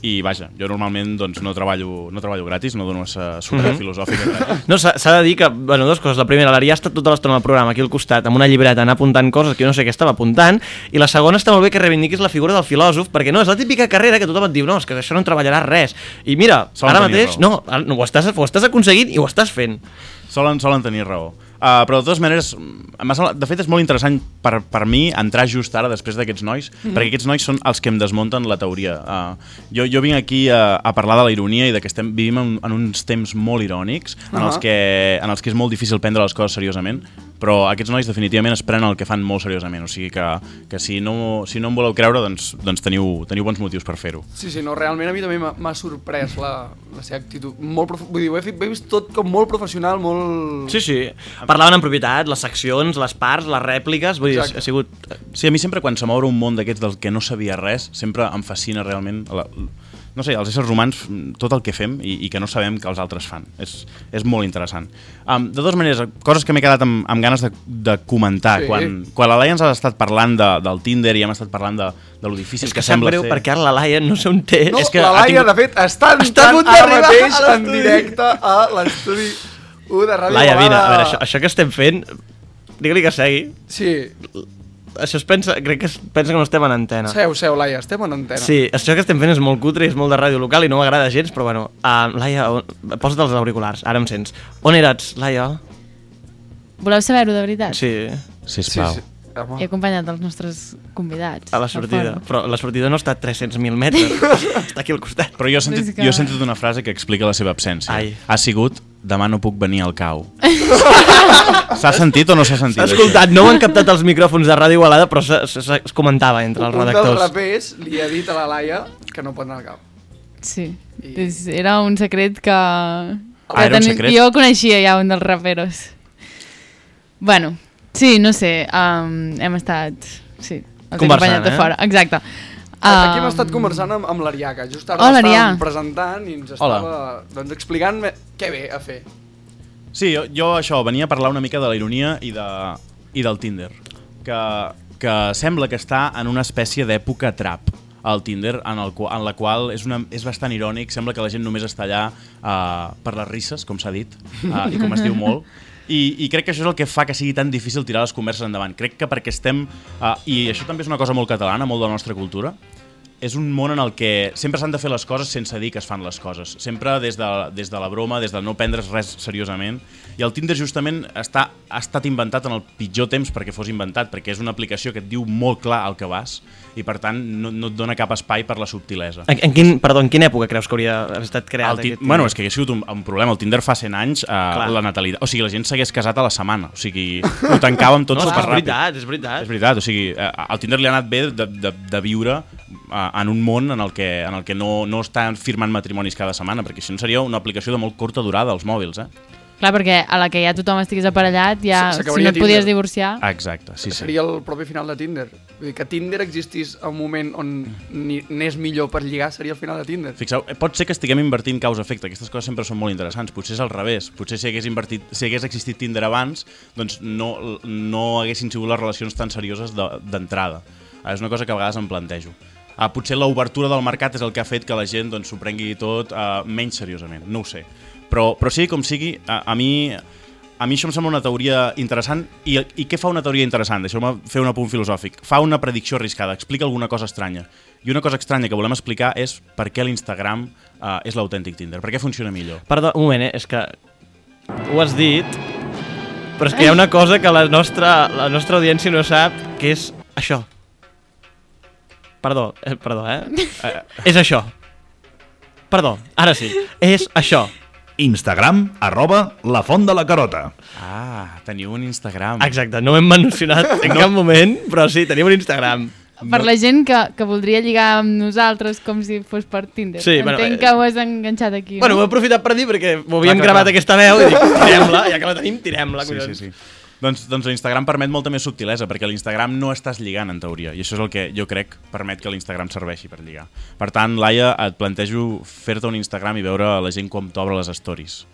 I vaja, jo normalment doncs, no, treballo, no treballo gratis, no dono assessoria Mhm. filosòfica. gratis. No, s'ha de dir que, bueno, dues coses. La primera, l'Arià ha estat tota l'estona al programa aquí al costat, amb una llibreta, anar apuntant coses que jo no sé què estava apuntant, i la segona està molt bé que reivindiquis la figura del filòsof, perquè no, és la típica carrera que tothom et diu, no, és que això no en treballaràs res. I mira, Solen ara mateix, raó. no, no, ho estàs, ho estàs aconseguint i ho estàs fent. Solen, solen tenir raó. Uh, però de totes maneres, de fet és molt interessant per, per mi entrar just ara després d'aquests nois, Mhm. perquè aquests nois són els que em desmunten la teoria. Uh, jo, jo vinc aquí a, a parlar de la ironia i de que estem, vivim en, en uns temps molt irònics, en, els Ahà. que, en els que és molt difícil prendre les coses seriosament, però aquests nois definitivament es prenen el que fan molt seriosament, o sigui que, que si, no, si no em voleu creure, doncs, doncs teniu, teniu bons motius per fer-ho. Sí, sí, no, realment a mi també m'ha- sorprès la, la seva actitud. Molt prof... Vull dir, ho he, fet, ho he vist tot com molt professional, molt... Sí, sí. Parlaven en propietat, les seccions, les parts, les rèpliques, vull dir, Exacte. ha sigut... Sí, a mi sempre quan se m'obre un món d'aquests del que no sabia res, sempre em fascina realment la, no sé, els éssers humans, mm, tot el que fem i, i que no sabem que els altres fan. És, és molt interessant. Um, de totes maneres, coses que m'he quedat amb, amb ganes de, de comentar. Sí. Quan, quan la Laia ens ha estat parlant de, del Tinder i hem estat parlant de, de lo difícil És que, que sembla greu ser... perquè ara la Laia no sé on té. No, És que la Laia, tingut- de fet, està a entrant ara mateix a en directe a l'estudi 1 de Ràdio Laia, mira, a Balada. veure, això, això que estem fent, digue-li que segui. Sí. Això es pensa, crec que es pensa que no estem en antena. Seu, seu, Laia, estem en antena. Sí, això que estem fent és molt cutre i és molt de ràdio local i no m'agrada gens, però bueno, uh, Laia, on- posa't els auriculars, ara em sents. On eres, Laia? Voleu saber-ho de veritat? Sí. Sisplau. Sí, sí. Home. He acompanyat els nostres convidats. A la sortida. Però la sortida no està a 300.000 metres. està aquí al costat. Però jo he, sentit, que- jo he sentit una frase que explica la seva absència. Ai. Ha sigut, demà no puc venir al cau. S'ha sentit o no s'ha sentit? S'ha escoltat, no ho han captat els micròfons de Ràdio Igualada, però se- se- se- es comentava entre els un dels redactors. rapers li ha dit a la Laia que no pot anar al cap. Sí, és, era un secret que... Ah, que era un secret? Jo coneixia ja un dels raperos. Bueno, sí, no sé, um, hem estat... Sí, els he Conversant, acompanyat de eh? fora, exacte. Aquí hem Um, estat conversant amb, amb l'Ariaca. Just ara Hola, l'estàvem presentant i ens Hola. estava doncs, explicant què ve a fer. Sí, jo, jo això, venia a parlar una mica de la ironia i, de, i del Tinder, que, que sembla que està en una espècie d'època trap al Tinder, en, el, en la qual és, una, és bastant irònic, sembla que la gent només està allà uh, per les risses, com s'ha dit, uh, i com es diu molt, i, i crec que això és el que fa que sigui tan difícil tirar les converses endavant. Crec que perquè estem, uh, i això també és una cosa molt catalana, molt de la nostra cultura, és un món en el que sempre s'han de fer les coses sense dir que es fan les coses. Sempre des de, des de la broma, des de no prendre's res seriosament. I el Tinder justament està, ha estat inventat en el pitjor temps perquè fos inventat, perquè és una aplicació que et diu molt clar el que vas i per tant no, no et dona cap espai per la subtilesa. En, en, quin, perdó, en quina època creus que hauria estat creat El aquest bueno, és que hagués sigut un, un problema. El Tinder fa 100 anys, eh, Clar. la natalitat... O sigui, la gent s'hagués casat a la setmana. O sigui, ho tancàvem tot No, és superràpid. veritat, és veritat. És veritat, o sigui, eh, al Tinder li ha anat bé de, de, de viure eh, en un món en el que, en el que no, no estan firmant matrimonis cada setmana, perquè si no seria una aplicació de molt curta durada als mòbils, eh? Clar, perquè a la que ja tothom estigués aparellat, ja, si no et podies Tinder. divorciar... Exacte, sí, sí. Seria el propi final de Tinder. Vull dir, que Tinder existís en un moment on ni- n'és millor per lligar, seria el final de Tinder. Fixeu, eh, pot ser que estiguem invertint causa-efecte, aquestes coses sempre són molt interessants, potser és al revés, potser si hagués, invertit, si hagués existit Tinder abans, doncs no, no haguessin sigut les relacions tan serioses de- d'entrada. Ah, és una cosa que a vegades em plantejo. Ah, potser l'obertura del mercat és el que ha fet que la gent doncs, s'ho prengui tot uh, menys seriosament, no ho sé. Però, però sigui com sigui, a, a mi a mi això em sembla una teoria interessant i, i què fa una teoria interessant? Deixeu-me fer un apunt filosòfic. Fa una predicció arriscada, explica alguna cosa estranya. I una cosa estranya que volem explicar és per què l'Instagram uh, és l'autèntic Tinder, per què funciona millor. Perdó, un moment, eh? és que ho has dit, però és que hi ha una cosa que la nostra, la nostra audiència no sap, que és això. Perdó, eh, perdó, eh? eh és això. Perdó, ara sí. És això. Instagram, arroba la font de la carota. Ah, teniu un Instagram. Exacte, no ho hem mencionat en cap moment, però sí, tenim un Instagram. Per la gent que, que voldria lligar amb nosaltres com si fos per Tinder. Sí, bueno, Entenc eh, que ho has enganxat aquí. Bueno, ho no? he aprofitat per dir perquè ho havíem clar, gravat clar. aquesta veu i dic, tirem-la, ja que la tenim, tirem-la, Sí, sí, sí. Doncs, doncs l'Instagram permet molta més subtilesa, perquè l'Instagram no estàs lligant, en teoria, i això és el que jo crec permet que l'Instagram serveixi per lligar. Per tant, Laia, et plantejo fer-te un Instagram i veure la gent com t'obre les stories.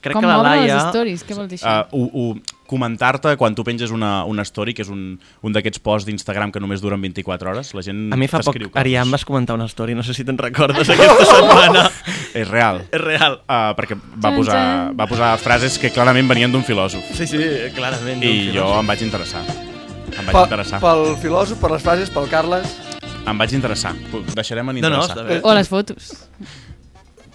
Crec Com que la obre les Laia... stories? Què vol dir això? Uh, uh, uh, comentar-te quan tu penges una, una story, que és un, un d'aquests posts d'Instagram que només duren 24 hores, la gent A mi fa poc, coses. Ariam, vas comentar una story, no sé si te'n recordes aquesta setmana. És real. És real. Uh, perquè va posar, va posar frases que clarament venien d'un filòsof. Sí, sí, clarament. I jo em vaig interessar. Em vaig Pel, interessar. pel filòsof, per les frases, pel Carles... Em vaig interessar. Deixarem en No, no, interessar. està bé. O les fotos.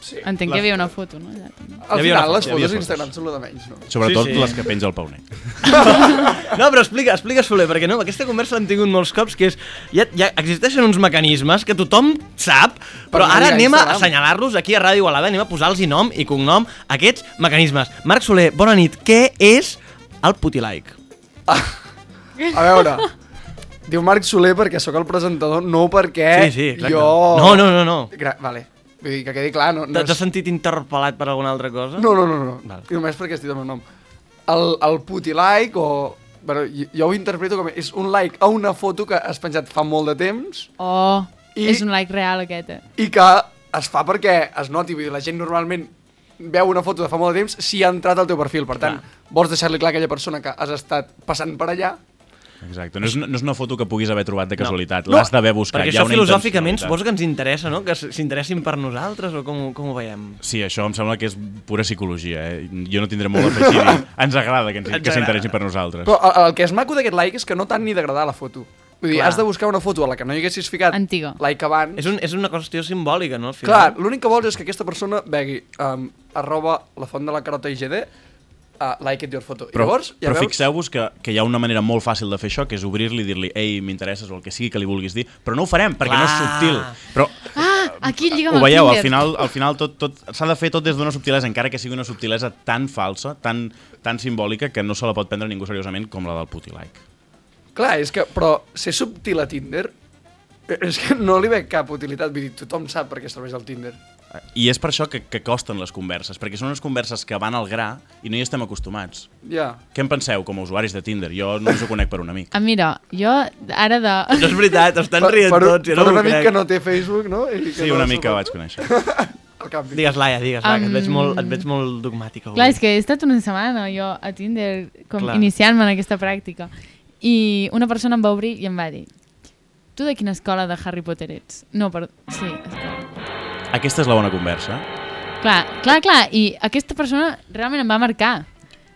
Sí. Entenc que hi havia una foto, no? Allà, també. Al havia final, una les fotos d'Instagram són de menys, no? Sobretot Sí, sí. les que penja el Pauner. No, però explica, explica Soler, perquè no, aquesta conversa l'hem tingut molts cops, que és, ja, ja existeixen uns mecanismes que tothom sap, però Per ara anem a assenyalar-los aquí a Ràdio Igualada, anem a posar-los nom i cognom a aquests mecanismes. Marc Soler, bona nit, què és el putilike? A veure, diu Marc Soler perquè sóc el presentador, no perquè Sí, sí, exacte. jo... No, no, no, no. Gra vale, vull dir que quedi clar, no, no, T'has és... sentit interpel·lat per alguna altra cosa? no, no, no, no. Val. I només perquè estic el meu nom. El, el putilike o... Bueno, jo, jo ho interpreto com és un like a una foto que has penjat fa molt de temps Oh, I- és un like real aquest, eh? i que es fa perquè es noti, vull dir, la gent normalment veu una foto de fa molt de temps si ha entrat al teu perfil, per tant, vols deixar-li clar a aquella persona que has estat passant per allà Exacte. No és, no és una foto que puguis haver trobat de casualitat. No, L'has d'haver buscat. Perquè això filosòficament suposo que ens interessa, no? Que s'interessin per nosaltres o com, com ho veiem? Sí, això em sembla que és pura psicologia. Eh? Jo no tindré molt a afegir. Ens agrada que, ens, Ens que s'interessin per nosaltres. Però el, el que és maco d'aquest like és que no tant ni d'agradar la foto. Vull dir, Clar. has de buscar una foto a la que no hi haguessis ficat Antiga. like abans. És, un, és una qüestió simbòlica, no? Al final. Clar, l'únic que vols és que aquesta persona vegui um, arroba la font de la carota IGD uh, like it your photo. I Però, llavors, ja però veus... fixeu-vos que, que hi ha una manera molt fàcil de fer això, que és obrir-li i dir-li ei, m'interesses o el que sigui que li vulguis dir, però no ho farem perquè no és Clar. subtil. Però Ah, aquí lliga ho veieu, al final, al final tot, tot s'ha de fer tot des d'una subtilesa, encara que sigui una subtilesa tan falsa, tan, tan simbòlica, que no se la pot prendre ningú seriosament com la del putilike. Clar, és que, però ser subtil a Tinder eh, és que no li veig cap utilitat. Vull dir, tothom sap per què serveix el Tinder. I és per això que, que costen les converses, perquè són unes converses que van al gra i no hi estem acostumats. Ja. Què en penseu com a usuaris de Tinder? Jo només ho conec per un amic. Ah, mira, jo ara de... No és veritat, estan Per, rient per, tots, jo per no un amic crec. que no té Facebook, no? I que Sí, no un amic que vaig conèixer. Al canvi. Digues, Laia, digues, Laia, que et veig Um, molt, et veig molt dogmàtica. avui. Clar, és que he estat una setmana jo a Tinder com Clar. iniciant-me en aquesta pràctica i una persona em va obrir i em va dir tu de quina escola de Harry Potter ets? No, per... Sí, escola. Aquesta és la bona conversa. Clar, clar, clar, i aquesta persona realment em va marcar.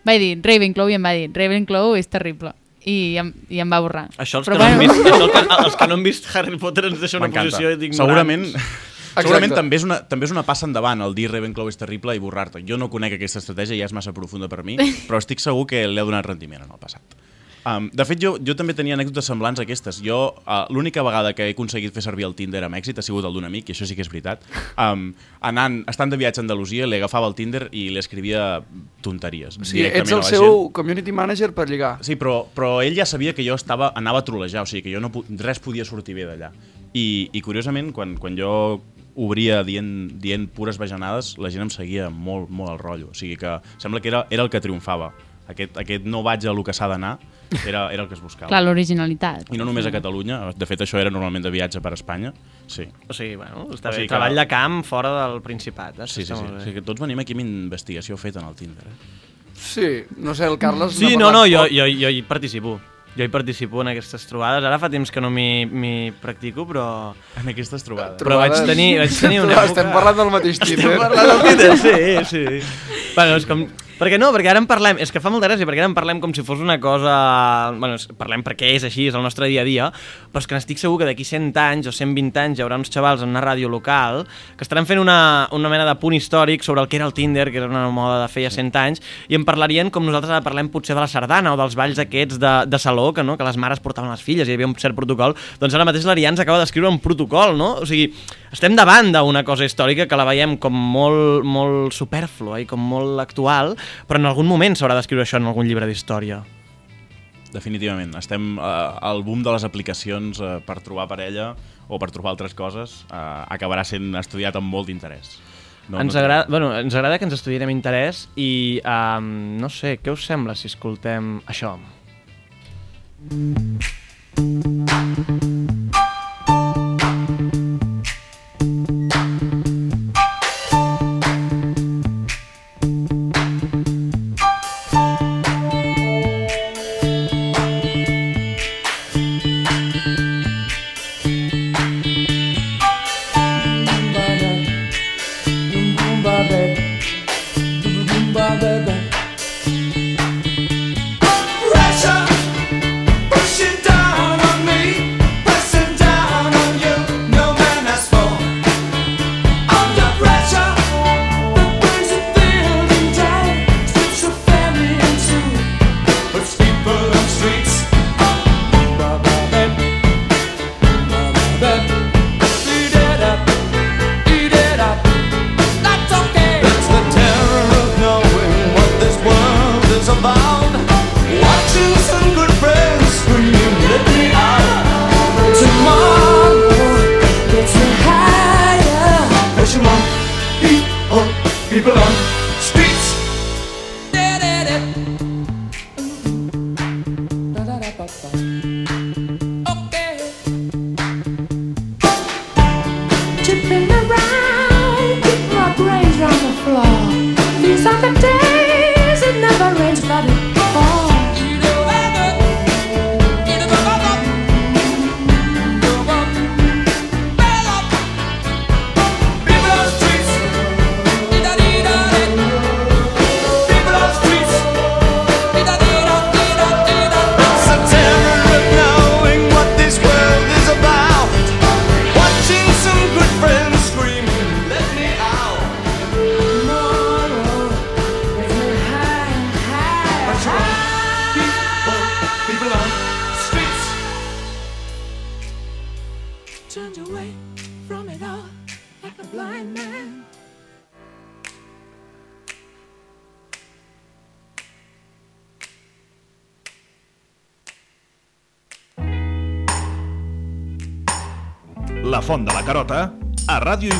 Va dir Ravenclaw i em va dir Ravenclaw és terrible. i em, i em va borrar. Això els, Però que no bueno. vist, això el que, els que no han vist Harry Potter ens deixa una posició d'ignorants. Segurament, segurament Exacte. també és, una, també és una passa endavant el dir Ravenclaw és terrible i borrar-te. Jo no conec aquesta estratègia, ja és massa profunda per mi, però estic segur que li ha donat rendiment en el passat. Um, de fet, jo, jo també tenia anècdotes semblants a aquestes. Jo, uh, l'única vegada que he aconseguit fer servir el Tinder amb èxit ha sigut el d'un amic, i això sí que és veritat. Um, anant, estant de viatge a Andalusia, li agafava el Tinder i li escrivia tonteries. Sí, ets directament el seu gent. community manager per lligar. Sí, però, però ell ja sabia que jo estava, anava a trolejar, o sigui que jo no, res podia sortir bé d'allà. I, I curiosament, quan, quan jo obria dient, dient pures bajanades, la gent em seguia molt, molt al rotllo. O sigui que sembla que era, era el que triomfava. Aquest, aquest no vaig a lo que s'ha d'anar era, era el que es buscava. Clar, l'originalitat. I no només a Catalunya, de fet això era normalment de viatge per Espanya. Sí. O sigui, bueno, està O bé. sigui que- Treball de camp fora del Principat. Eh? Sí, sí, sí. O bé. sigui que tots venim aquí amb investigació feta en el Tinder. Eh? Sí, no sé, el Carles... Sí, no, no, jo, jo, jo hi participo. Jo hi participo en aquestes trobades. Ara fa temps que no m'hi m'hi practico, però... En aquestes trobades. Però vaig tenir, vaig tenir una època... Estem parlant del mateix Tinder. Estem parlant del Tinder, sí, sí. bueno, és com... Perquè no, perquè ara en parlem, és que fa molta gràcia, perquè ara en parlem com si fos una cosa... Bueno, parlem perquè és així, és el nostre dia a dia, però és que n'estic segur que d'aquí 100 anys o 120 anys hi haurà uns xavals en una ràdio local que estaran fent una, una mena de punt històric sobre el que era el Tinder, que era una moda de feia 100 anys, i en parlarien com nosaltres ara parlem potser de la sardana o dels balls aquests de, de saló, que, no? que les mares portaven les filles i hi havia un cert protocol, doncs ara mateix l'Arians acaba d'escriure un protocol, no? O sigui, estem davant d'una cosa històrica que la veiem com molt, molt superflua i com molt actual, però en algun moment s'haurà d'escriure això en algun llibre d'història. Definitivament. Estem eh, al boom de les aplicacions eh, per trobar parella o per trobar altres coses. Eh, acabarà sent estudiat amb molt d'interès. No, ens, agrada, bueno, ens agrada que ens estudiem amb interès i, um, no sé, què us sembla si escoltem això? Pressure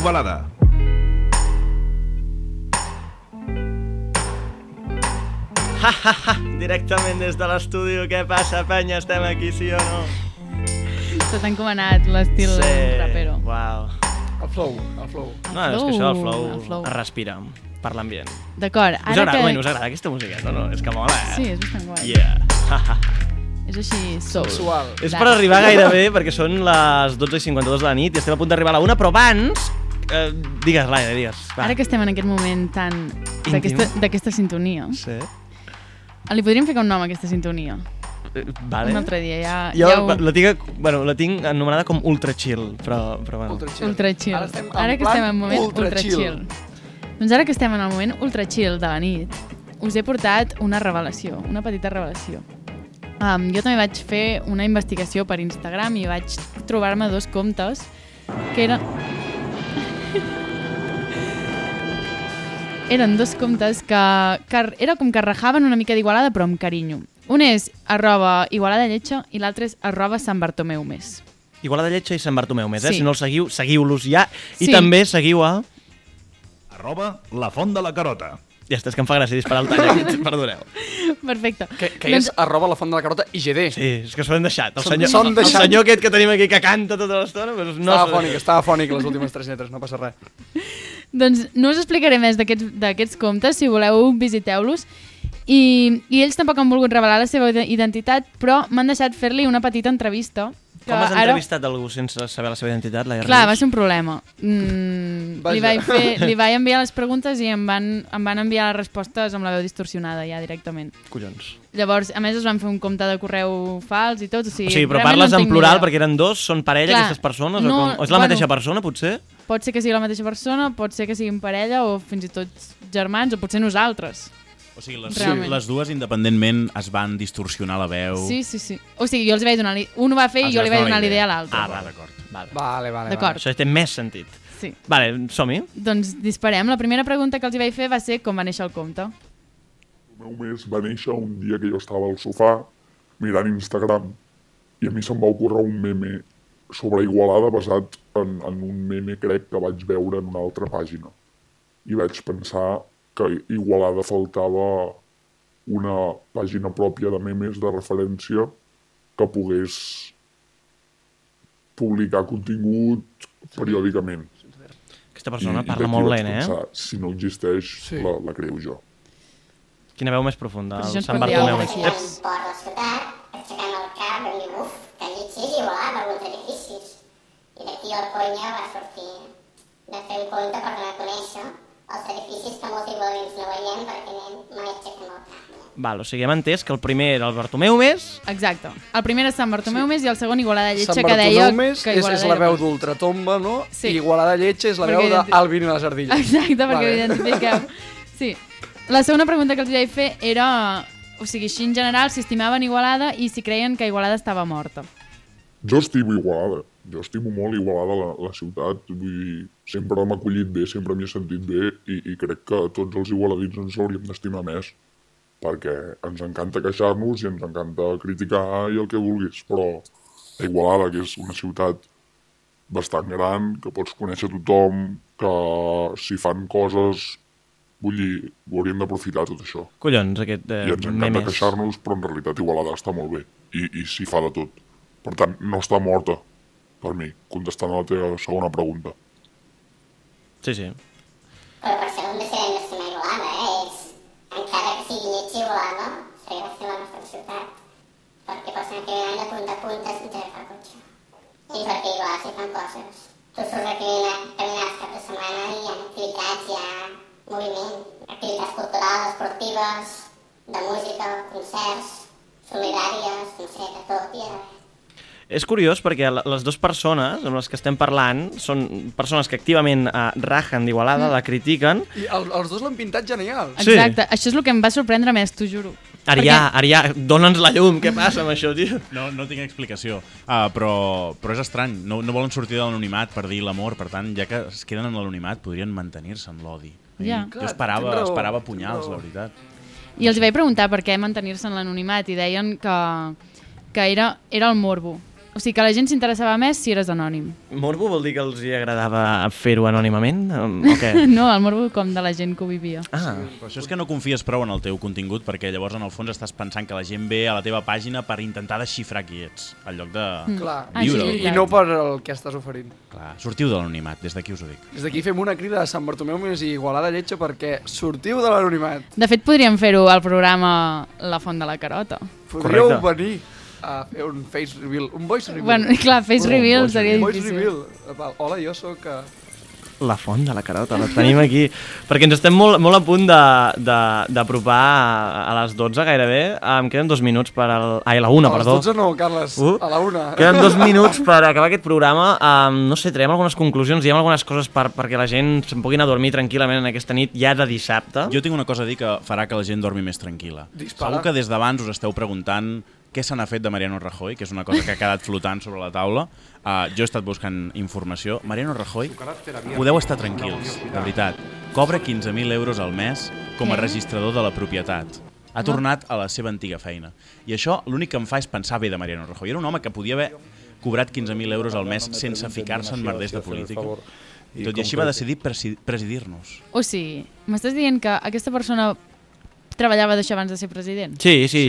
a Ràdio Igualada. Ha, ha, ha, directament des de l'estudi, què passa, penya? Estem aquí, sí o no? Se t'ha encomanat l'estil Sí, rapero. Uau. El flow, el flow. No, és que això del flow, el flow. es respira per l'ambient. D'acord, Us ara agrada, que... bueno, us agrada aquesta música? No, no, és que mola, eh? Sí, és bastant guai. Yeah. Ha, ha, ha. És així, soul. Suau. És per arribar gairebé, perquè són les 12 i 52 de la nit i estem a punt d'arribar a la una, però abans... Eh, digues, Laia, digues. Va. Ara que estem en aquest moment tan... d'aquesta d'aquesta sintonia, Sí. li podríem ficar un nom a aquesta sintonia. Eh, Vale. Un altre dia, ja... Jo ja ho... la, tinc, bueno, la tinc anomenada com ultra chill, però, però bueno. Ultra chill. Ultra chill. Ara estem ara que estem en moment ultra ultra, chill. chill. Doncs ara que estem en el moment ultra chill de la nit, us he portat una revelació, una petita revelació. Um, jo també vaig fer una investigació per Instagram i vaig trobar-me dos comptes que eren... eren dos comptes que, que era com que rajaven una mica d'Igualada però amb carinyo. Un és arroba Igualada Lletja i l'altre és arroba Sant Bartomeu Més. Igualada Lletja i Sant Bartomeu més, eh? Sí. Si no els seguiu, seguiu-los ja. I Sí. també seguiu a... Arroba la font de la carota. Ja està, és que em fa gràcia disparar el tall perdoneu. Perfecte. Que, que és arroba la font de la carota IGD. Sí, és que s'ho hem deixat. El senyor, han el senyor aquest que tenim aquí que canta tota l'estona, doncs no... Estava fònic, estava fònic les últimes tres lletres, no passa res. Doncs no us explicaré més d'aquests d'aquests comptes, si voleu visiteu-los. I, I ells tampoc han volgut revelar la seva ide- identitat, però m'han deixat fer-li una petita entrevista. Que Com has ara... entrevistat algú sense saber la seva identitat, Laia Clar, va ser un problema. Mm, Vaja. li, vaig fer, li vaig enviar les preguntes i em van, em van enviar les respostes amb la veu distorsionada ja directament. Collons. Llavors, a més, es van fer un compte de correu fals i tot. O sigui, O sigui, però parles no en plural idea. perquè eren dos, són parella Clar, aquestes persones? no, o, com? o és la bueno, mateixa persona, potser? Pot ser que sigui la mateixa persona, pot ser que siguin parella o fins i tot germans, o potser nosaltres. O sigui, les, Realment. les dues independentment es van distorsionar la veu. Sí, sí, sí. O sigui, jo els vaig donar... Un ho va fer Ah, i els jo li vaig donar l'idea a l'altre. Ah, va, d'acord. Vale. Vale, vale, D'acord. Això té més sentit. Sí. Vale, som-hi. Doncs disparem. La primera pregunta que els hi vaig fer va ser com va néixer el compte. Meu mes va néixer un dia que jo estava al sofà mirant Instagram i a mi se'm va ocórrer un meme sobre Igualada basat en, en un meme crec que vaig veure en una altra pàgina. I vaig pensar que Igualada faltava una pàgina pròpia de memes de referència que pogués publicar contingut periòdicament. Aquesta persona I- i parla d'aquí molt lent, eh? pensar, Si no existeix, Sí. la, la creo jo. Quina veu més profunda, el Sant Bartomeu. Ep. Por la ciutat, aixecant el cap, dir, uf, que llit sis i volar per uns edificis. I d'aquí el conya va sortir de fer un compte per donar a conèixer els edificis que molts igualins no veiem perquè anem mai aixequem el cap. Val, o sigui, hem entès que el primer era el Bartomeu més... Exacte. El primer és Sant Bartomeu Més i el segon Igualada Lletja, Sant que deia Bartomeu Més que és, és la era veu d'Ultratomba, no? Sí. I Igualada Lletja és la Perquè veu d'Alvin i les ardilles. Exacte, perquè Vale. ho identifiqueu. Sí. La segona pregunta que els vaig fer era, o sigui, així en general, si estimaven Igualada i si creien que Igualada estava morta. Jo estimo Igualada. Jo estimo molt Igualada, la, la ciutat. Vull dir, sempre m'ha acollit bé, sempre m'hi he sentit bé i, i crec que tots els igualadins ens hauríem d'estimar més perquè ens encanta queixar-nos i ens encanta criticar i el que vulguis, però a Igualada, que és una ciutat bastant gran, que pots conèixer tothom, que si fan coses, vull dir, ho hauríem d'aprofitar tot això. Collons, aquest eh, I ens encanta memes. queixar-nos, però en realitat Igualada està molt bé i, i s'hi fa de tot. Per tant, no està morta, per mi, contestant a la teva segona pregunta. Sí, sí. Però per això no deixarem d'estimar Igualada, eh? És, encara que sigui lleig Igualada, seguirà sent la nostra ciutat. Perquè per anar caminant de punta a punta sense agafar cotxe. I perquè igual s'hi fan coses. Tu surts a caminar, caminar els caps de setmana i hi ha activitats, hi ha moviment, activitats culturals, esportives, de música, concerts, solidàries, no sé, de tot. I És curiós perquè les dues persones amb les que estem parlant són persones que activament eh, rajen d'Igualada, Mm. la critiquen. I el, els dos l'han pintat genial. Sí. Exacte, això és el que em va sorprendre més, t'ho juro. Arià, Arià, dona'ns la llum, què passa amb això, tio? No, no tinc explicació, uh, però, però és estrany. No, no volen sortir de l'anonimat per dir l'amor, per tant, ja que es queden en l'anonimat, podrien mantenir-se en l'odi. Ja. Jo esperava, raó, esperava punyals, la veritat. I els vaig preguntar per què mantenir-se en l'anonimat i deien que, que era, era el morbo. O sigui, que la gent s'interessava més si eres anònim. Morbo vol dir que els hi agradava fer-ho anònimament? Um, O què? no, el morbo com de la gent que ho vivia. Ah. Però això és que no confies prou en el teu contingut perquè llavors en el fons estàs pensant que la gent ve a la teva pàgina per intentar desxifrar qui ets, en lloc de Mm. Clar, viure. I, i no per el que estàs oferint. Clar, sortiu de l'anonimat, des d'aquí us ho dic. Des d'aquí fem una crida a Sant Bartomeu Més i Igualada Lletja perquè sortiu de l'anonimat. De fet, podríem fer-ho al programa La Font de la Carota. Podríeu Correcte. venir a fer un face reveal, un voice reveal. Bueno, clar, face Un reveal voice seria Voice difícil. reveal. Val, Hola, jo sóc... Uh... La font de la carota, la tenim aquí. Perquè ens estem molt, molt a punt de- de- d'apropar a, a les 12 gairebé. Em queden dos minuts per al... Ai, la una, A les perdó. 12 no, Carles, Uh, a la una. Queden dos minuts per acabar aquest programa. Um, no sé, traiem algunes conclusions, diem algunes coses per, perquè la gent se'n puguin adormir tranquil·lament en aquesta nit ja de dissabte. Jo tinc una cosa a dir que farà que la gent dormi més tranquil·la. Dispara. Segur que des d'abans us esteu preguntant què se n'ha fet de Mariano Rajoy, que és una cosa que ha quedat flotant sobre la taula. Uh, jo he estat buscant informació. Mariano Rajoy, podeu estar tranquils, de veritat. Cobra 15.000 euros al mes com a registrador de la propietat. Ha tornat a la seva antiga feina. I això l'únic que em fa és pensar bé de Mariano Rajoy. Era un home que podia haver cobrat 15.000 euros al mes sense ficar-se en merders de política. I Tot i així va decidir presi- presidir-nos. O sigui, m'estàs dient que aquesta persona treballava d'això abans de ser president? Sí, sí.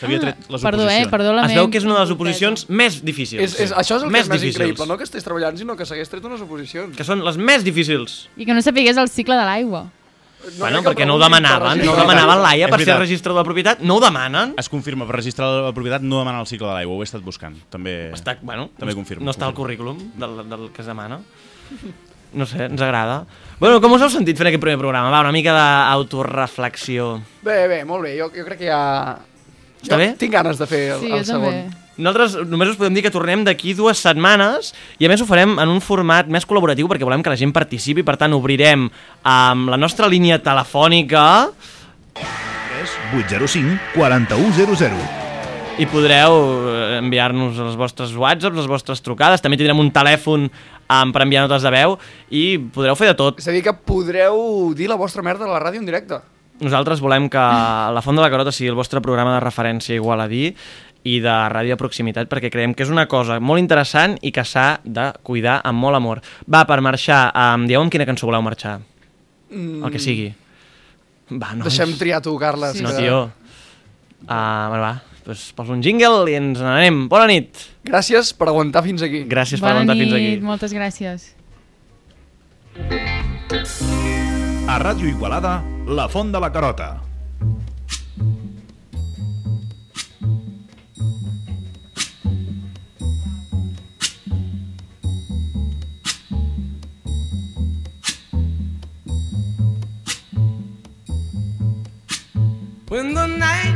S'havia tret les Perdó, eh? Perdó la Es veu que és una de les oposicions més difícils. És, és, això és el més que és més difícils. increïble, no que estigués treballant, sinó que s'hagués tret unes oposicions. Que són les més difícils. I que no sapigués el cicle de l'aigua. bueno, perquè no ho demanaven, no ho demanaven l'AIA per ser registrador de la propietat, no ho demanen. Es confirma, per registrar la propietat no demana el cicle de l'aigua, ho he estat buscant. També, Està, bueno, també confirmo. no està al currículum del, del que es demana. No sé, ens agrada. Bueno, com us heu sentit fent aquest primer programa? Va, una mica d'autoreflexió. Bé, bé, molt bé, jo, jo crec que ja... Està jo bé? Tinc ganes de fer el, Sí, el també. segon. Nosaltres només us podem dir que tornem d'aquí dues setmanes i a més ho farem en un format més col·laboratiu perquè volem que la gent participi, per tant obrirem amb la nostra línia telefònica 805 4100. I podreu eh, enviar-nos els vostres whatsapps, les vostres trucades, també tindrem un telèfon um, per enviar notes de veu i podreu fer de tot. És a dir, que podreu dir la vostra merda a la ràdio en directe. Nosaltres volem que la Font de la Carota sigui el vostre programa de referència igual a dir i de ràdio de proximitat perquè creiem que és una cosa molt interessant i que s'ha de cuidar amb molt amor. Va, per marxar, um, dieu amb quina cançó voleu marxar? Mm. El que sigui. Va, no. Deixem triar tu, Carles. Sí, no, tio. Uh, bueno, va, doncs poso un jingle i ens n'anem. Bona nit. Gràcies per aguantar fins aquí. Gràcies per Bona aguantar nit, fins aquí. moltes gràcies. A Ràdio Igualada, La Font de la Carota. When the night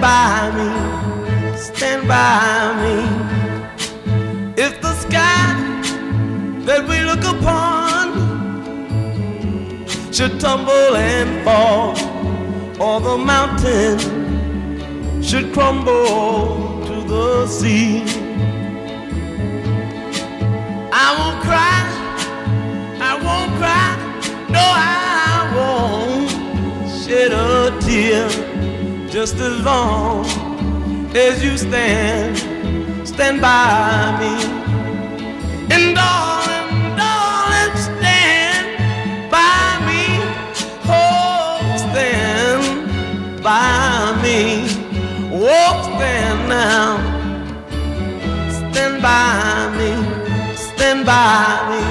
stand by me. Stand by me. If the sky that we look upon should tumble and fall, or the mountain should crumble to the sea. I won't cry, I won't cry, no, I won't shed a tear just as long as you stand, stand by me. And darling, darling, stand by me. Oh, stand by me. Oh, stand now. Stand by me. Stand by me.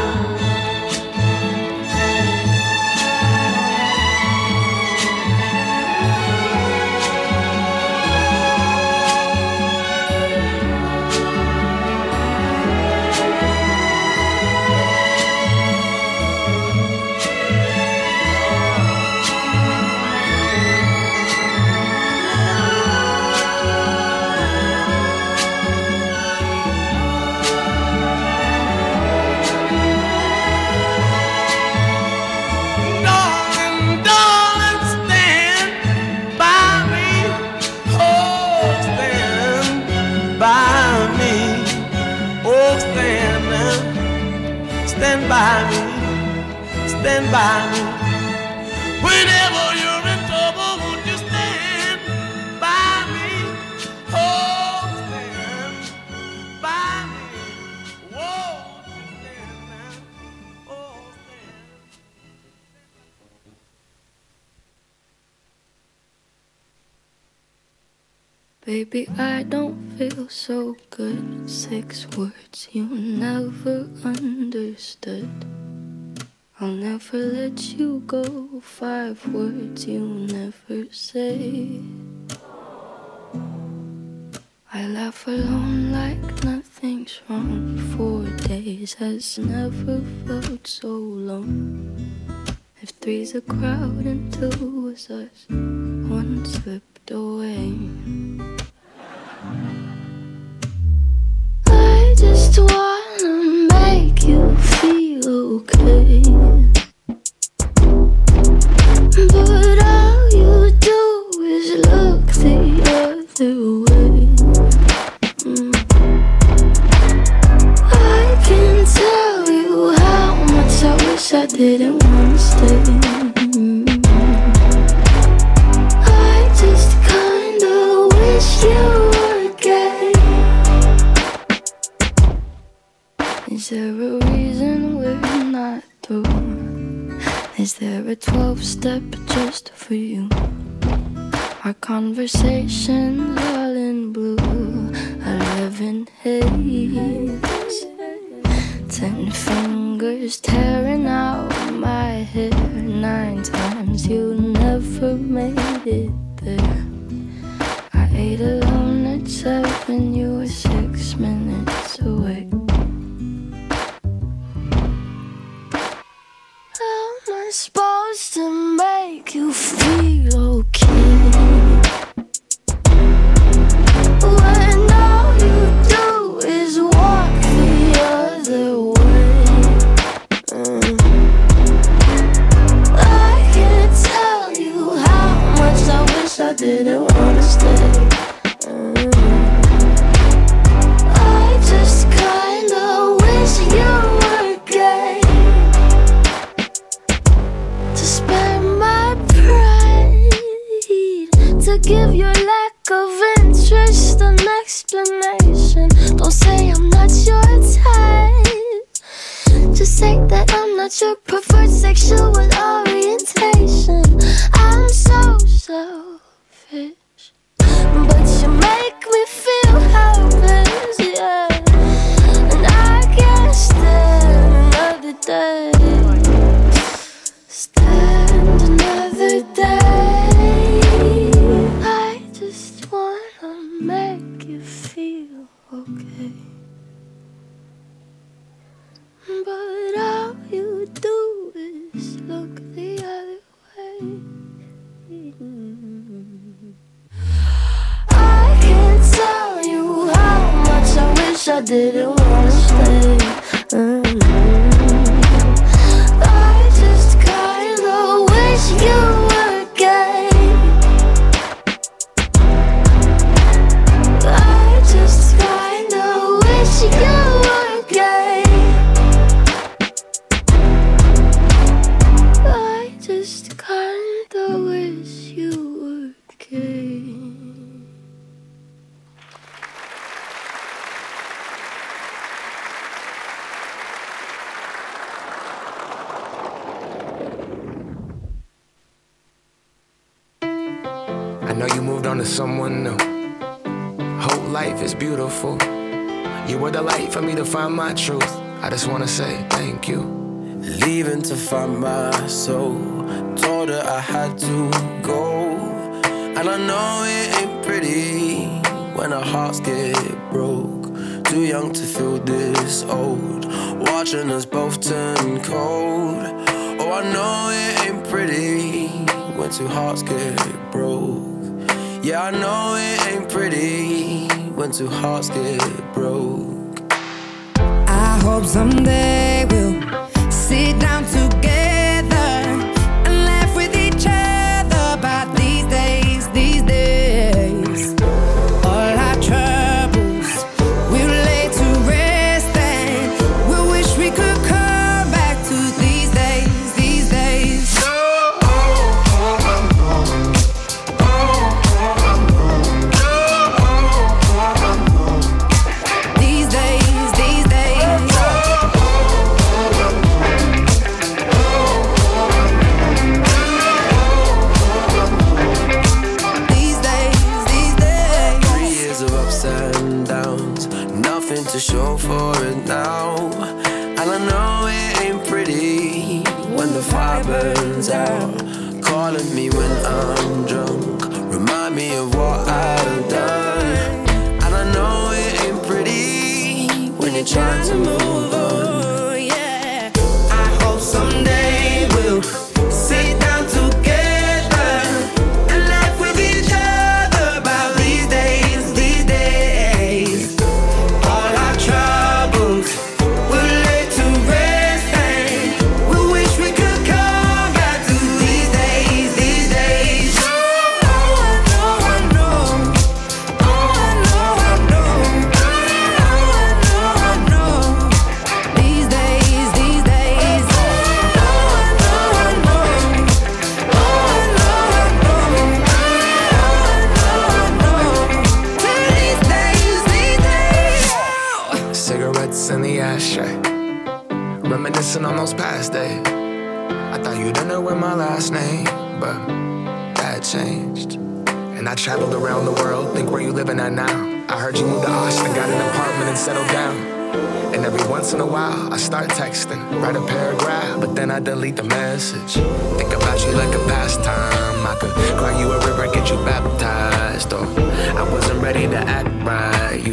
Stand by me. Whenever you're in trouble, won't you stand by me? Oh, stand by me. Whoa, stand now. Oh, stand. Baby, I don't feel so good. Six words you never understood. I'll never let you go. Five words you never say. I laugh alone like nothing's wrong. Four days has never felt so long. If three's a crowd and two was us, one slipped away. I just wanna make you feel okay. But all you do is look the other way. Mm. I can tell you how much I wish I didn't wanna stay. There a 12 step just for you? Our conversations all in blue, eleven haze. Ten fingers tearing out my hair. Nine times you never made it there. I ate alone at seven, you were six minutes away. Supposed to make you feel okay? Explanation. Don't say I'm not your type. Just say that I'm not your preferred sexual orientation. I'm so selfish, but you make me feel helpless, yeah. And I can't stand another day. Do is look the other way. I can't tell you how much I wish I didn't wanna stay. Mm. I someone new. Hope life is beautiful. You were the light for me to find my truth. I just wanna say thank you. Leaving to find my soul. Told her I had to go. And I know it ain't pretty when our hearts get broke. Too young to feel this old. Watching us both turn cold. Oh, I know it ain't pretty when two hearts get broke. Yeah, I know it ain't pretty when two hearts get broke. I hope someday we'll sit down together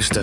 чисто.